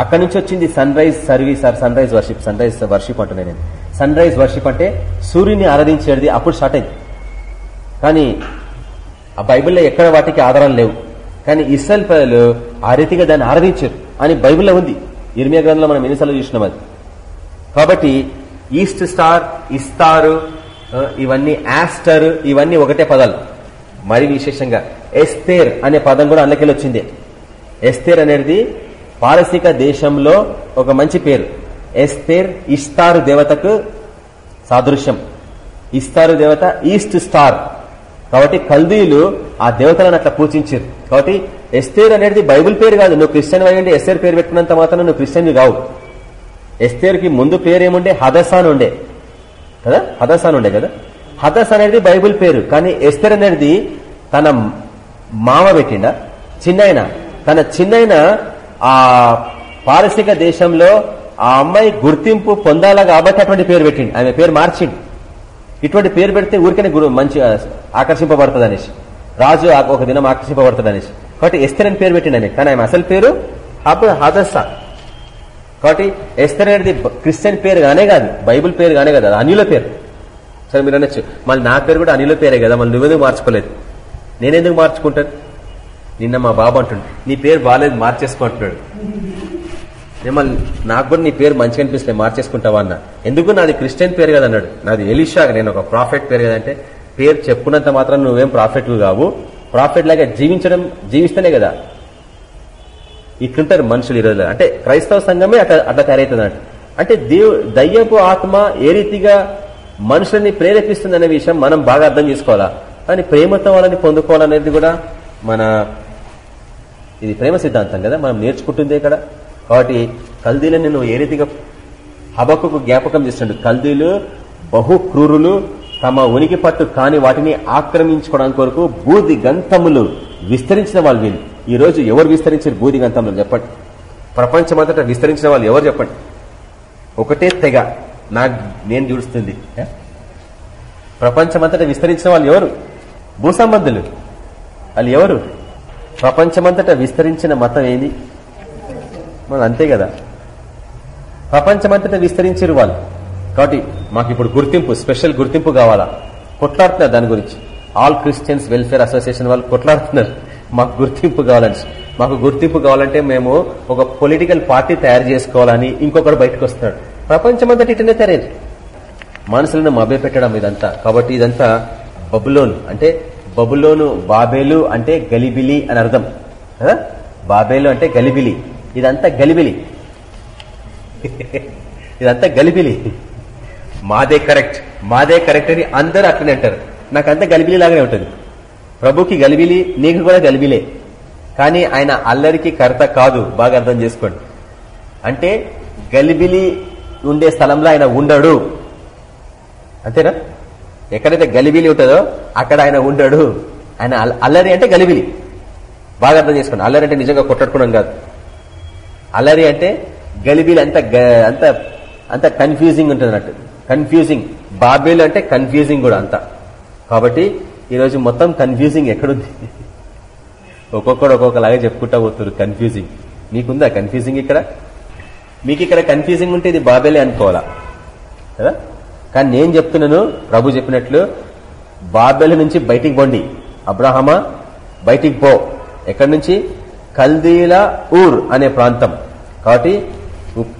అక్కడి నుంచి వచ్చింది sunrise service or sunrise worship sunrise worship అంటున్నాను నేను. సన్ రైజ్ వర్షిప్ అంటే సూర్యుని ఆరాధించేది అప్పుడు స్టార్ట్ అయింది. కానీ ఆ బైబిల్లో ఎక్కడ వాటికి ఆధారాలు లేవు. కానీ ఇస్రాయల్ ప్రజలు ఆ రీతిగా దాన్ని ఆరాధించారు అని బైబిల్లో ఉంది. ఇర్మియా గ్రంథంలో మనం ఎన్నిసార్లు చూసినాం అది. కాబట్టి ఈస్ట్ స్టార్ ఇస్తారు ఇవన్నీ యాస్టర్ ఇవన్నీ ఒకటే పదాలు. మరి విశేషంగా ఎస్తేర్ అనే పదం కూడా అందులోకి వచ్చింది. ఎస్తేర్ అనేది పారసీక దేశంలో ఒక మంచి పేరు. ఎస్తేర్ ఇస్తారు దేవతకు సాదృశ్యం. ఇస్తారు దేవత ఈస్ట్ స్టార్. కాబట్టి కల్దీయులు ఆ దేవతలను అట్లా పూజించారు. కాబట్టి ఎస్తేర్ అనేది బైబిల్ పేరు కాదు. నువ్వు క్రిస్టియన్ అయ్యండి ఎస్తేర్ పేరు పెట్టుకున్నంత మాత్రం నువ్వు క్రిస్టియన్ కావు. ఎస్తేర్కి ముందు పేరు ఏముండే హదసాన్ ఉండే. కదా? హదసాన్ ఉండే కదా? హదస్ అనేది బైబిల్ పేరు. కానీ ఎస్తేర్ అనేది తన మామ పెట్టిండ? చిన్నయన. తన చిన్నయన ఆ పారసిక దేశంలో ఆ అమ్మాయి గుర్తింపు పొందాలా కాబట్టి అటువంటి పేరు పెట్టిండు ఆమె పేరు మార్చిండు ఇటువంటి పేరు పెడితే ఊరికనే గురు మంచి ఆకర్షింపబడుతుంది అనేసి రాజు ఆ- ఒక దినం ఆకర్షింపబడుతుంది అనేసి కాబట్టి ఎస్తర్ అని పేరు పెట్టిండు ఆమె. కానీ ఆమె అసలు పేరు? హబ్ హదస్సా కాబట్టి ఎస్తర్ అనేది క్రిస్టియన్ పేరు కానే కాదు. బైబిల్ పేరు గానే కాదు. అది అనిల పేరు. సరే మీరు అనొచ్చు. మళ్ళీ నా పేరు కూడా అనిల పేరే కదా. మళ్ళీ నువ్వెందుకు మార్చుకోలేదు? నేనెందుకు మార్చుకుంటాను? నిన్న మా బాబు అంటుండు నీ పేరు బాగాలేదు మార్చేసుకుంటున్నాడు మిమ్మల్ని నాకు కూడా నీ పేరు మంచిగా అనిపిస్తుంది మార్చేసుకుంటావా అన్న. ఎందుకు? నాది క్రిస్టియన్ పేరు కదా అన్నాడు. నాది ఎలిషా నేను ఒక ప్రాఫిట్ పేరు కదంటే పేరు చెప్పుకున్నంత మాత్రం నువ్వేం ప్రాఫిట్ కావు. ప్రాఫిట్ లాగా జీవించడం జీవిస్తేనే కదా. ఇట్లుంటారు మనుషులు ఈరోజు అంటే క్రైస్తవ సంఘమే అట్లా అట్లా తయారవుతుంది అంట అంటే దేవు దయ్యపు ఆత్మ ఏ రీతిగా మనుషులని ప్రేరేపిస్తుంది అనే విషయం మనం బాగా అర్థం చేసుకోవాలా? కానీ ప్రేమతో వాళ్ళని పొందుకోవాలనేది కూడా మన ఇది ప్రేమ సిద్ధాంతం కదా. మనం నేర్చుకుంటుంది ఇక్కడ. కాబట్టి కల్దీలను నువ్వు ఏ రీతిగా హబకుకు జ్ఞాపకం చేస్తుండు? కల్దీలు బహు క్రూరులు తమ ఉనికి పట్టు కాని వాటిని ఆక్రమించుకోవడానికి కొరకు బూది గంతములు విస్తరించిన వాళ్ళు వీళ్ళు. ఈ రోజు ఎవరు విస్తరించారు బూది గంతములు చెప్పండి? ప్రపంచమంతటా విస్తరించిన వాళ్ళు ఎవరు చెప్పండి? ఒకటే తెగ. నాకు నేను చూస్తుంది. ఏ? ప్రపంచమంతటా విస్తరించిన వాళ్ళు ఎవరు? భూసంబంధులు. వాళ్ళు ఎవరు? ప్రపంచమంతటా విస్తరించిన మతం ఏంది? మరి అంతే కదా. ప్రపంచమంతటా విస్తరించారు వాళ్ళు. కాబట్టి మాకు ఇప్పుడు గుర్తింపు స్పెషల్ గుర్తింపు కావాలా? కొట్లాడుతున్నారు దాని గురించి. ఆల్ క్రిస్టియన్స్ వెల్ఫేర్ అసోసియేషన్ వాళ్ళు కొట్లాడుతున్నారు. మాకు గుర్తింపు కావాలని. మాకు గుర్తింపు కావాలంటే మేము ఒక పొలిటికల్ పార్టీ తయారు చేసుకోవాలని ఇంకొకరు బయటకు వస్తున్నాడు. ప్రపంచమంతటి ఇటనే తయారైంది. మనుషులను మభ్యపెట్టడం ఇదంతా. కాబట్టి ఇదంతా బబులోను. అంటే బబులోను బాబేలు అంటే గలిబిలి అని అర్థం. బాబేలు అంటే గలిబిలి. ఇదంతా గలిబిలి. ఇదంతా గలిబిలి. మాదే కరెక్ట్ మాదే కరెక్ట్ అని అందరూ అట్లనే అంటారు. నాకంతా గలిబిలి లాగానే ఉంటుంది. ప్రభుకి గలిబిలి నీకు కూడా గలిబిలే. కానీ ఆయన అల్లరికి కర్త కాదు బాగా అర్థం చేసుకోండి. అంటే గలిబిలి ఉండే స్థలంలో ఆయన ఉండడు. అంతేనా? ఎక్కడైతే గలిబిలి ఉంటుందో అక్కడ ఆయన ఉండడు. ఆయన అల్లరి అంటే గలిబిలి. బాగా అర్థం చేసుకోండి. అల్లరి అంటే నిజంగా కొట్టట్టుకోవడం కాదు. అల్లరి అంటే గలిబీలు అంత గ- అంత అంత కన్ఫ్యూజింగ్ ఉంటుంది అన్నట్టు. కన్ఫ్యూజింగ్ బాబేలు అంటే కన్ఫ్యూజింగ్ కూడా అంత. కాబట్టి ఈరోజు మొత్తం కన్ఫ్యూజింగ్ ఎక్కడుంది? ఒక్కొక్కడు ఒక్కొక్కలాగా చెప్పుకుంటా పోతున్నారు కన్ఫ్యూజింగ్ మీకుందా కన్ఫ్యూజింగ్ ఇక్కడ? మీకు ఇక్కడ కన్ఫ్యూజింగ్ ఉంటే ఇది బాబేలే అనుకోవాలా? కదా? కానీ నేను చెప్తున్నాను ప్రభు చెప్పినట్లు బాబేల నుంచి బయటికి పోండి. అబ్రహమా బయటికి పో. ఎక్కడి నుంచి? కల్దీల ఊర్ అనే ప్రాంతం. కాబట్టి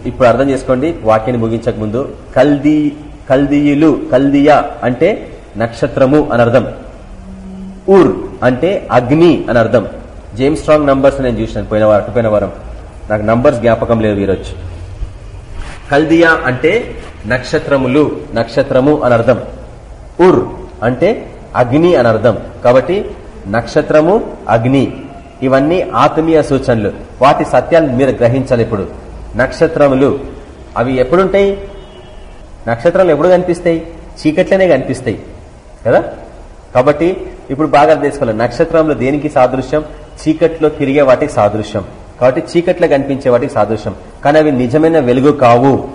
ఇప్పుడు అర్థం చేసుకోండి వాక్యాన్ని ముగించక ముందు. కల్దీ కల్దీయులు కల్దియా అంటే నక్షత్రము అని అర్థం. ఊర్ అంటే అగ్ని అని అర్థం. జేమ్స్ స్ట్రాంగ్ నంబర్స్ నేను చూసినాను పోయిన వారం పోయిన వారం. నాకు నంబర్స్ జ్ఞాపకం లేవు ఈరోజు. కల్దియా అంటే నక్షత్రములు నక్షత్రము అని అర్థం. ఉర్ అంటే అగ్ని అని అర్థం. కాబట్టి నక్షత్రము అగ్ని. ఇవన్నీ ఆత్మీయ సూచనలు. వాటి సత్యాలు మీరు గ్రహించాలి ఇప్పుడు. నక్షత్రములు. అవి ఎప్పుడుంటాయి? నక్షత్రాలు ఎప్పుడు కనిపిస్తాయి? చీకట్లనే కనిపిస్తాయి. కదా? కాబట్టి ఇప్పుడు బాగా తీసుకోవాలి నక్షత్రంలో దేనికి సాదృశ్యం? చీకట్లో తిరిగే వాటికి సాదృశ్యం. కాబట్టి చీకట్లో కనిపించే వాటికి సాదృశ్యం. కానీ అవి నిజమైన వెలుగు కావు.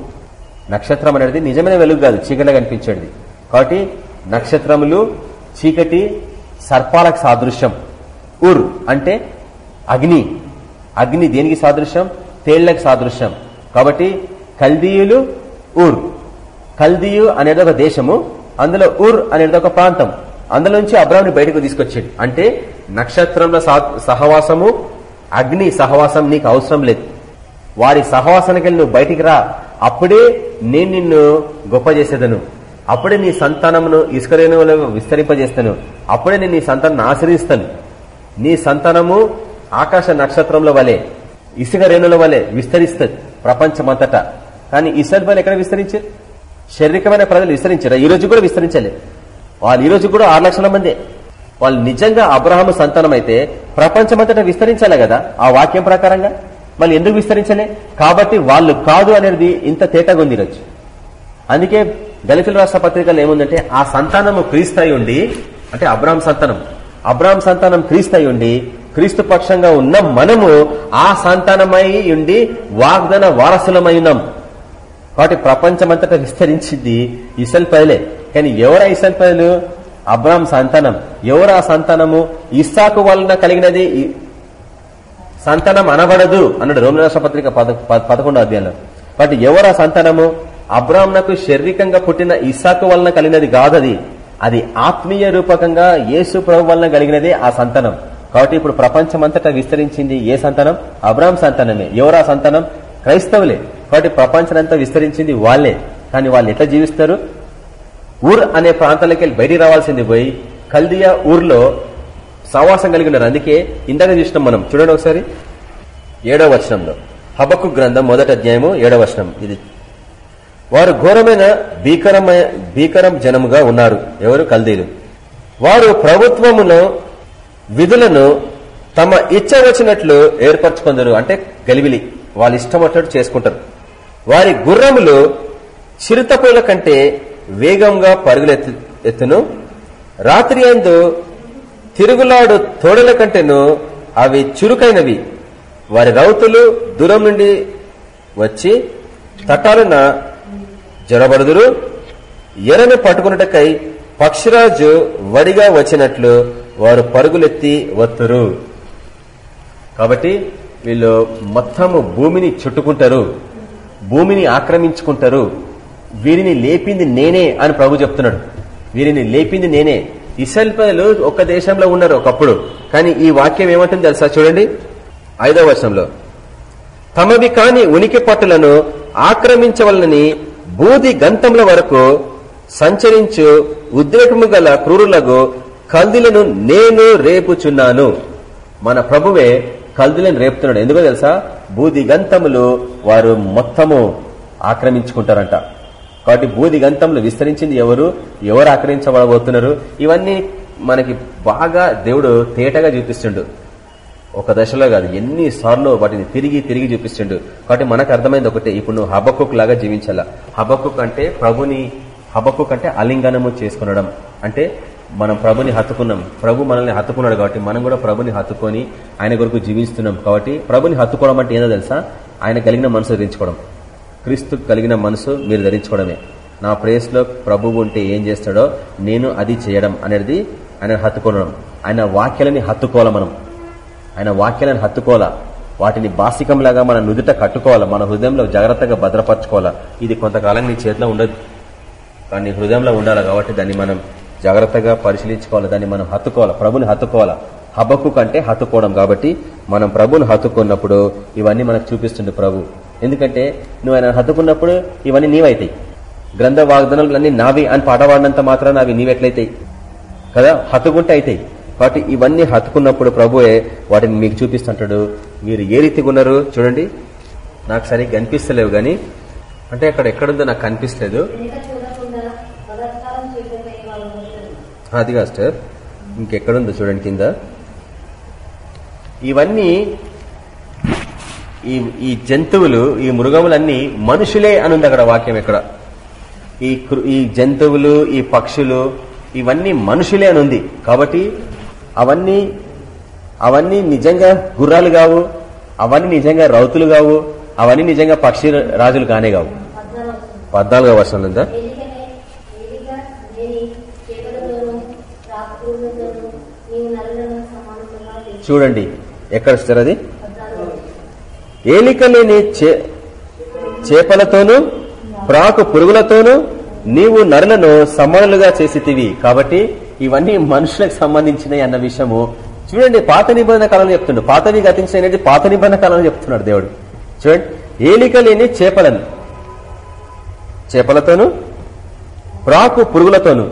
నక్షత్రం అనేది నిజమైన వెలుగు కాదు. చీకట్లో కనిపించేది. కాబట్టి నక్షత్రములు చీకటి సర్పాలకు సాదృశ్యం. ఉర్ అంటే అగ్ని. అగ్ని దేనికి సాదృశ్యం? తేళ్ళకు సాదృశ్యం. కాబట్టి కల్దీయులు ఉర్. కల్దీయు అనేది ఒక దేశము అందులో ఉర్ అనేది ఒక ప్రాంతం. అందులో నుంచి అబ్రాహ్ని బయటకు తీసుకొచ్చాడు. అంటే నక్షత్రంలో సా- సహవాసము అగ్ని సహవాసం నీకు అవసరం లేదు. వారి సహవాసానికి నువ్వు బయటికి రా. అప్పుడే నేను నిన్ను గొప్ప చేసేదను. అప్పుడే నీ సంతానమును ఇసుకరేణువులకు విస్తరింపజేస్తాను. అప్పుడే నేను నీ సంతానాన్ని ఆశ్రయిస్తాను. నీ సంతానము ఆకాశ నక్షత్రంలో వలె ఇసుక రేణుల వలె విస్తరిస్తుంది ప్రపంచమంతటా. కానీ ఇసల్ వాళ్ళు ఎక్కడ విస్తరించారు శారీరకమైన ప్రజలు విస్తరించారు? ఈ రోజు కూడా విస్తరించాలి. వాళ్ళు ఈ రోజు కూడా ఆరు లక్షల మందే. వాళ్ళు నిజంగా అబ్రహాము సంతానం అయితే ప్రపంచమంతటా విస్తరించాలి కదా? ఆ వాక్యం ప్రకారంగా? మళ్ళీ ఎందుకు విస్తరించలే? కాబట్టి వాళ్ళు కాదు అనేది ఇంత తేటగా ఉంది ఈరోజు అందుకే దళితుల రాష్ట్ర పత్రికలు ఏముందంటే ఆ సంతానము క్రీస్తాయి ఉండి అంటే అబ్రాహం సంతానం అబ్రాహం సంతానం క్రీస్తయి ఉండి క్రీస్తు పక్షంగా ఉన్న మనము ఆ సంతానమై ఉండి వాగ్దాన వారసులమై ఉన్నాం. కాబట్టి ప్రపంచమంతటా విస్తరించింది ఇసల్ పదలే కానీ ఎవరా ఇసల్ పదలు అబ్రాహం సంతానం. ఎవరా సంతానము? ఇస్సాకు వలన కలిగినది సంతానం అనబడదు అన్నాడు రోమిల రాష్ట్రపత్రిక పద- ప- పదకొండో అధ్యాయంలో. కాబట్టి ఎవరు ఆ సంతానము? అబ్రాహ్మణకు శారీరకంగా పుట్టిన ఇస్సాకు వలన కలిగినది కాదది. అది ఆత్మీయ రూపకంగా యేసు ప్రభు వలన కలిగినదే ఆ సంతానం. కాబట్టి ఇప్పుడు ప్రపంచమంతటా విస్తరించింది ఏ సంతానం? అబ్రామ్ సంతానమే. ఎవరా సంతానం? క్రైస్తవులే. కాబట్టి ప్రపంచమంతా విస్తరించింది వాళ్ళే. కానీ వాళ్ళు ఎట్లా జీవిస్తారు? ఊర్ అనే ప్రాంతాలకి వెళ్ళి బయటికి రావాల్సింది పోయి కల్దియా ఊర్లో సవాసం కలిగి ఉన్నారు. అందుకే ఇందాక చూసినాం మనం. చూడండి ఒకసారి. ఏడవ వచనంలో. హబక్కు గ్రంథం మొదటి అధ్యాయము ఏడవ వచనం. ఇది వారు ఘోరమైన భీకరమైన భీకరం జనముగా ఉన్నారు. ఎవరు? కల్దీలు వారు ప్రభుత్వమును విధులను తమ ఇచ్చ వచ్చినట్లు ఏర్పరచుకుందరు. అంటే గలివిలి వాళ్ళు ఇష్టం వచ్చినట్టు చేసుకుంటారు. వారి గుర్రములు చిరుతపుల కంటే వేగంగా పరుగులెత్తు ఎత్తును. రాత్రి అందు తిరుగులాడు తోడల కంటేను అవి చురుకైనవి. వారి రౌతులు దూరం నుండి వచ్చి తటాలున జ్వరబడుదురు ఎరను పట్టుకున్నటకై పక్షిరాజు వడిగా వచ్చినట్లు వారు పరుగులెత్తి వత్తురు. కాబట్టి వీళ్ళు మొత్తము భూమిని చుట్టుకుంటారు భూమిని ఆక్రమించుకుంటారు. వీరిని లేపింది నేనే అని ప్రభు చెప్తున్నాడు. వీరిని లేపింది నేనే. ఇసల్ ఒక దేశంలో ఉన్నారు ఒకప్పుడు. కానీ ఈ వాక్యం ఏమంటుంది తెలుసా చూడండి? ఐదవ వర్షంలో తమవి కాని ఉనికి పట్టులను ఆక్రమించవలనని బూది గంతముల వరకు సంచరించు ఉద్రేకము గల క్రూరులకు కల్దీలను నేను రేపుచున్నాను. మన ప్రభువే కల్దీలను రేపుతున్నాడు. ఎందుకో తెలుసా? బూది గంతములు వారు మొత్తము ఆక్రమించుకుంటారంట. కాబట్టి బూది గంతములు విస్తరించింది ఎవరు? ఎవరు ఆక్రమించబడబోతున్నారు? ఇవన్నీ మనకి బాగా దేవుడు తేటగా చూపిస్తుండు. ఒక దశలో కాదు ఎన్నిసార్లు వాటిని తిరిగి తిరిగి చూపిస్తుండు. కాబట్టి మనకు అర్థమైంది ఒకటే ఇప్పుడు నువ్వు హబక్కుక్ లాగా జీవించాలా? హబక్కుక్ అంటే ప్రభుని హబక్కుక్ అంటే అలింగనము చేసుకునడం. అంటే మనం ప్రభుని హత్తుకున్నాం. ప్రభు మనల్ని హత్తుకున్నాడు కాబట్టి మనం కూడా ప్రభుని హత్తుకొని ఆయన కొరకు జీవిస్తున్నాం. కాబట్టి ప్రభుని హత్తుకోవడం అంటే ఏదో తెలుసా? ఆయన కలిగిన మనసు ధరించుకోవడం. క్రీస్తు కలిగిన మనసు మీరు ధరించుకోవడమే. నా ప్రేస్లో ప్రభువు ఉంటే ఏం చేస్తాడో నేను అది చేయడం అనేది ఆయన హత్తుకోవడం. ఆయన వాక్యాలని హత్తుకోవాలి మనం? ఆయన వాక్యాలను హత్తుకోవాలా? వాటిని బాసికంలాగా మన నుదుట కట్టుకోవాలా? మన హృదయంలో జాగ్రత్తగా భద్రపరచుకోవాలా? ఇది కొంతకాలం నీ చేతిలో ఉండదు. కానీ హృదయంలో ఉండాలి కాబట్టి దాన్ని మనం జాగ్రత్తగా పరిశీలించుకోవాలి? దాన్ని మనం హత్తుకోవాలా? ప్రభుని హత్తుకోవాలా? హబక్కు కంటే హత్తుకోవడం కాబట్టి మనం ప్రభుని హత్తుకున్నప్పుడు ఇవన్నీ మనకు చూపిస్తుంది ప్రభు. ఎందుకంటే నువ్వు ఆయన హత్తుకున్నప్పుడు ఇవన్నీ నీవైతాయి. గ్రంథ వాగ్దానాలన్నీ నావి అని పాట పాడినంత మాత్రాన అవి నీవెట్లయితాయి? కదా? హత్తుకుంటే అవుతాయి కాబట్టి ఇవన్నీ హత్తుకున్నప్పుడు ప్రభువే వాటిని మీకు చూపిస్తుంటాడు. మీరు ఏ రీతిగా ఉన్నారు చూడండి. నాకు సరిగ్గా అనిపిస్తలేవు గాని అంటే అక్కడ ఎక్కడుందో నాకు కనిపిస్తలేదు అది కాదు సార్. ఇంకెక్కడుందో చూడండి కింద. ఇవన్నీ ఈ ఈ జంతువులు ఈ మృగములన్నీ మనుషులే అనుంది అక్కడ వాక్యం ఇక్కడ. ఈ కృ- ఈ జంతువులు ఈ పక్షులు ఇవన్నీ మనుషులే అనుంది. కాబట్టి అవన్నీ అవన్నీ నిజంగా గుర్రాలు కావు అవన్నీ నిజంగా రౌతులు కావు అవన్నీ నిజంగా పక్షి రాజులు కానే కావు. పద్నాలుగో వర్షం ఉందా? చూడండి ఎక్కడ సార్ అది? ఏలిక లేని చే- చేపలతోనూ ప్రాకు పురుగులతోనూ నీవు నరులను సమానులుగా చేసితివి. కాబట్టి ఇవన్నీ మనుషులకు సంబంధించినవి అన్న విషయము. చూడండి పాత నిబంధన కాలంలో చెప్తుండు. పాతవి గతించినది పాత నిబంధన కాలంలో చెప్తున్నాడు దేవుడు. చూడండి ఏలిక లేని చేపలను చేపలతోను ప్రాకు పురుగులతోను.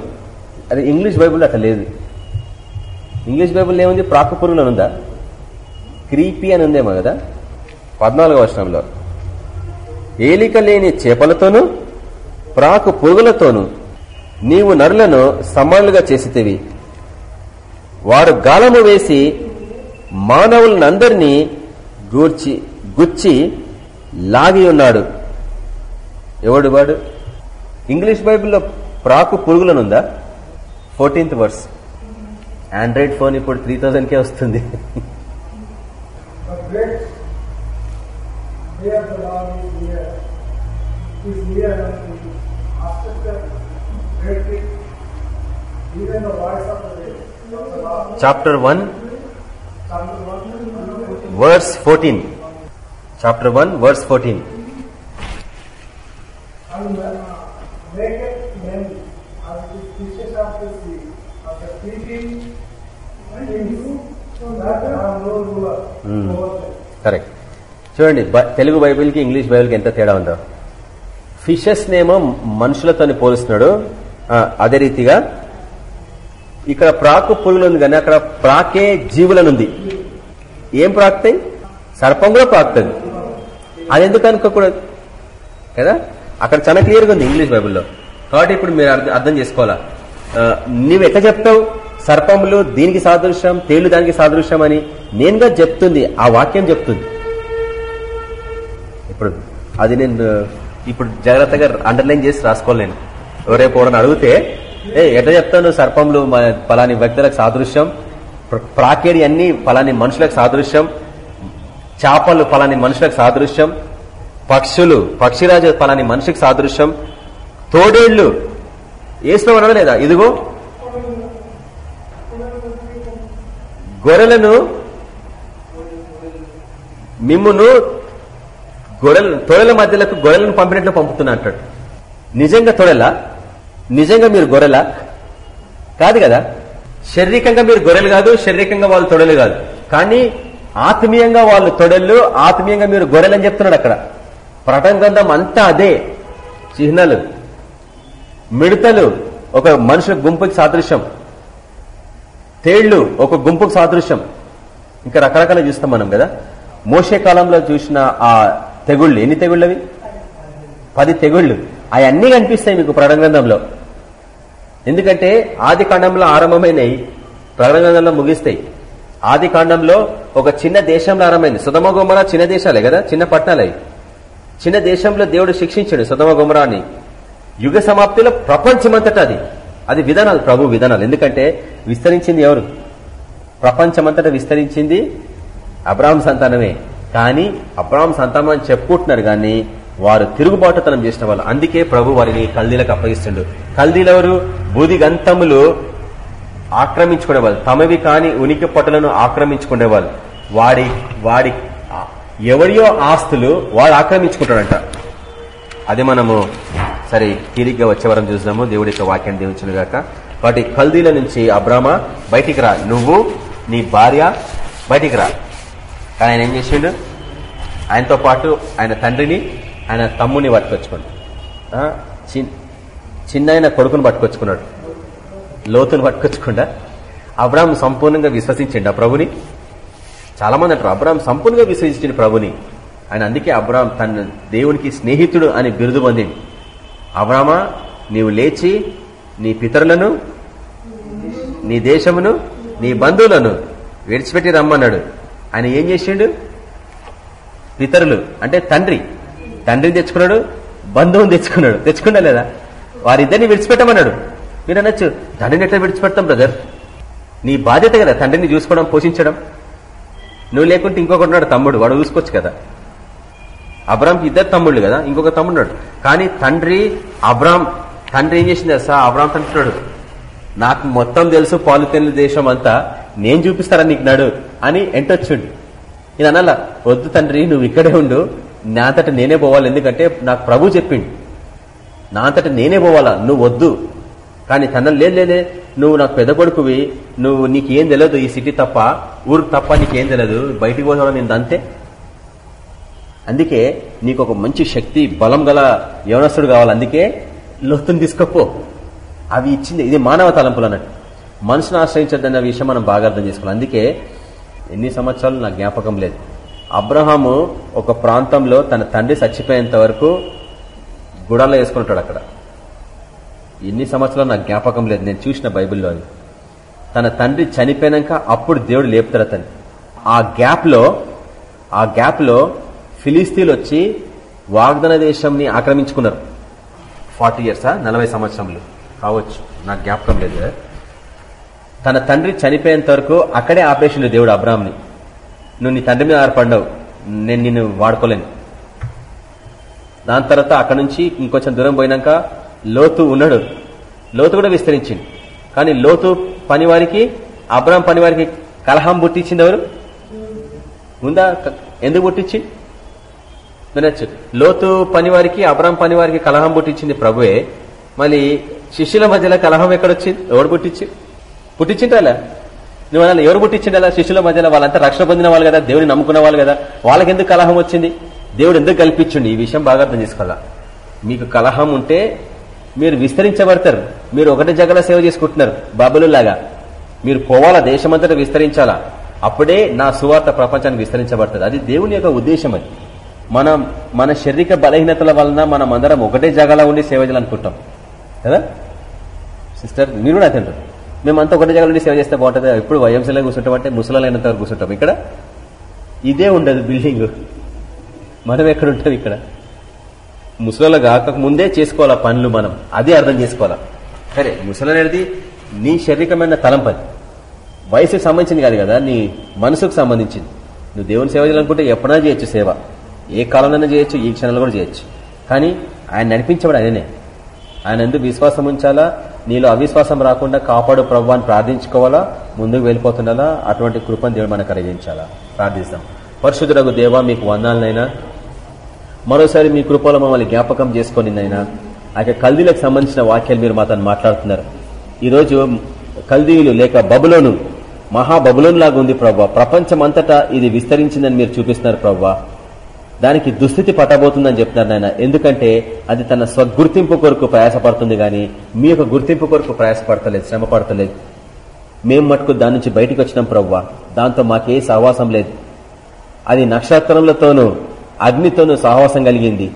అది ఇంగ్లీష్ బైబుల్ అట్లా లేదు. ఇంగ్లీష్ బైబుల్ ఏముంది? ప్రాకు పురుగులు ఉందా? క్రీపీ అని ఉందేమో కదా? పద్నాలుగో వర్షంలో ఏలిక లేని చేపలతోనూ ప్రాకు పురుగులతోనూ నీవు నరులను సమానులుగా చేసితివి. వారు గాలము వేసి మానవులనందరినీ గూర్చి గుచ్చి లాగి ఉన్నాడు. ఎవడు వాడు? ఇంగ్లీష్ బైబిల్లో ప్రాకు పురుగులనుందా? Fourteenth verse. ఆండ్రాయిడ్ ఫోన్ ఇప్పుడు త్రీ థౌజండ్కే వస్తుంది. The chapter one verse fourteen chapter one verse fourteen correct చూడండి తెలుగు బైబిల్కి ఇంగ్లీష్ బైబిల్కి ఎంత తేడా ఉందో. ఫిషస్ నేమో మనుషులతో పోలుస్తున్నాడు. అదే రీతిగా ఇక్కడ ప్రాకు పురుగులు ఉంది కానీ అక్కడ ప్రాకే జీవులనుంది ఏం ప్రాక్తాయి? సర్పం కూడా ప్రాక్తుంది. అది ఎందుకు అనుకోకూడదు? కదా? అక్కడ చాలా క్లియర్గా ఉంది ఇంగ్లీష్ బైబుల్లో. కాబట్టి ఇప్పుడు మీరు అర్థం- అర్థం చేసుకోవాలా? నువ్వు ఎట్లా చెప్తావు? సర్పములు దీనికి సాదృశ్యం తేళ్ళు దానికి సాదృశ్యం అని నేనుగా చెప్తుంది. ఆ వాక్యం చెప్తుంది. ఇప్పుడు అది నేను ఇప్పుడు జాగ్రత్తగా అండర్లైన్ చేసి రాసుకోలేను నేను. ఎవరైనా అడిగితే ఏ ఎట్లా చెప్తాను? సర్పంలు మన పలాని వ్యక్తులకు సాదృశ్యం. ప్రాకేరి అన్ని పలాని మనుషులకు సాదృశ్యం. చేపలు పలాని మనుషులకు సాదృశ్యం. పక్షులు పక్షిరాజు పలాని మనిషికి సాదృశ్యం. తోడేళ్ళు ఏసులో లేదా? ఇదిగో. గొర్రెలను మిమ్మును గొర్రెలు తొడల మధ్యలకు గొర్రెలను పంపినట్లు పంపుతున్నా అంటాడు నిజంగా తొడలా నిజంగా మీరు గొర్రెల? కాదు కదా. శారీరకంగా మీరు గొర్రెలు కాదు శారీరకంగా వాళ్ళు తొడలు కాదు. కానీ ఆత్మీయంగా వాళ్ళు తొడలు ఆత్మీయంగా మీరు గొర్రెలు అని చెప్తున్నాడు అక్కడ. ప్రటంగంధం అంతా అదే. చిహ్నాలు మిడతలు ఒక మనుషుల గుంపుకి సాదృశ్యం. తేళ్ళు ఒక గుంపుకు సాదృశ్యం. ఇంకా రకరకాల చూస్తాం మనం కదా. మోసే కాలంలో చూసిన ఆ తెగుళ్ళు ఎన్ని తెగుళ్ళవి? పది తెగుళ్ళు. అవన్నీ కనిపిస్తాయి మీకు ప్రణగ్రంథంలో ఎందుకంటే ఆది కాండంలో ఆరంభమైనవి ప్రకటనలో ముగిస్తాయి. ఆది కాండంలో ఒక చిన్న దేశంలో ఆరంభమైంది. సుధమ గుమరా చిన్న దేశాలే కదా చిన్న పట్టణాలే. చిన్న దేశంలో దేవుడు శిక్షించాడు సుధమ గుమరాన్ని యుగ సమాప్తిలో ప్రపంచమంతటా అది. అది విధానాలు ప్రభు విధానాలు. ఎందుకంటే విస్తరించింది ఎవరు? ప్రపంచమంతటా విస్తరించింది అబ్రాహం సంతానమే. కానీ అబ్రాహం సంతానం అని చెప్పుకుంటున్నారు కానీ వారు తిరుగుబాటుతనం చేసిన వాళ్ళు. అందుకే ప్రభు వారిని కల్దీలకు అప్పగిస్తుండు. కల్దీలెవరు? బూదిగంతములు ఆక్రమించుకునేవాళ్ళు. తమవి కాని ఉనికి పొట్టలను ఆక్రమించుకునేవాళ్ళు. వాడి వాడి ఎవరియో ఆస్తులు వాడు ఆక్రమించుకుంటాడంట. అది మనము సరే తీరిగ్గా వచ్చే వరం చూద్దాము దేవుడి యొక్క వాక్యాన్ని దీవించును గాక వాటి కల్దీల నుంచి అబ్రామ బయటికి రా. నువ్వు నీ భార్య బయటికి రా. కానీ ఆయన ఏం చేసిండు? ఆయనతో పాటు ఆయన తండ్రిని ఆయన తమ్ముని పట్టుకొచ్చుకోండి ఆ, చిన్- చిన్న కొడుకుని పట్టుకొచ్చుకున్నాడు. లోతుని పట్టుకొచ్చకుండా అబ్రాహం సంపూర్ణంగా విశ్వసించండి ఆ ప్రభుని. చాలా మంది అంటారు అబ్రాహం సంపూర్ణంగా విశ్వసించండి ప్రభుని. ఆయన అందుకే అబ్రాహం తన దేవునికి స్నేహితుడు అని బిరుదు పొందింది అబ్రామా నీవు లేచి నీ పితరులను నీ దేశమును నీ బంధువులను విడిచిపెట్టి రమ్మన్నాడు. ఆయన ఏం చేసిండు? పితరులు అంటే తండ్రి. తండ్రిని తెచ్చుకున్నాడు బంధువుని తెచ్చుకున్నాడు. తెచ్చుకున్నా లేదా? వారిద్దరిని విడిచిపెట్టమన్నాడు. మీరు అనొచ్చు తండ్రిని ఎట్లా విడిచిపెడతాం బ్రదర్? నీ బాధ్యత కదా తండ్రిని చూసుకోవడం పోషించడం. నువ్వు లేకుంటే ఇంకొకటి తమ్ముడు. వాడు చూసుకోవచ్చు కదా. అబ్రామ్కి ఇద్దరు తమ్ముళ్ళు కదా ఇంకొక తమ్ముడు కానీ తండ్రి అబ్రామ్ తండ్రి ఏం చేసింది సా అబ్రామ్ తంటున్నాడు నాకు మొత్తం తెలుసు పాలుతెన్ల దేశం అంతా. నేను చూపిస్తారా నీకు నాడు అని ఎంటొచ్చుండు. ఇది అనాల వద్దు తండ్రి నువ్వు ఇక్కడే ఉండు. నా అంతట నేనే పోవాలి ఎందుకంటే నాకు ప్రభు చెప్పిండు. నా అంతట నేనే పోవాలా? నువ్వు వద్దు. కానీ తన లేదు లేదే నువ్వు నాకు పెద్ద కొడుకువి. నువ్వు నీకేం తెలియదు ఈ సిటీ తప్ప? ఊరు తప్ప నీకేం తెలియదు బయటికి పోతావు నేను అంతే? అందుకే నీకు ఒక మంచి శక్తి బలం గల యవనస్తుడు కావాలి. అందుకే లోతుని తీసుకపో. అవి ఇచ్చింది ఇది మానవ తలంపులు అన్నట్టు. మనసును ఆశ్రయించద్దన్న విషయం మనం బాగా అర్థం చేసుకోవాలి. అందుకే ఎన్ని సంవత్సరాలు నాకు జ్ఞాపకం లేదు. అబ్రహాము ఒక ప్రాంతంలో తన తండ్రి చచ్చిపోయేంత వరకు గుడాల్లో వేసుకుంటాడు అక్కడ. ఎన్ని సంవత్సరాలు నాకు జ్ఞాపకం లేదు. నేను చూసిన బైబిల్లో అది. తన తండ్రి చనిపోయినాక అప్పుడు దేవుడు లేపుతాడు అతన్ని. ఆ గ్యాప్లో ఆ గ్యాప్లో ఫిలిస్తీన్లు వచ్చి వాగ్దాన దేశంని ఆక్రమించుకున్నారు. ఫార్టీ ఇయర్సా నలభై సంవత్సరంలో. కావచ్చు. నాకు జ్ఞాపకం లేదు. తన తండ్రి చనిపోయేంత వరకు అక్కడే ఆపేసిండు దేవుడు అబ్రామ్ని నువ్వు నీ తండ్రి మీద ఆధారపడ్డావు. నేను నిన్ను వాడుకోలేను. దాని తర్వాత అక్కడ నుంచి ఇంకొంచెం దూరం పోయినాక లోతు ఉన్నాడు. లోతు కూడా విస్తరించింది. కానీ లోతు పనివారికి అబ్రాం పనివారికి కలహం పుట్టించింది ఎవరు? ఉందా? ఎందుకు పుట్టించి వినొచ్చు. లోతు పనివారికి అబ్రాం పనివారికి కలహం పుట్టించింది ప్రభువే. మళ్ళీ శిష్యుల మధ్యలో కలహం ఎక్కడొచ్చింది? ఎవడు పుట్టించి పుట్టించిండాలా నువ్వు అలా ఎవరు పుట్టించిండాలా? శిష్యుల మధ్యలో వాళ్ళంతా రక్షణ పొందిన వాళ్ళు కదా దేవుని నమ్ముకున్న వాళ్ళు కదా. వాళ్ళకి ఎందుకు కలహం వచ్చింది? దేవుడు ఎందుకు కల్పించండి? ఈ విషయం బాగా అర్థం చేసుకోవాలా? మీకు కలహం ఉంటే మీరు విస్తరించబడతారు. మీరు ఒకటే జగల సేవ చేసుకుంటున్నారు బాబులు లాగా మీరు పోవాలా? దేశమంతటా విస్తరించాలా? అప్పుడే నా సువార్త ప్రపంచానికి విస్తరించబడుతుంది. అది దేవుని యొక్క ఉద్దేశం అది. మనం మన శారీరక బలహీనతల వలన మనం అందరం ఒకటే జగలా ఉండి సేవ చేయాలనుకుంటాం. కదా? సిస్టర్ మీరు కూడా అదే మేమంతా ఒకటే జగల సేవ చేస్తే బాగుంటుంది. ఎప్పుడు వైఎంసీలో కూర్చుంటాం అంటే ముసలైనంత వరకు కూర్చుంటాం. ఇక్కడ ఇదే ఉండదు బిల్డింగ్. మనం ఎక్కడ ఉంటుంది ఇక్కడ? ముసలి కాక ముందే చేసుకోవాలా పనులు మనం? అదే అర్థం చేసుకోవాలా? సరే ముసలి అనేది నీ శారీరకమైన తలంపది. వయసుకు సంబంధించింది కాదు కదా నీ మనసుకు సంబంధించింది. నువ్వు దేవుని సేవ చేయాలనుకుంటే ఎప్పుడైనా చేయొచ్చు సేవ. ఏ కాలంలోనే చేయొచ్చు ఈ క్షణంలో కూడా చేయొచ్చు. కానీ ఆయన నడిపించబడు ఆయననే. ఆయన ఎందుకు విశ్వాసం ఉంచాలా? నీలో అవిశ్వాసం రాకుండా కాపాడు ప్రభావాన్ని ప్రార్థించుకోవాలా? ముందుకు వెళ్ళిపోతుండాలా? అటువంటి కృపను దేవుడు మనకు కలిగించాలా? ప్రార్థిస్తాం. పరిశుద్ధులకు దేవా మీకు వందాలనైనా మరోసారి మీ కృపలో మమ్మల్ని జ్ఞాపకం చేసుకొని నైనా ఆ కల్దీలకు సంబంధించిన వాక్యాలు మీరు మాతో మాట్లాడుతున్నారు. ఈరోజు కల్దీయులు లేక బబులోను మహా బబులోను లాగా ఉంది ప్రభావ ప్రపంచం అంతటా ఇది విస్తరించిందని మీరు చూపిస్తున్నారు ప్రభావ దానికి దుస్థితి పట్టబోతుందని చెప్తున్నారు నాయన. ఎందుకంటే అది తన స్వగుర్తింపు కొరకు ప్రయాసపడుతుంది గాని మీ యొక్క గుర్తింపు కొరకు ప్రయాసపడతలేదు శ్రమ పడతలేదు మేము మటుకు దాని నుంచి బయటకు వచ్చినాం ప్రవ్వ. దాంతో మాకే సహవాసం లేదు. అది నక్షత్రములతోనూ అగ్నితోనూ సహవాసం కలిగింది.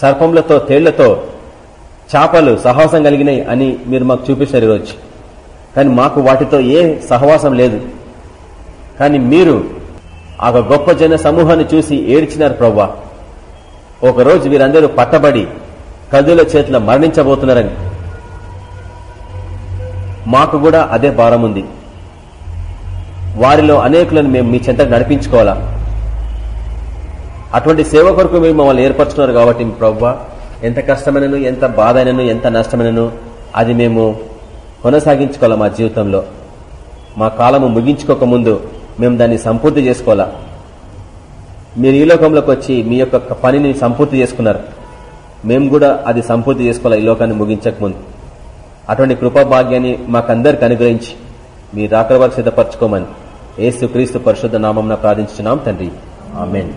సర్పములతో తేళ్ళతో చేపలు సహవాసం కలిగినాయి అని మీరు మాకు చూపిస్తారు ఈరోజు. కానీ మాకు వాటితో ఏ సహవాసం లేదు. కానీ మీరు ఆ గొప్ప జన సమూహాన్ని చూసి ఏడ్చినారు ప్రవ్వా. ఒకరోజు వీరందరూ పట్టబడి కదుల చేతిలో మరణించబోతున్నారని. మాకు కూడా అదే భారం ఉంది. వారిలో అనేకులను మేము మీ చెంతకు నడిపించుకోవాలా? అటువంటి సేవ కొరకు మీరు మమ్మల్ని ఏర్పరచున్నారు కాబట్టి ప్రవ్వా ఎంత కష్టమైనను ఎంత బాధ ఎంత నష్టమైనను అది మేము కొనసాగించుకోవాలా మా జీవితంలో. మా కాలము ముగించుకోక ముందు మేము దాన్ని సంపూర్తి చేసుకోవాలా? మీరు ఈ లోకంలోకి వచ్చి మీ యొక్క పనిని సంపూర్తి చేసుకున్నారు. మేము కూడా అది సంపూర్తి చేసుకోవాలా ఈ లోకాన్ని ముగించక ముందు? అటువంటి కృపాభాగ్యాన్ని మాకందరికి అనుగ్రహించి మీ రాకడ వారికి సిద్ధపరచుకోమని ఏసు క్రీస్తు పరిశుద్ధ నామం ప్రార్థించున్నాం తండ్రి. ఆమెన్.